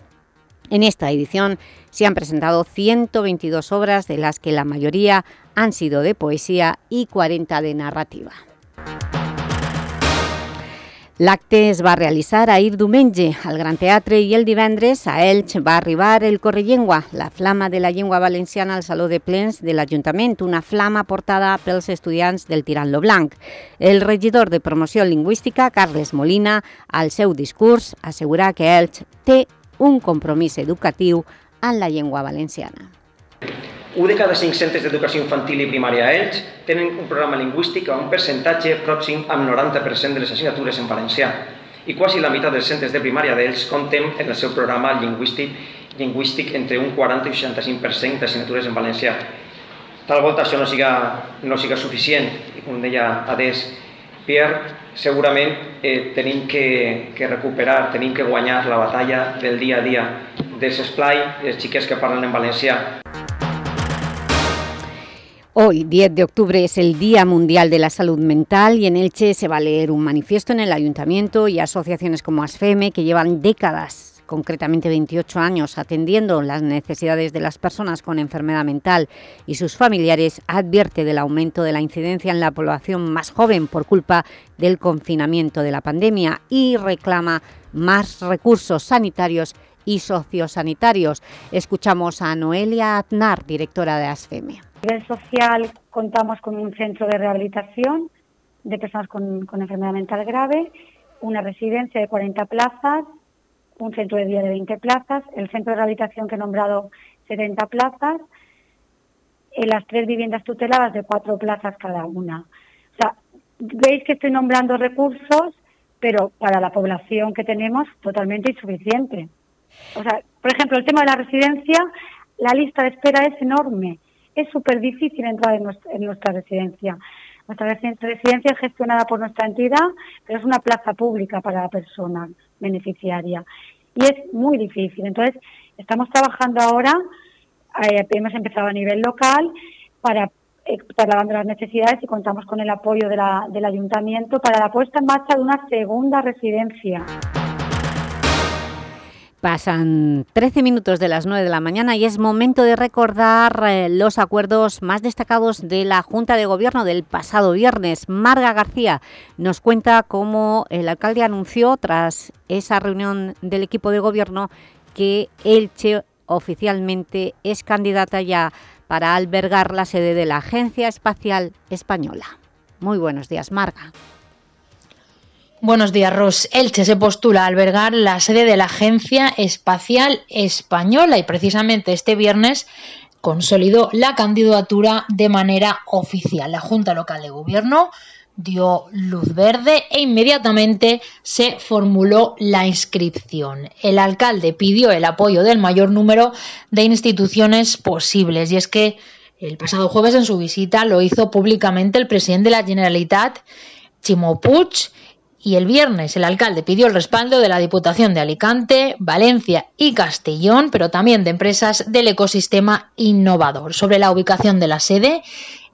[SPEAKER 1] En esta edición se han presentado 122 obras, de las que la mayoría han sido de poesía y 40 de narrativa. L'acte es va realitzar ahir diumenge al Gran Teatre i el divendres a Elx va arribar el Correllengua, la flama de la llengua valenciana al Saló de Plens de l'Ajuntament, una flama portada pels estudiants del Tirant Lo Blanc. El regidor de Promoció Lingüística, Carles Molina, al seu discurs assegura que Elx té un compromís educatiu en la llengua valenciana.
[SPEAKER 5] Un de cada cinc centres d'educació infantil i primària a Elx tenen un programa lingüístic amb un percentatge pròxim amb 90% de les assignatures en valencià i quasi la meitat dels centres de primària d'Elx compten en el seu programa lingüístic, lingüístic entre un 40 i 65% d'assignatures en valencià. Tal volta això no siga, no siga suficient, i com deia Adés Pierre, segurament eh, tenim que, que recuperar, tenim que guanyar la batalla del dia a dia dels esplai, les xiques que parlen en valencià.
[SPEAKER 1] Hoy, 10 de octubre, es el Día Mundial de la Salud Mental y en Elche se va a leer un manifiesto en el Ayuntamiento y asociaciones como ASFEME que llevan décadas, concretamente 28 años, atendiendo las necesidades de las personas con enfermedad mental y sus familiares, advierte del aumento de la incidencia en la población más joven por culpa del confinamiento de la pandemia y reclama más recursos sanitarios y sociosanitarios. Escuchamos a Noelia Aznar, directora de ASFEME.
[SPEAKER 6] A nivel social contamos con un centro de rehabilitación de personas con, enfermedad mental grave, una residencia de 40 plazas, un centro de día de 20 plazas, el centro de rehabilitación que he nombrado 70 plazas, y las tres viviendas tuteladas de cuatro plazas cada una. O sea, veis que estoy nombrando recursos, pero para la población que tenemos totalmente insuficiente. O sea, por ejemplo, el tema de la residencia, la lista de espera es enorme es súper difícil entrar en nuestra, en nuestra residencia. Nuestra residencia es gestionada por nuestra entidad, pero es una plaza pública para la persona beneficiaria. Y es muy difícil. Entonces, estamos trabajando ahora, eh, hemos empezado a nivel local, para eh, trasladando las necesidades y contamos con el apoyo de la, del ayuntamiento para la puesta en marcha de una segunda residencia.
[SPEAKER 1] Pasan 13 minutos de las 9 de la mañana y es momento de recordar eh, los acuerdos más destacados de la Junta de Gobierno del pasado viernes. Marga García nos cuenta cómo el alcalde anunció tras esa reunión del equipo de gobierno que Elche oficialmente es candidata ya para albergar la sede de la Agencia Espacial Española. Muy buenos días, Marga.
[SPEAKER 8] Buenos días, Ros. Elche se postula a albergar la sede de la Agencia Espacial Española y precisamente este viernes consolidó la candidatura de manera oficial. La Junta Local de Gobierno dio luz verde e inmediatamente se formuló la inscripción. El alcalde pidió el apoyo del mayor número de instituciones posibles y es que El pasado jueves en su visita lo hizo públicamente el presidente de la Generalitat, Chimo Puig, y el viernes el alcalde pidió el respaldo de la Diputación de Alicante, Valencia y Castellón, pero también de empresas del ecosistema innovador. Sobre la ubicación de la sede,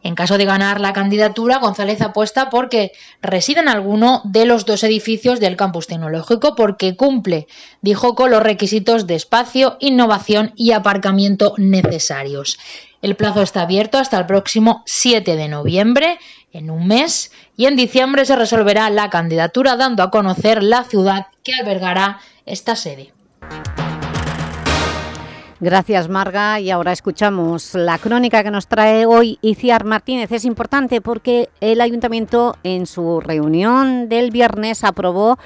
[SPEAKER 8] en caso de ganar la candidatura, González apuesta porque reside en alguno de los dos edificios del campus tecnológico porque cumple, dijo, con los requisitos de espacio, innovación y aparcamiento necesarios. El plazo está abierto hasta el próximo 7 de noviembre, en un mes, y en diciembre se resolverá la candidatura dando a conocer la ciudad que albergará esta sede.
[SPEAKER 1] Gracias, Marga. Y ahora escuchamos la crónica que nos trae hoy Iciar Martínez. Es importante porque el Ayuntamiento en su reunión del viernes aprobó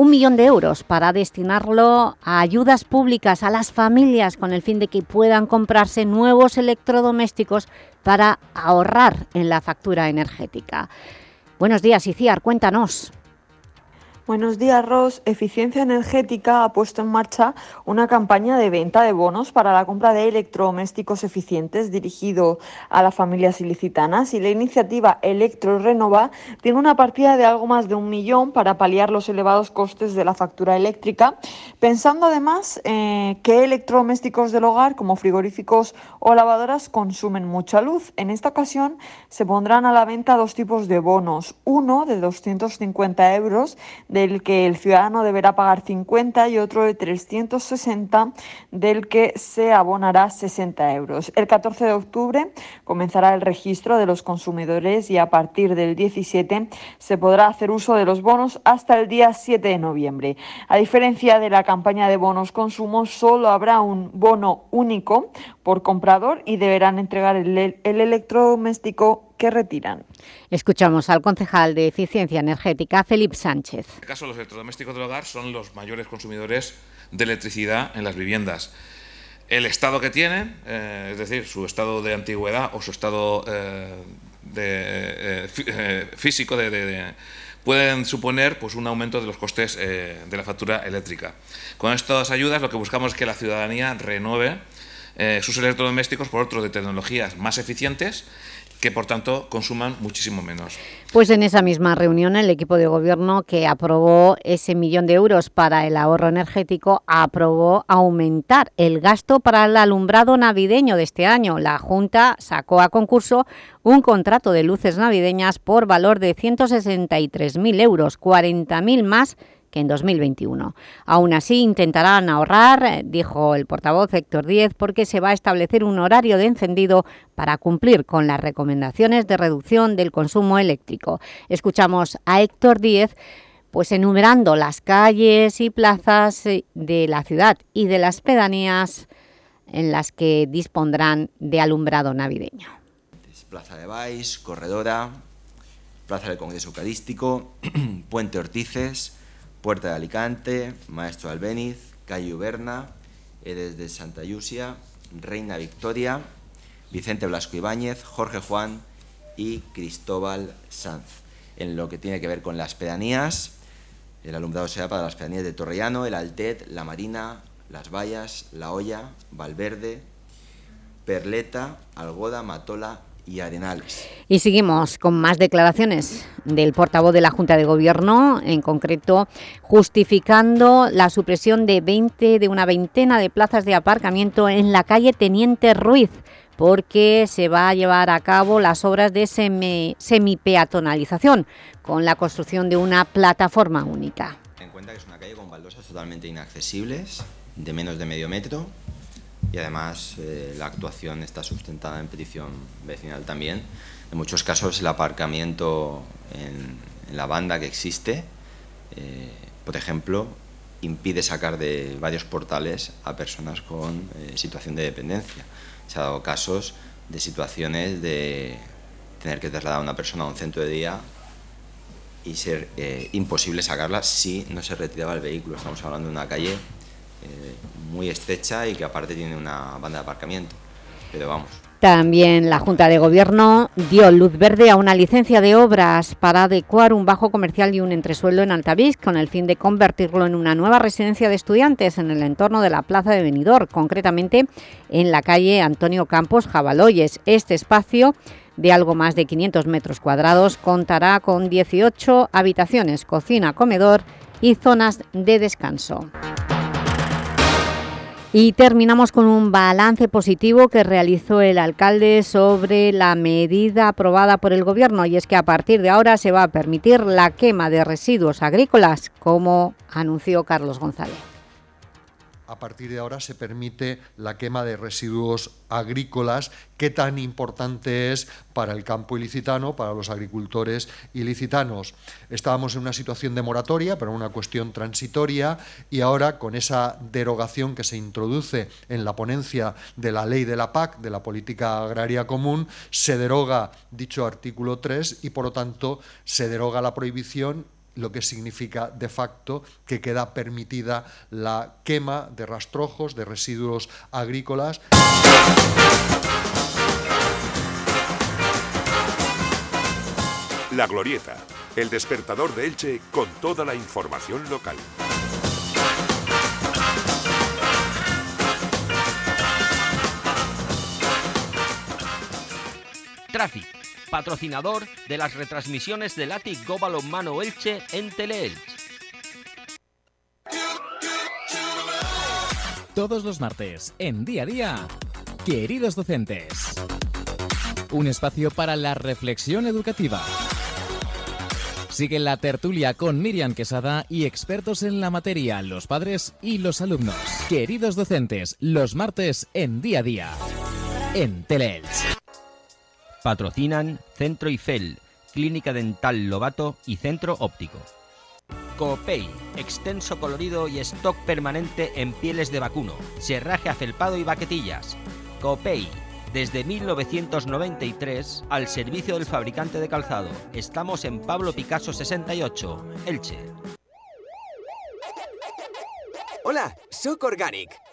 [SPEAKER 1] un millón de euros para destinarlo a ayudas públicas a las familias con el fin de que puedan comprarse nuevos electrodomésticos para ahorrar en la factura energética. Buenos días, Iciar, cuéntanos.
[SPEAKER 10] Buenos días, Ros. Eficiencia Energética ha puesto en marcha una campaña de venta de bonos para la compra de electrodomésticos eficientes dirigido a las familias ilicitanas y la iniciativa Electro Renova tiene una partida de algo más de un millón para paliar los elevados costes de la factura eléctrica, pensando además eh, que electrodomésticos del hogar como frigoríficos o lavadoras consumen mucha luz. En esta ocasión se pondrán a la venta dos tipos de bonos, uno de 250 euros del que el ciudadano deberá pagar 50 y otro de 360 del que se abonará 60 euros. El 14 de octubre comenzará el registro de los consumidores y a partir del 17 se podrá hacer uso de los bonos hasta el día 7 de noviembre. A diferencia de la campaña de bonos consumo, solo habrá un bono único por comprador y deberán entregar el, el electrodoméstico que retiran.
[SPEAKER 1] Escuchamos al concejal de Eficiencia Energética, Felipe Sánchez.
[SPEAKER 11] En este caso, los electrodomésticos del hogar son los mayores consumidores de electricidad en las viviendas. El estado que tienen, eh, es decir, su estado de antigüedad o su estado eh, de, eh, físico de, de, pueden suponer pues, un aumento de los costes de la factura eléctrica. Con estas ayudas lo que buscamos es que la ciudadanía renueve sus electrodomésticos por otros de tecnologías más eficientes que por tanto consuman muchísimo menos.
[SPEAKER 1] Pues en esa misma reunión el equipo de gobierno que aprobó ese millón de euros para el ahorro energético aprobó aumentar el gasto para el alumbrado navideño de este año. La Junta sacó a concurso un contrato de luces navideñas por valor de 163.000 euros, 40.000 más que en 2021. Aún así intentarán ahorrar, eh, dijo el portavoz Héctor Díez, porque se va a establecer un horario de encendido para cumplir con las recomendaciones de reducción del consumo eléctrico. Escuchamos a Héctor Díez pues enumerando las calles y plazas eh, de la ciudad y de las pedanías en las que dispondrán de alumbrado navideño.
[SPEAKER 13] Plaza de Baix, Corredora, Plaza del Congreso Eucarístico, Puente Ortices, Puerta de Alicante, Maestro Albéniz, Calle Uberna, Edes de Santa Yusia, Reina Victoria, Vicente Blasco Ibáñez, Jorge Juan y Cristóbal Sanz. En lo que tiene que ver con las pedanías, el alumbrado será para las pedanías de Torrellano, el Altet, La Marina, Las Vallas, La Hoya, Valverde, Perleta, Algoda, Matola y Arenales.
[SPEAKER 1] Y seguimos con más declaraciones del portavoz de la Junta de Gobierno, en concreto justificando la supresión de 20 de una veintena de plazas de aparcamiento en la calle Teniente Ruiz, porque se va a llevar a cabo las obras de semi, semipeatonalización con la construcción de una plataforma única.
[SPEAKER 13] Ten en cuenta que es una calle con baldosas totalmente inaccesibles, de menos de medio metro, y además eh, la actuación está sustentada en petición vecinal también. En muchos casos el aparcamiento en, en la banda que existe, eh, por ejemplo, impide sacar de varios portales a personas con eh, situación de dependencia. Se ha dado casos de situaciones de tener que trasladar a una persona a un centro de día y ser eh, imposible sacarla si no se retiraba el vehículo. Estamos hablando de una calle eh, muy estrecha y que aparte tiene una banda de aparcamiento. Pero vamos,
[SPEAKER 1] También la Junta de Gobierno dio luz verde a una licencia de obras para adecuar un bajo comercial y un entresuelo en Altavís con el fin de convertirlo en una nueva residencia de estudiantes en el entorno de la Plaza de Benidorm, concretamente en la calle Antonio Campos Jabaloyes. Este espacio de algo más de 500 metros cuadrados contará con 18 habitaciones, cocina, comedor y zonas de descanso. Y terminamos con un balance positivo que realizó el alcalde sobre la medida aprobada por el Gobierno. Y es que a partir de ahora se va a permitir la quema de residuos agrícolas, como anunció Carlos González
[SPEAKER 9] a partir de ahora se permite la quema de residuos agrícolas, qué tan importante es para el campo ilicitano, para los agricultores ilicitanos. Estábamos en una situación de moratoria, pero una cuestión transitoria, y ahora con esa derogación que se introduce en la ponencia de la ley de la PAC, de la Política Agraria Común, se deroga dicho artículo 3 y por lo tanto se deroga la prohibición lo que significa de facto que queda permitida la quema de rastrojos, de residuos agrícolas.
[SPEAKER 14] La Glorieta, el despertador de Elche con toda la información local.
[SPEAKER 40] Tráfico patrocinador de las retransmisiones del ATIC Balonmano Elche en Teleelch.
[SPEAKER 2] Todos los martes, en día a día, queridos docentes. Un espacio para la reflexión educativa. Sigue la tertulia con Miriam Quesada y expertos en la materia, los padres y los alumnos. Queridos docentes, los martes en día a día, en Teleelch.
[SPEAKER 40] Patrocinan Centro Eiffel, Clínica Dental Lobato y Centro Óptico. Coopei, extenso colorido y stock permanente en pieles de vacuno, serraje afelpado y baquetillas. Coopei, desde 1993 al servicio del fabricante de calzado. Estamos en Pablo Picasso 68, Elche.
[SPEAKER 41] Hola, sóc Organic.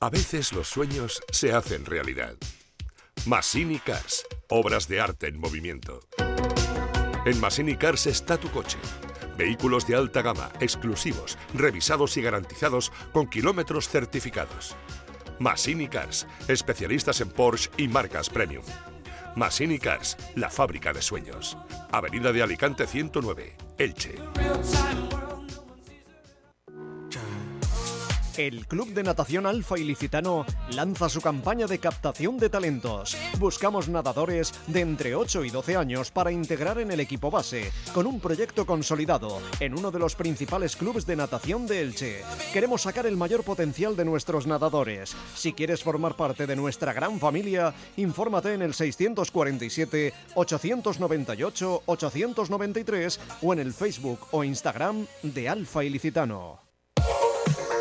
[SPEAKER 14] A veces los sueños se hacen realidad. Massini Cars, obras de arte en movimiento. En Massini Cars está tu coche. Vehículos de alta gama, exclusivos, revisados y garantizados con kilómetros certificados. Massini Cars, especialistas en Porsche y marcas premium. Massini Cars, la fábrica de sueños. Avenida de Alicante 109, Elche.
[SPEAKER 17] El Club de Natación Alfa Ilicitano lanza su campaña de captación de talentos. Buscamos nadadores de entre 8 y 12 años para integrar en el equipo base, con un proyecto consolidado en uno de los principales clubes de natación de Elche. Queremos sacar el mayor potencial de nuestros nadadores. Si quieres formar parte de nuestra gran familia, infórmate en el 647 898 893 o en el Facebook o Instagram de Alfa Ilicitano.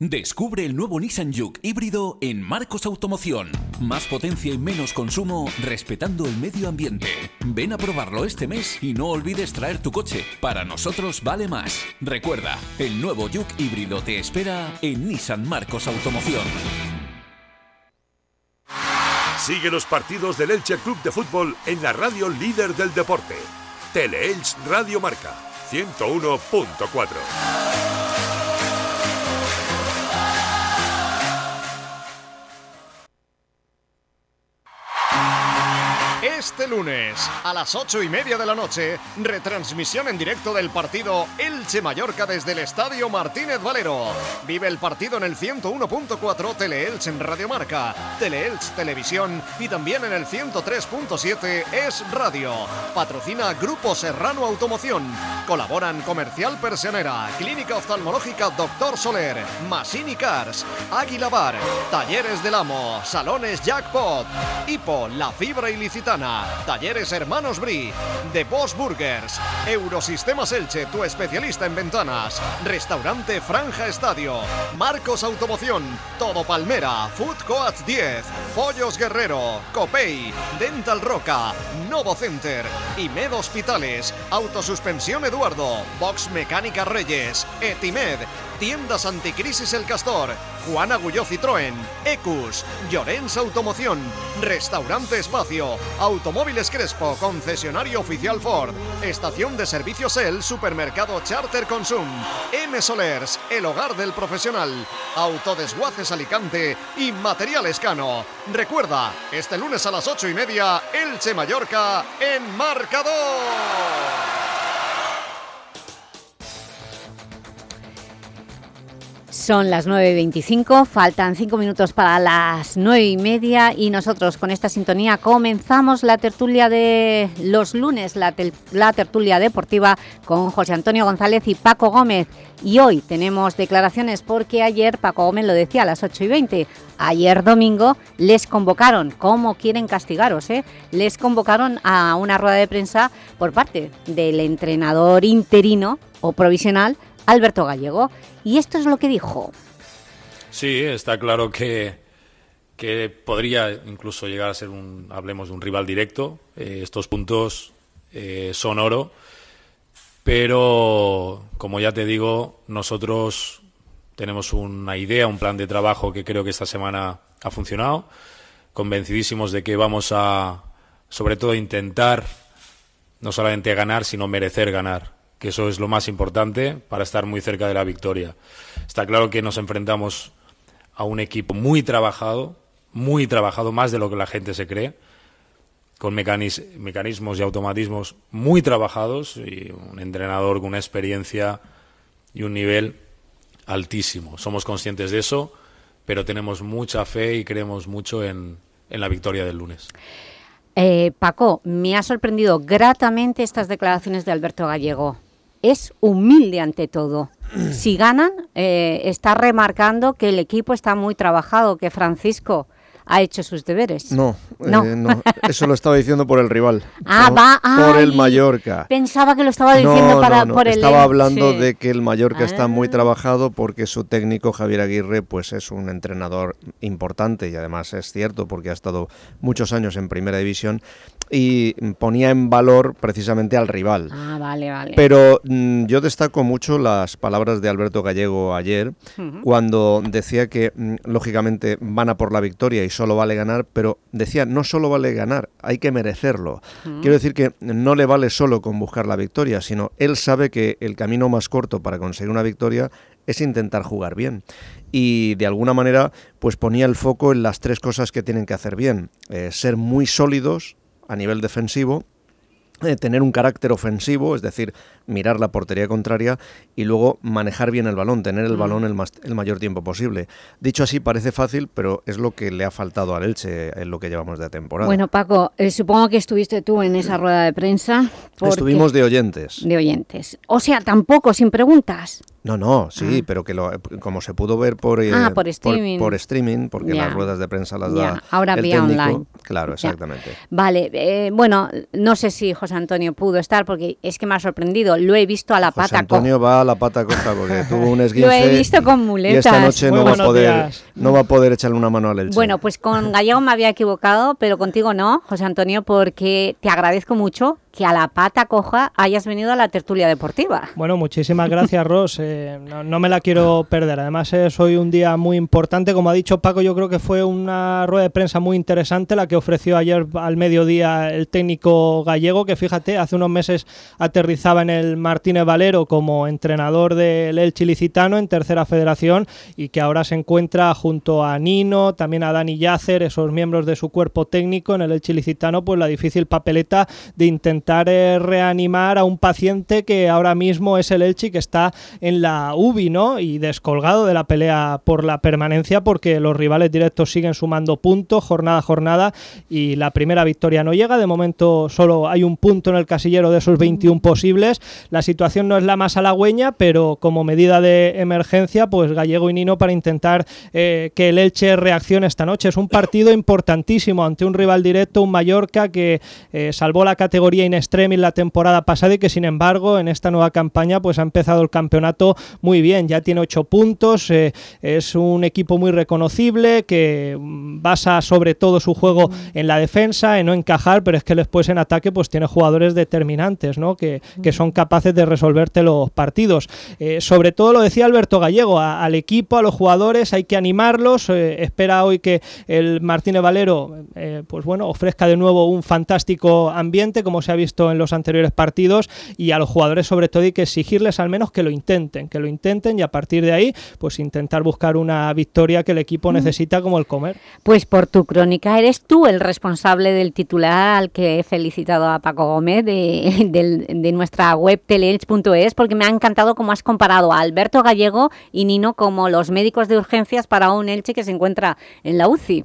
[SPEAKER 42] Descubre el nuevo Nissan Juke híbrido en Marcos Automoción. Más potencia y menos consumo respetando el medio ambiente. Ven a probarlo este mes y no olvides traer tu coche. Para nosotros vale más. Recuerda, el nuevo Juke híbrido te espera en Nissan Marcos Automoción.
[SPEAKER 14] Sigue los partidos del Elche Club de Fútbol en la radio líder del deporte. Teleelch Radio Marca 101.4.
[SPEAKER 17] Este lunes, a las ocho y media de la noche, retransmisión en directo del partido Elche Mallorca desde el Estadio Martínez Valero. Vive el partido en el 101.4 Teleelch en Radio Marca, Teleelch Televisión y también en el 103.7 Es Radio. Patrocina Grupo Serrano Automoción. Colaboran Comercial Persianera, Clínica Oftalmológica Doctor Soler, Masini Cars, Águila Bar, Talleres del Amo, Salones Jackpot, Hipo, La Fibra Ilicitana. Talleres Hermanos Bri, The Boss Burgers, Eurosistemas Elche, tu especialista en ventanas, Restaurante Franja Estadio, Marcos Automoción, Todo Palmera, Food Coat 10, Pollos Guerrero, Copey, Dental Roca, Novo Center, Imed Hospitales, Autosuspensión Eduardo, Box Mecánica Reyes, Etimed, Tiendas Anticrisis El Castor, Juan Agulló Citroën, Ecus, Llorens Automoción, Restaurante Espacio, Automóviles Crespo, concesionario oficial Ford, Estación de Servicios El, Supermercado Charter Consum, M Solers, el hogar del profesional, Autodesguaces Alicante y Materiales Cano. Recuerda, este lunes a las ocho y media, Elche Mallorca en Marcador.
[SPEAKER 1] Son las 9.25, faltan 5 minutos para las 9 y media y nosotros con esta sintonía comenzamos la tertulia de los lunes, la, tertulia deportiva con José Antonio González y Paco Gómez. Y hoy tenemos declaraciones porque ayer, Paco Gómez lo decía a las 8 y 20, ayer domingo les convocaron, ¿cómo quieren castigaros? Eh? Les convocaron a una rueda de prensa por parte del entrenador interino o provisional Alberto Gallego. Y esto es lo que dijo.
[SPEAKER 43] Sí, está claro que, que podría incluso llegar a ser un, hablemos de un rival directo. Eh, estos puntos eh, son oro, pero como ya te digo, nosotros tenemos una idea, un plan de trabajo que creo que esta semana ha funcionado. Convencidísimos de que vamos a, sobre todo, intentar no solamente ganar, sino merecer ganar que eso es lo más importante para estar muy cerca de la victoria. Está claro que nos enfrentamos a un equipo muy trabajado, muy trabajado, más de lo que la gente se cree, con mecanismos y automatismos muy trabajados y un entrenador con una experiencia y un nivel altísimo. Somos conscientes de eso, pero tenemos mucha fe y creemos mucho en, en la victoria del lunes.
[SPEAKER 1] Eh, Paco, me ha sorprendido gratamente estas declaraciones de Alberto Gallego es humilde ante todo. Si ganan, eh, está remarcando que el equipo está muy trabajado, que Francisco ha hecho sus deberes.
[SPEAKER 18] No, no. Eh, no. eso lo estaba diciendo por el rival.
[SPEAKER 1] Ah, va,
[SPEAKER 18] Por el Mallorca.
[SPEAKER 1] Pensaba que lo estaba diciendo para, por el...
[SPEAKER 18] Estaba hablando de que el Mallorca está muy ah. trabajado porque su técnico Javier Aguirre pues es un entrenador importante y además es cierto porque ha estado muchos años en Primera División y ponía en valor precisamente al rival.
[SPEAKER 1] Ah, vale, vale.
[SPEAKER 18] Pero mm, yo destaco mucho las palabras de Alberto Gallego ayer, cuando decía que, mm, lógicamente, van a por la victoria y solo vale ganar, pero decía, no solo vale ganar, hay que merecerlo. Quiero decir que no le vale solo con buscar la victoria, sino él sabe que el camino más corto para conseguir una victoria es intentar jugar bien. Y de alguna manera, pues ponía el foco en las tres cosas que tienen que hacer bien. Eh, ser muy sólidos, a nivel defensivo, eh, tener un carácter ofensivo, es decir, mirar la portería contraria y luego manejar bien el balón, tener el mm. balón el, el, mayor tiempo posible. Dicho así, parece fácil, pero es lo que le ha faltado al Elche en lo que llevamos de temporada.
[SPEAKER 1] Bueno, Paco, eh, supongo que estuviste tú en esa rueda de prensa.
[SPEAKER 18] Estuvimos de oyentes.
[SPEAKER 1] De oyentes. O sea, tampoco, sin preguntas.
[SPEAKER 18] No, no, sí, pero que lo, como se pudo ver por, eh,
[SPEAKER 1] Ah, por streaming.
[SPEAKER 18] por, streaming, porque las ruedas de prensa las da
[SPEAKER 1] ahora
[SPEAKER 18] el
[SPEAKER 1] vía
[SPEAKER 18] técnico.
[SPEAKER 1] online.
[SPEAKER 18] Claro, exactamente.
[SPEAKER 1] Vale, eh, bueno, no sé si José Antonio pudo estar porque es que me ha sorprendido. Lo he visto a la
[SPEAKER 18] José
[SPEAKER 1] pata
[SPEAKER 18] Antonio va a la pata coja porque tuvo un esguince
[SPEAKER 1] Lo he visto con
[SPEAKER 18] y
[SPEAKER 1] muletas.
[SPEAKER 18] esta noche
[SPEAKER 1] Muy
[SPEAKER 18] no va, a poder,
[SPEAKER 1] días.
[SPEAKER 18] no va a poder echarle una mano al Elche.
[SPEAKER 1] Bueno, pues con Gallego me había equivocado, pero contigo no, José Antonio, porque te agradezco mucho que a la pata coja hayas venido a la tertulia deportiva.
[SPEAKER 44] Bueno, muchísimas gracias, Ross. Eh, no, no me la quiero perder. Además, es hoy un día muy importante. Como ha dicho Paco, yo creo que fue una rueda de prensa muy interesante la que ofreció ayer al mediodía el técnico gallego, que fíjate, hace unos meses aterrizaba en el Martínez Valero como entrenador del Elche Ilicitano en tercera federación y que ahora se encuentra junto a Nino, también a Dani Yacer, esos miembros de su cuerpo técnico en el Elche Ilicitano, pues la difícil papeleta de intentar eh, reanimar a un paciente que ahora mismo es el Elche que está en la UBI, ¿no? Y descolgado de la pelea por la permanencia porque los rivales directos siguen sumando puntos jornada a jornada y la primera victoria no llega. De momento solo hay un punto en el casillero de esos 21 posibles. La situación no es la más halagüeña, pero como medida de emergencia, pues Gallego y Nino para intentar eh, que el Elche reaccione esta noche. Es un partido importantísimo ante un rival directo, un Mallorca que eh, salvó la categoría in extremis la temporada pasada y que sin embargo en esta nueva campaña pues ha empezado el campeonato muy bien. Ya tiene ocho puntos, eh, es un equipo muy reconocible que basa sobre todo su juego en la defensa, en no encajar, pero es que después en ataque pues tiene jugadores determinantes, ¿no? Que, que son capaces de resolverte los partidos. Eh, sobre todo lo decía Alberto Gallego, al equipo, a los jugadores hay que animarlos. eh, espera hoy que el Martínez Valero, pues bueno, ofrezca de nuevo un fantástico ambiente como se ha visto en los anteriores partidos y a los jugadores sobre todo hay que exigirles al menos que lo intenten, que lo intenten y a partir de ahí pues intentar buscar una victoria que el equipo necesita como el comer.
[SPEAKER 1] Pues por tu crónica eres tú el responsable del titular al que he felicitado a Paco Gómez de, de nuestra web teleelch.es porque me ha encantado cómo has comparado a Alberto Gallego y Nino como los médicos de urgencias para un Elche que se encuentra en la UCI.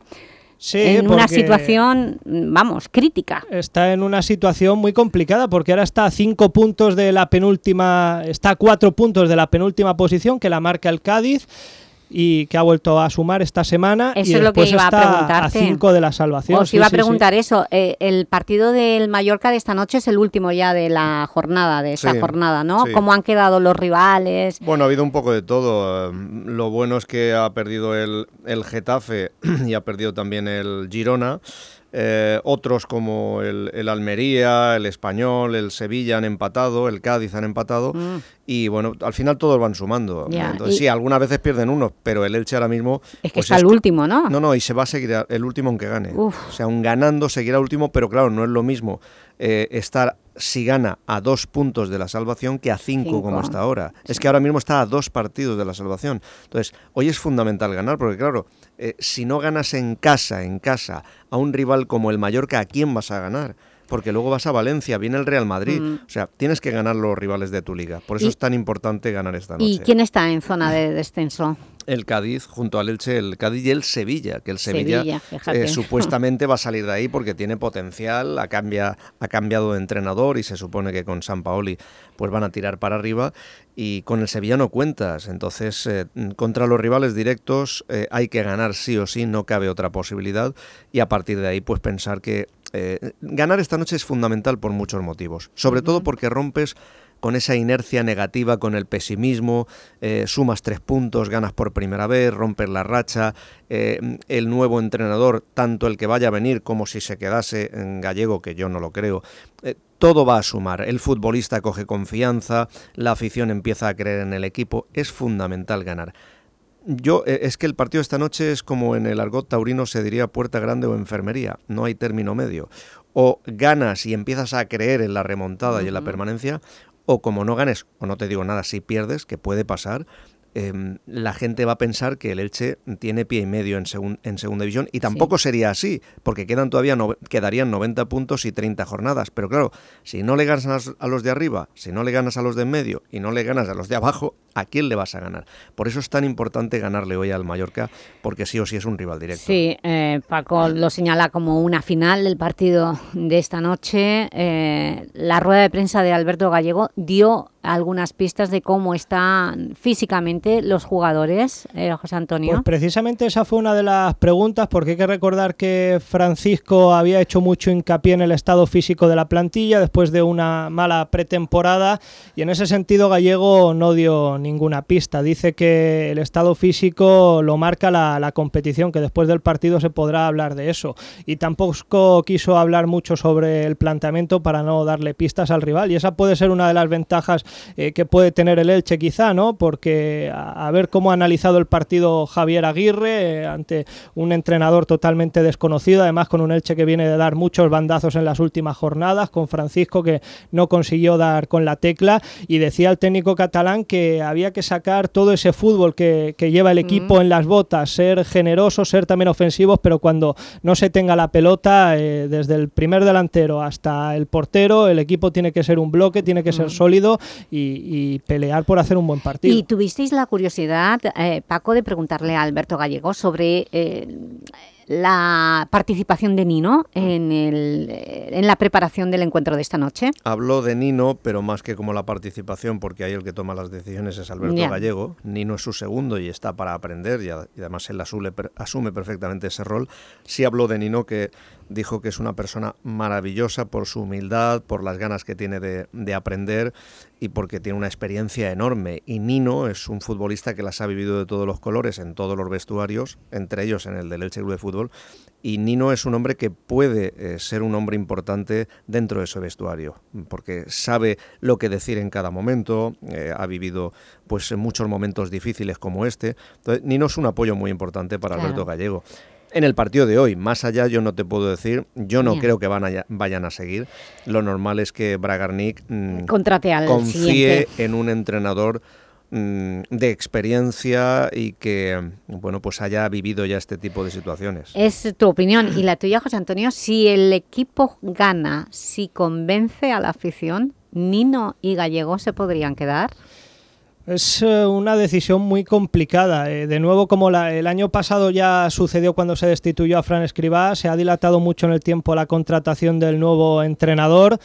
[SPEAKER 44] Sí,
[SPEAKER 1] en una situación, vamos, crítica.
[SPEAKER 44] está en una situación muy complicada porque ahora está a cinco puntos de la penúltima, está a cuatro puntos de la penúltima posición que la marca el Cádiz y que ha vuelto a sumar esta semana
[SPEAKER 1] Eso
[SPEAKER 44] y
[SPEAKER 1] es lo que iba a
[SPEAKER 44] está
[SPEAKER 1] preguntarte.
[SPEAKER 44] cinco de la salvación.
[SPEAKER 1] Os
[SPEAKER 44] Sí,
[SPEAKER 1] iba a
[SPEAKER 44] sí, sí.
[SPEAKER 1] preguntar eso. eh, el partido del Mallorca de esta noche es el último ya de la jornada, de esta
[SPEAKER 18] Sí,
[SPEAKER 1] jornada, ¿no?
[SPEAKER 18] sí.
[SPEAKER 1] ¿Cómo han quedado los rivales?
[SPEAKER 18] Bueno, ha habido un poco de todo. Eh, Lo bueno es que ha perdido el, el Getafe y ha perdido también el Girona. Eh, otros como el, el Almería, el Español, el Sevilla han empatado, el Cádiz han empatado.
[SPEAKER 1] Mm.
[SPEAKER 18] Y bueno, al final todos van sumando. Entonces
[SPEAKER 1] y-
[SPEAKER 18] sí, algunas veces pierden uno, pero el Elche ahora mismo...
[SPEAKER 1] Es que
[SPEAKER 18] pues
[SPEAKER 1] está el último, ¿no?
[SPEAKER 18] No, no, y se va a seguir el último aunque gane.
[SPEAKER 1] Uf.
[SPEAKER 18] O sea, un ganando seguirá último, pero claro, no es lo mismo eh, estar si gana a dos puntos de la salvación que a cinco,
[SPEAKER 1] Cinco.
[SPEAKER 18] como está ahora. Es que ahora mismo está a dos partidos de la salvación. Entonces, hoy es fundamental ganar, porque claro, eh, si no ganas en casa, en casa, a un rival como el Mallorca, ¿a quién vas a ganar? Porque luego vas a Valencia, viene el Real Madrid.
[SPEAKER 1] Mm.
[SPEAKER 18] O sea, tienes que ganar los rivales de tu liga. Por eso
[SPEAKER 1] Y-
[SPEAKER 18] es tan importante ganar esta noche.
[SPEAKER 1] ¿Y quién está en zona de descenso?
[SPEAKER 18] El Cádiz junto al Elche, el Cádiz y el Sevilla, que el Sevilla,
[SPEAKER 1] Sevilla,
[SPEAKER 18] eh, supuestamente va a salir de ahí porque tiene potencial, ha, cambia, ha cambiado de entrenador y se supone que con San Paoli pues van a tirar para arriba y con el Sevilla no cuentas, entonces eh, contra los rivales directos eh, hay que ganar sí o sí, no cabe otra posibilidad y a partir de ahí pues pensar que eh, ganar esta noche es fundamental por muchos motivos, sobre todo porque rompes con esa inercia negativa, con el pesimismo, eh, sumas tres puntos, ganas por primera vez, rompes la racha, eh, el nuevo entrenador, tanto el que vaya a venir como si se quedase en gallego, que yo no lo creo, eh, todo va a sumar. El futbolista coge confianza, la afición empieza a creer en el equipo, es fundamental ganar. Yo, eh, es que el partido esta noche es como en el argot taurino se diría puerta grande o enfermería, no hay término medio. O ganas y empiezas a creer en la remontada y en la permanencia, o como no ganes, o no te digo nada, si pierdes, que puede pasar, em, la gente va a pensar que el Elche tiene pie y medio en, segun- en segunda división y tampoco sería así, porque quedan todavía no- quedarían 90 puntos y 30 jornadas. Pero claro, si no le ganas a los de arriba, si no le ganas a los de en medio y no le ganas a los de abajo, ¿a quién le vas a ganar? Por eso es tan importante ganarle hoy al Mallorca, porque sí o sí es un rival directo.
[SPEAKER 1] Sí, eh, Paco lo señala como una final del partido de esta noche. Eh, la rueda de prensa de Alberto Gallego dio algunas pistas de cómo están físicamente los jugadores, eh, José Antonio.
[SPEAKER 44] Pues precisamente esa fue una de las preguntas, porque hay que recordar que Francisco había hecho mucho hincapié en el estado físico de la plantilla después de una mala pretemporada y en ese sentido Gallego no dio ninguna pista. Dice que el estado físico lo marca la, competición, que después del partido se podrá hablar de eso. Y tampoco quiso hablar mucho sobre el planteamiento para no darle pistas al rival y esa puede ser una de las ventajas eh, que puede tener el Elche quizá, ¿no? Porque a, a ver cómo ha analizado el partido Javier Aguirre eh, ante un entrenador totalmente desconocido, además con un Elche que viene de dar muchos bandazos en las últimas jornadas, con Francisco que no consiguió dar con la tecla y decía el técnico catalán que había que sacar todo ese fútbol que, que lleva el equipo en las botas, ser generosos, ser también ofensivos, pero cuando no se tenga la pelota, eh, desde el primer delantero hasta el portero, el equipo tiene que ser un bloque, tiene que ser sólido y, y pelear por hacer un buen partido.
[SPEAKER 1] Y tuvisteis la curiosidad, eh, Paco, de preguntarle a Alberto Gallego sobre eh, la participación de Nino en, el, eh, en la preparación del encuentro de esta noche.
[SPEAKER 18] Habló de Nino, pero más que como la participación, porque ahí el que toma las decisiones es Alberto. Gallego. Nino es su segundo y está para aprender, y, además él asume, asume perfectamente ese rol. Sí habló de Nino, que dijo que es una persona maravillosa por su humildad, por las ganas que tiene de, de aprender y porque tiene una experiencia enorme. Y Nino es un futbolista que las ha vivido de todos los colores, en todos los vestuarios, entre ellos en el del Elche Club de Fútbol. Y Nino es un hombre que puede eh, ser un hombre importante dentro de ese vestuario, porque sabe lo que decir en cada momento, eh, ha vivido pues muchos momentos difíciles como este. Entonces, Nino es un apoyo muy importante para
[SPEAKER 1] Claro.
[SPEAKER 18] Alberto Gallego. En el partido de hoy, más allá yo no te puedo decir, yo no creo que van a- vayan a seguir. Lo normal es que Bragarnik mm,
[SPEAKER 1] Contrate al
[SPEAKER 18] confíe en un entrenador mm, de experiencia y que bueno pues haya vivido ya este tipo de situaciones.
[SPEAKER 1] Es tu opinión y la tuya, José Antonio. Si el equipo gana, si convence a la afición, ¿Nino y Gallego se podrían quedar?
[SPEAKER 44] Es eh, una decisión muy complicada. Eh, de nuevo, como el año pasado ya sucedió cuando se destituyó a Fran Escribá, se ha dilatado mucho en el tiempo la contratación del nuevo entrenador.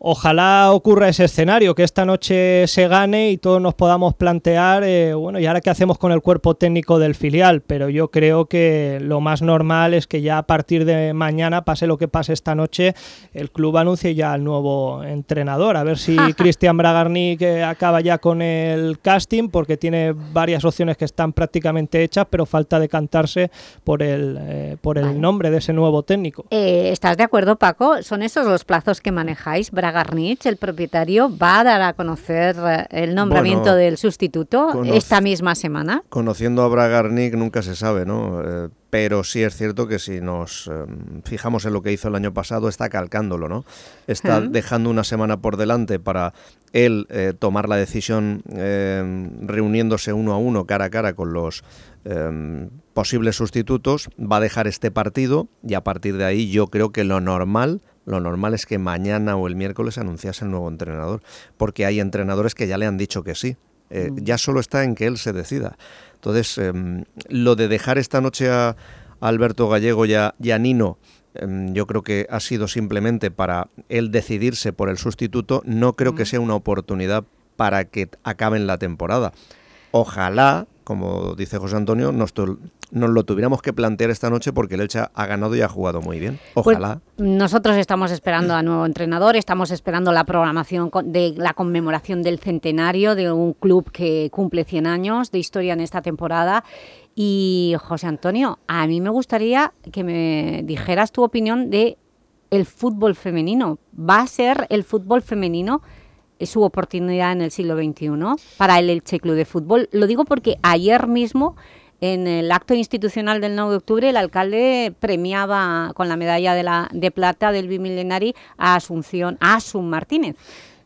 [SPEAKER 44] Ojalá ocurra ese escenario, que esta noche se gane y todos nos podamos plantear, eh, bueno, ¿y ahora qué hacemos con el cuerpo técnico del filial? Pero yo creo que lo más normal es que ya a partir de mañana, pase lo que pase esta noche, el club anuncie ya al nuevo entrenador. A ver si Cristian Bragarnik eh, acaba ya con el casting, porque tiene varias opciones que están prácticamente hechas, pero falta decantarse por el, eh, por el nombre de ese nuevo técnico.
[SPEAKER 1] Eh, ¿Estás de acuerdo, Paco? ¿Son esos los plazos que manejáis? Bragarnich, el propietario, va a dar a conocer eh, el nombramiento
[SPEAKER 18] Bueno,
[SPEAKER 1] del sustituto esta misma semana.
[SPEAKER 18] Conociendo a Bragarnik nunca se sabe, ¿no? Eh, pero sí es cierto que si nos eh, fijamos en lo que hizo el año pasado, está calcándolo, ¿no? Está dejando una semana por delante para él eh, tomar la decisión eh, reuniéndose uno a uno, cara a cara con los posibles sustitutos, va a dejar este partido y a partir de ahí yo creo que lo normal lo normal es que mañana o el miércoles anunciase el nuevo entrenador, porque hay entrenadores que ya le han dicho que sí. Eh, Ya solo está en que él se decida. Entonces, em, lo de dejar esta noche a, Alberto Gallego y a, y a Nino, em, yo creo que ha sido simplemente para él decidirse por el sustituto. No creo que sea una oportunidad para que acaben la temporada. Ojalá, como dice José Antonio, nos, nos lo tuviéramos que plantear esta noche porque el Elche ha ganado y ha jugado muy bien.
[SPEAKER 1] Pues,
[SPEAKER 18] Ojalá.
[SPEAKER 1] nosotros estamos esperando a nuevo entrenador, estamos esperando la programación de la conmemoración del centenario de un club que cumple 100 años de historia en esta temporada. Y, José Antonio, a mí me gustaría que me dijeras tu opinión de el fútbol femenino. ¿Va a ser el fútbol femenino eh, su oportunidad en el siglo XXI para el Elche Club de Fútbol? Lo digo porque ayer mismo en el acto institucional del 9 de octubre, el alcalde premiaba con la medalla de, la, de plata del Bimilenari a Asunción, a Asun Martínez.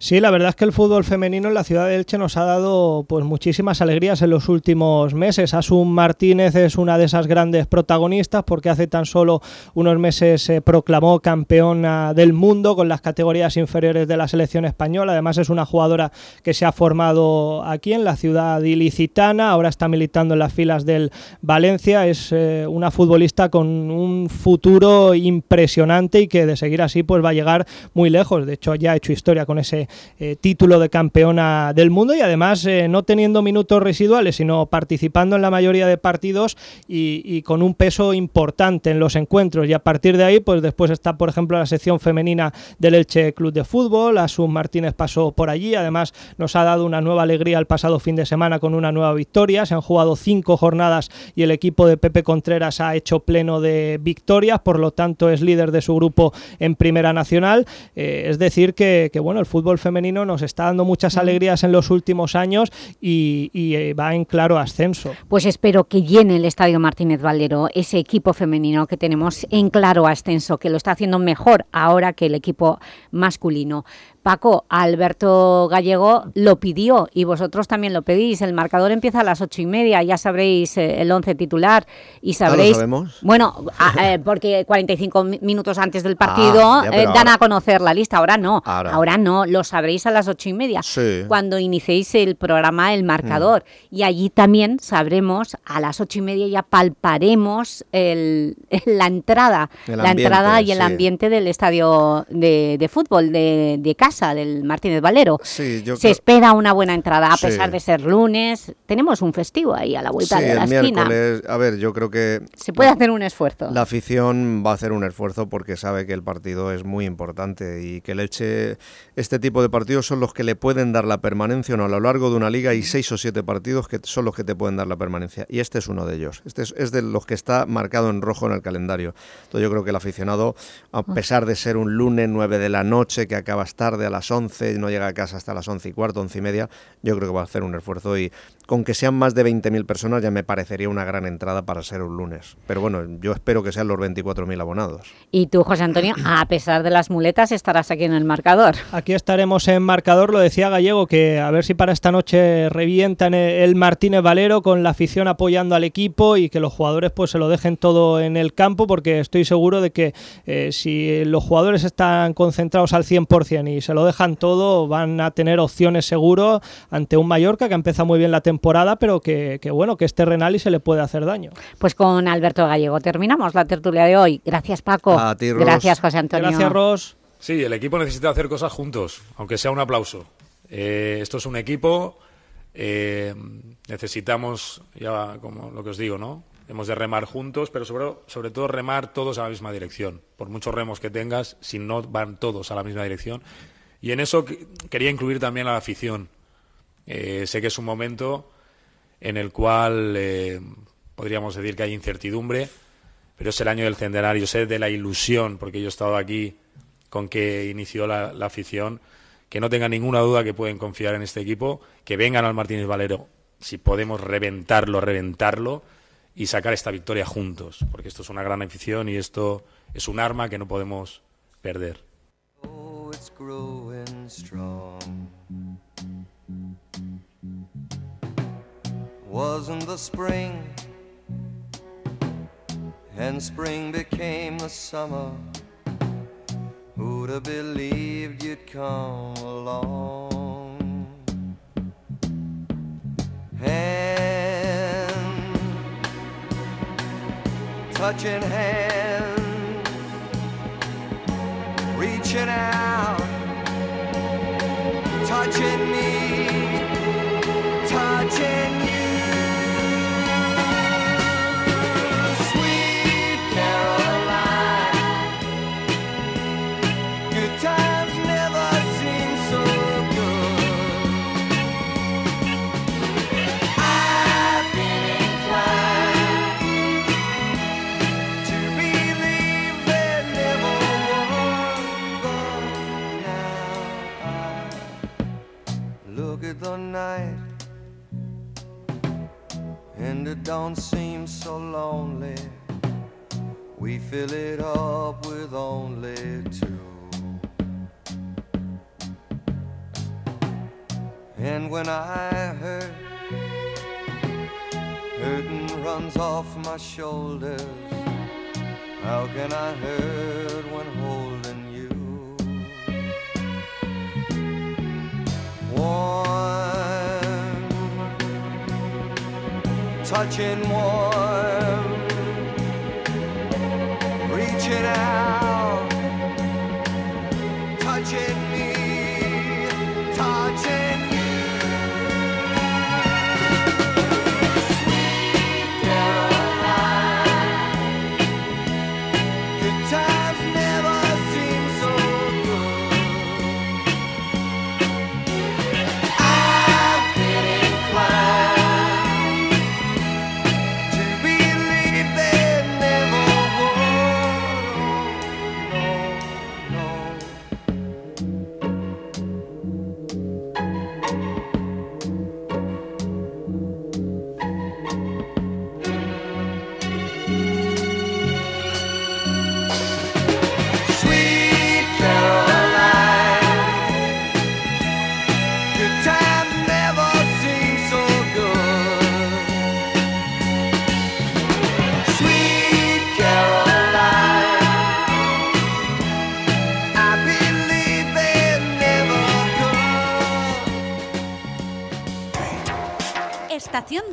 [SPEAKER 44] Sí, la verdad es que el fútbol femenino en la ciudad de Elche nos ha dado pues muchísimas alegrías en los últimos meses. Asun Martínez es una de esas grandes protagonistas porque hace tan solo unos meses se proclamó campeona del mundo con las categorías inferiores de la selección española. Además es una jugadora que se ha formado aquí en la ciudad ilicitana, ahora está militando en las filas del Valencia. Es eh, una futbolista con un futuro impresionante y que de seguir así pues va a llegar muy lejos. De hecho ya ha hecho historia con ese eh, título de campeona del mundo y además eh, no teniendo minutos residuales, sino participando en la mayoría de partidos y, con un peso importante en los encuentros. Y a partir de ahí, pues después está, por ejemplo, la sección femenina del Elche Club de Fútbol. Asun Martínez pasó por allí. Además, nos ha dado una nueva alegría el pasado fin de semana con una nueva victoria. Se han jugado cinco jornadas y el equipo de Pepe Contreras ha hecho pleno de victorias. Por lo tanto, es líder de su grupo en Primera Nacional. Eh, es decir, que, que bueno, el fútbol femenino nos está dando muchas alegrías en los últimos años y, eh, va en claro ascenso.
[SPEAKER 1] Pues espero que llene el Estadio Martínez Valero ese equipo femenino que tenemos en claro ascenso, que lo está haciendo mejor ahora que el equipo masculino. Paco, Alberto Gallego lo pidió y vosotros también lo pedís. El marcador empieza a las ocho y media, ya sabréis eh, el once titular y sabréis...
[SPEAKER 18] sabemos?
[SPEAKER 1] Bueno, eh, porque 45 minutos antes del partido
[SPEAKER 18] Ah, ya,
[SPEAKER 1] eh, dan
[SPEAKER 18] ahora-
[SPEAKER 1] a conocer la lista, ahora no,
[SPEAKER 18] Ahora.
[SPEAKER 1] ahora, no, lo sabréis a las ocho y media,
[SPEAKER 18] Sí.
[SPEAKER 1] cuando iniciéis el programa El Marcador. Y allí también sabremos, a las ocho y media ya palparemos el, la entrada,
[SPEAKER 18] El
[SPEAKER 1] la entrada y el
[SPEAKER 18] sí.
[SPEAKER 1] ambiente del estadio de, de fútbol de, de casa, del Martínez Valero.
[SPEAKER 18] Sí, yo
[SPEAKER 1] Se
[SPEAKER 18] creo-
[SPEAKER 1] espera una buena entrada, a
[SPEAKER 18] Sí.
[SPEAKER 1] pesar de ser lunes. Tenemos un festivo ahí a la vuelta
[SPEAKER 18] Sí,
[SPEAKER 1] de la
[SPEAKER 18] el
[SPEAKER 1] esquina.
[SPEAKER 18] miércoles, a ver, yo creo que
[SPEAKER 1] Se puede hacer un esfuerzo.
[SPEAKER 18] La afición va a hacer un esfuerzo porque sabe que el partido es muy importante y que el Elche, este tipo de partidos son los que le pueden dar la permanencia o no. A lo largo de una liga hay seis o siete partidos que son los que te pueden dar la permanencia y este es uno de ellos. Este es, es de los que está marcado en rojo en el calendario. Entonces yo creo que el aficionado, a pesar de ser un lunes 9 de la noche, que acabas tarde a las 11, no llega a casa hasta las 11 y cuarto, 11 y media, yo creo que va a hacer un esfuerzo y con que sean más de 20.000 personas ya me parecería una gran entrada para ser un lunes. Pero bueno, yo espero que sean los 24.000 abonados.
[SPEAKER 1] Y tú, José Antonio, a pesar de las muletas, estarás aquí en el marcador.
[SPEAKER 44] Aquí estaremos en marcador, lo decía Gallego, que a ver si para esta noche revientan el Martínez Valero con la afición apoyando al equipo y que los jugadores pues se lo dejen todo en el campo porque estoy seguro de que eh, si los jugadores están concentrados al 100% y se lo dejan todo, van a tener opciones seguro ante un Mallorca que empieza muy bien la temporada, pero que, que bueno, que es terrenal y se le puede hacer daño.
[SPEAKER 1] Pues con Alberto Gallego terminamos la tertulia de hoy. Gracias, Paco.
[SPEAKER 18] A ti, Ros.
[SPEAKER 1] Gracias, José Antonio.
[SPEAKER 44] Gracias, Ros.
[SPEAKER 43] Sí, el equipo necesita hacer cosas juntos, aunque sea un aplauso. Eh, esto es un equipo, eh, necesitamos, ya como lo que os digo, ¿no? Hemos de remar juntos, pero sobre, sobre todo remar todos a la misma dirección. Por muchos remos que tengas, si no van todos a la misma dirección. Y en eso que- quería incluir también a la afición. Eh, sé que es un momento en el cual eh, podríamos decir que hay incertidumbre, pero es el año del centenario, sé de la ilusión, porque yo he estado aquí con que inició la, la afición, que no tengan ninguna duda que pueden confiar en este equipo, que vengan al Martínez Valero, si podemos reventarlo, reventarlo y sacar esta victoria juntos, porque esto es una gran afición y esto es un arma que no podemos perder.
[SPEAKER 45] Oh, it's growing strong. Wasn't the spring, and spring became the summer. Who'd have believed you'd come along? Hand, touching hands, reaching out, touching me, kitchen
[SPEAKER 27] wall.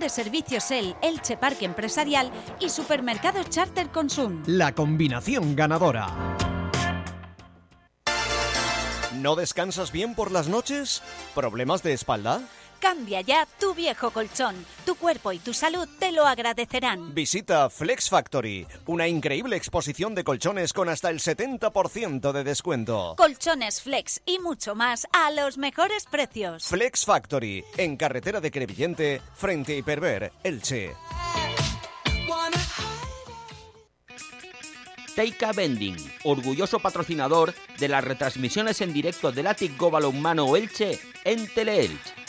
[SPEAKER 27] De servicios El, Elche Parque Empresarial y Supermercado Charter Consum.
[SPEAKER 17] La combinación ganadora. ¿No descansas bien por las noches? ¿Problemas de espalda?
[SPEAKER 27] Cambia ya tu viejo colchón. Tu cuerpo y tu salud te lo agradecerán.
[SPEAKER 17] Visita Flex Factory, una increíble exposición de colchones con hasta el 70% de descuento.
[SPEAKER 27] Colchones Flex y mucho más a los mejores precios.
[SPEAKER 17] Flex Factory, en carretera de Crevillente, frente a Hiperver, Elche.
[SPEAKER 40] Teika Bending, orgulloso patrocinador de las retransmisiones en directo del Atic Balonmano Elche en Teleelch.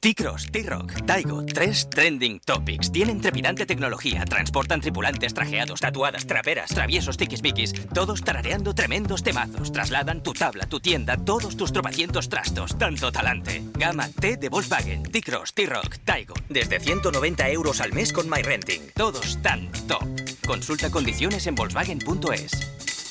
[SPEAKER 46] T-Cross, T-Rock, Taigo, tres trending topics. Tienen trepidante tecnología, transportan tripulantes trajeados, tatuadas, traperas, traviesos, tiquismiquis, todos tarareando tremendos temazos. Trasladan tu tabla, tu tienda, todos tus tropecientos trastos. Tanto talante. Gama T de Volkswagen, T-Cross, T-Rock, Taigo. Desde 190 euros al mes con MyRenting. Todos tan top. Consulta condiciones en Volkswagen.es.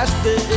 [SPEAKER 47] Oportunidad y la dejaste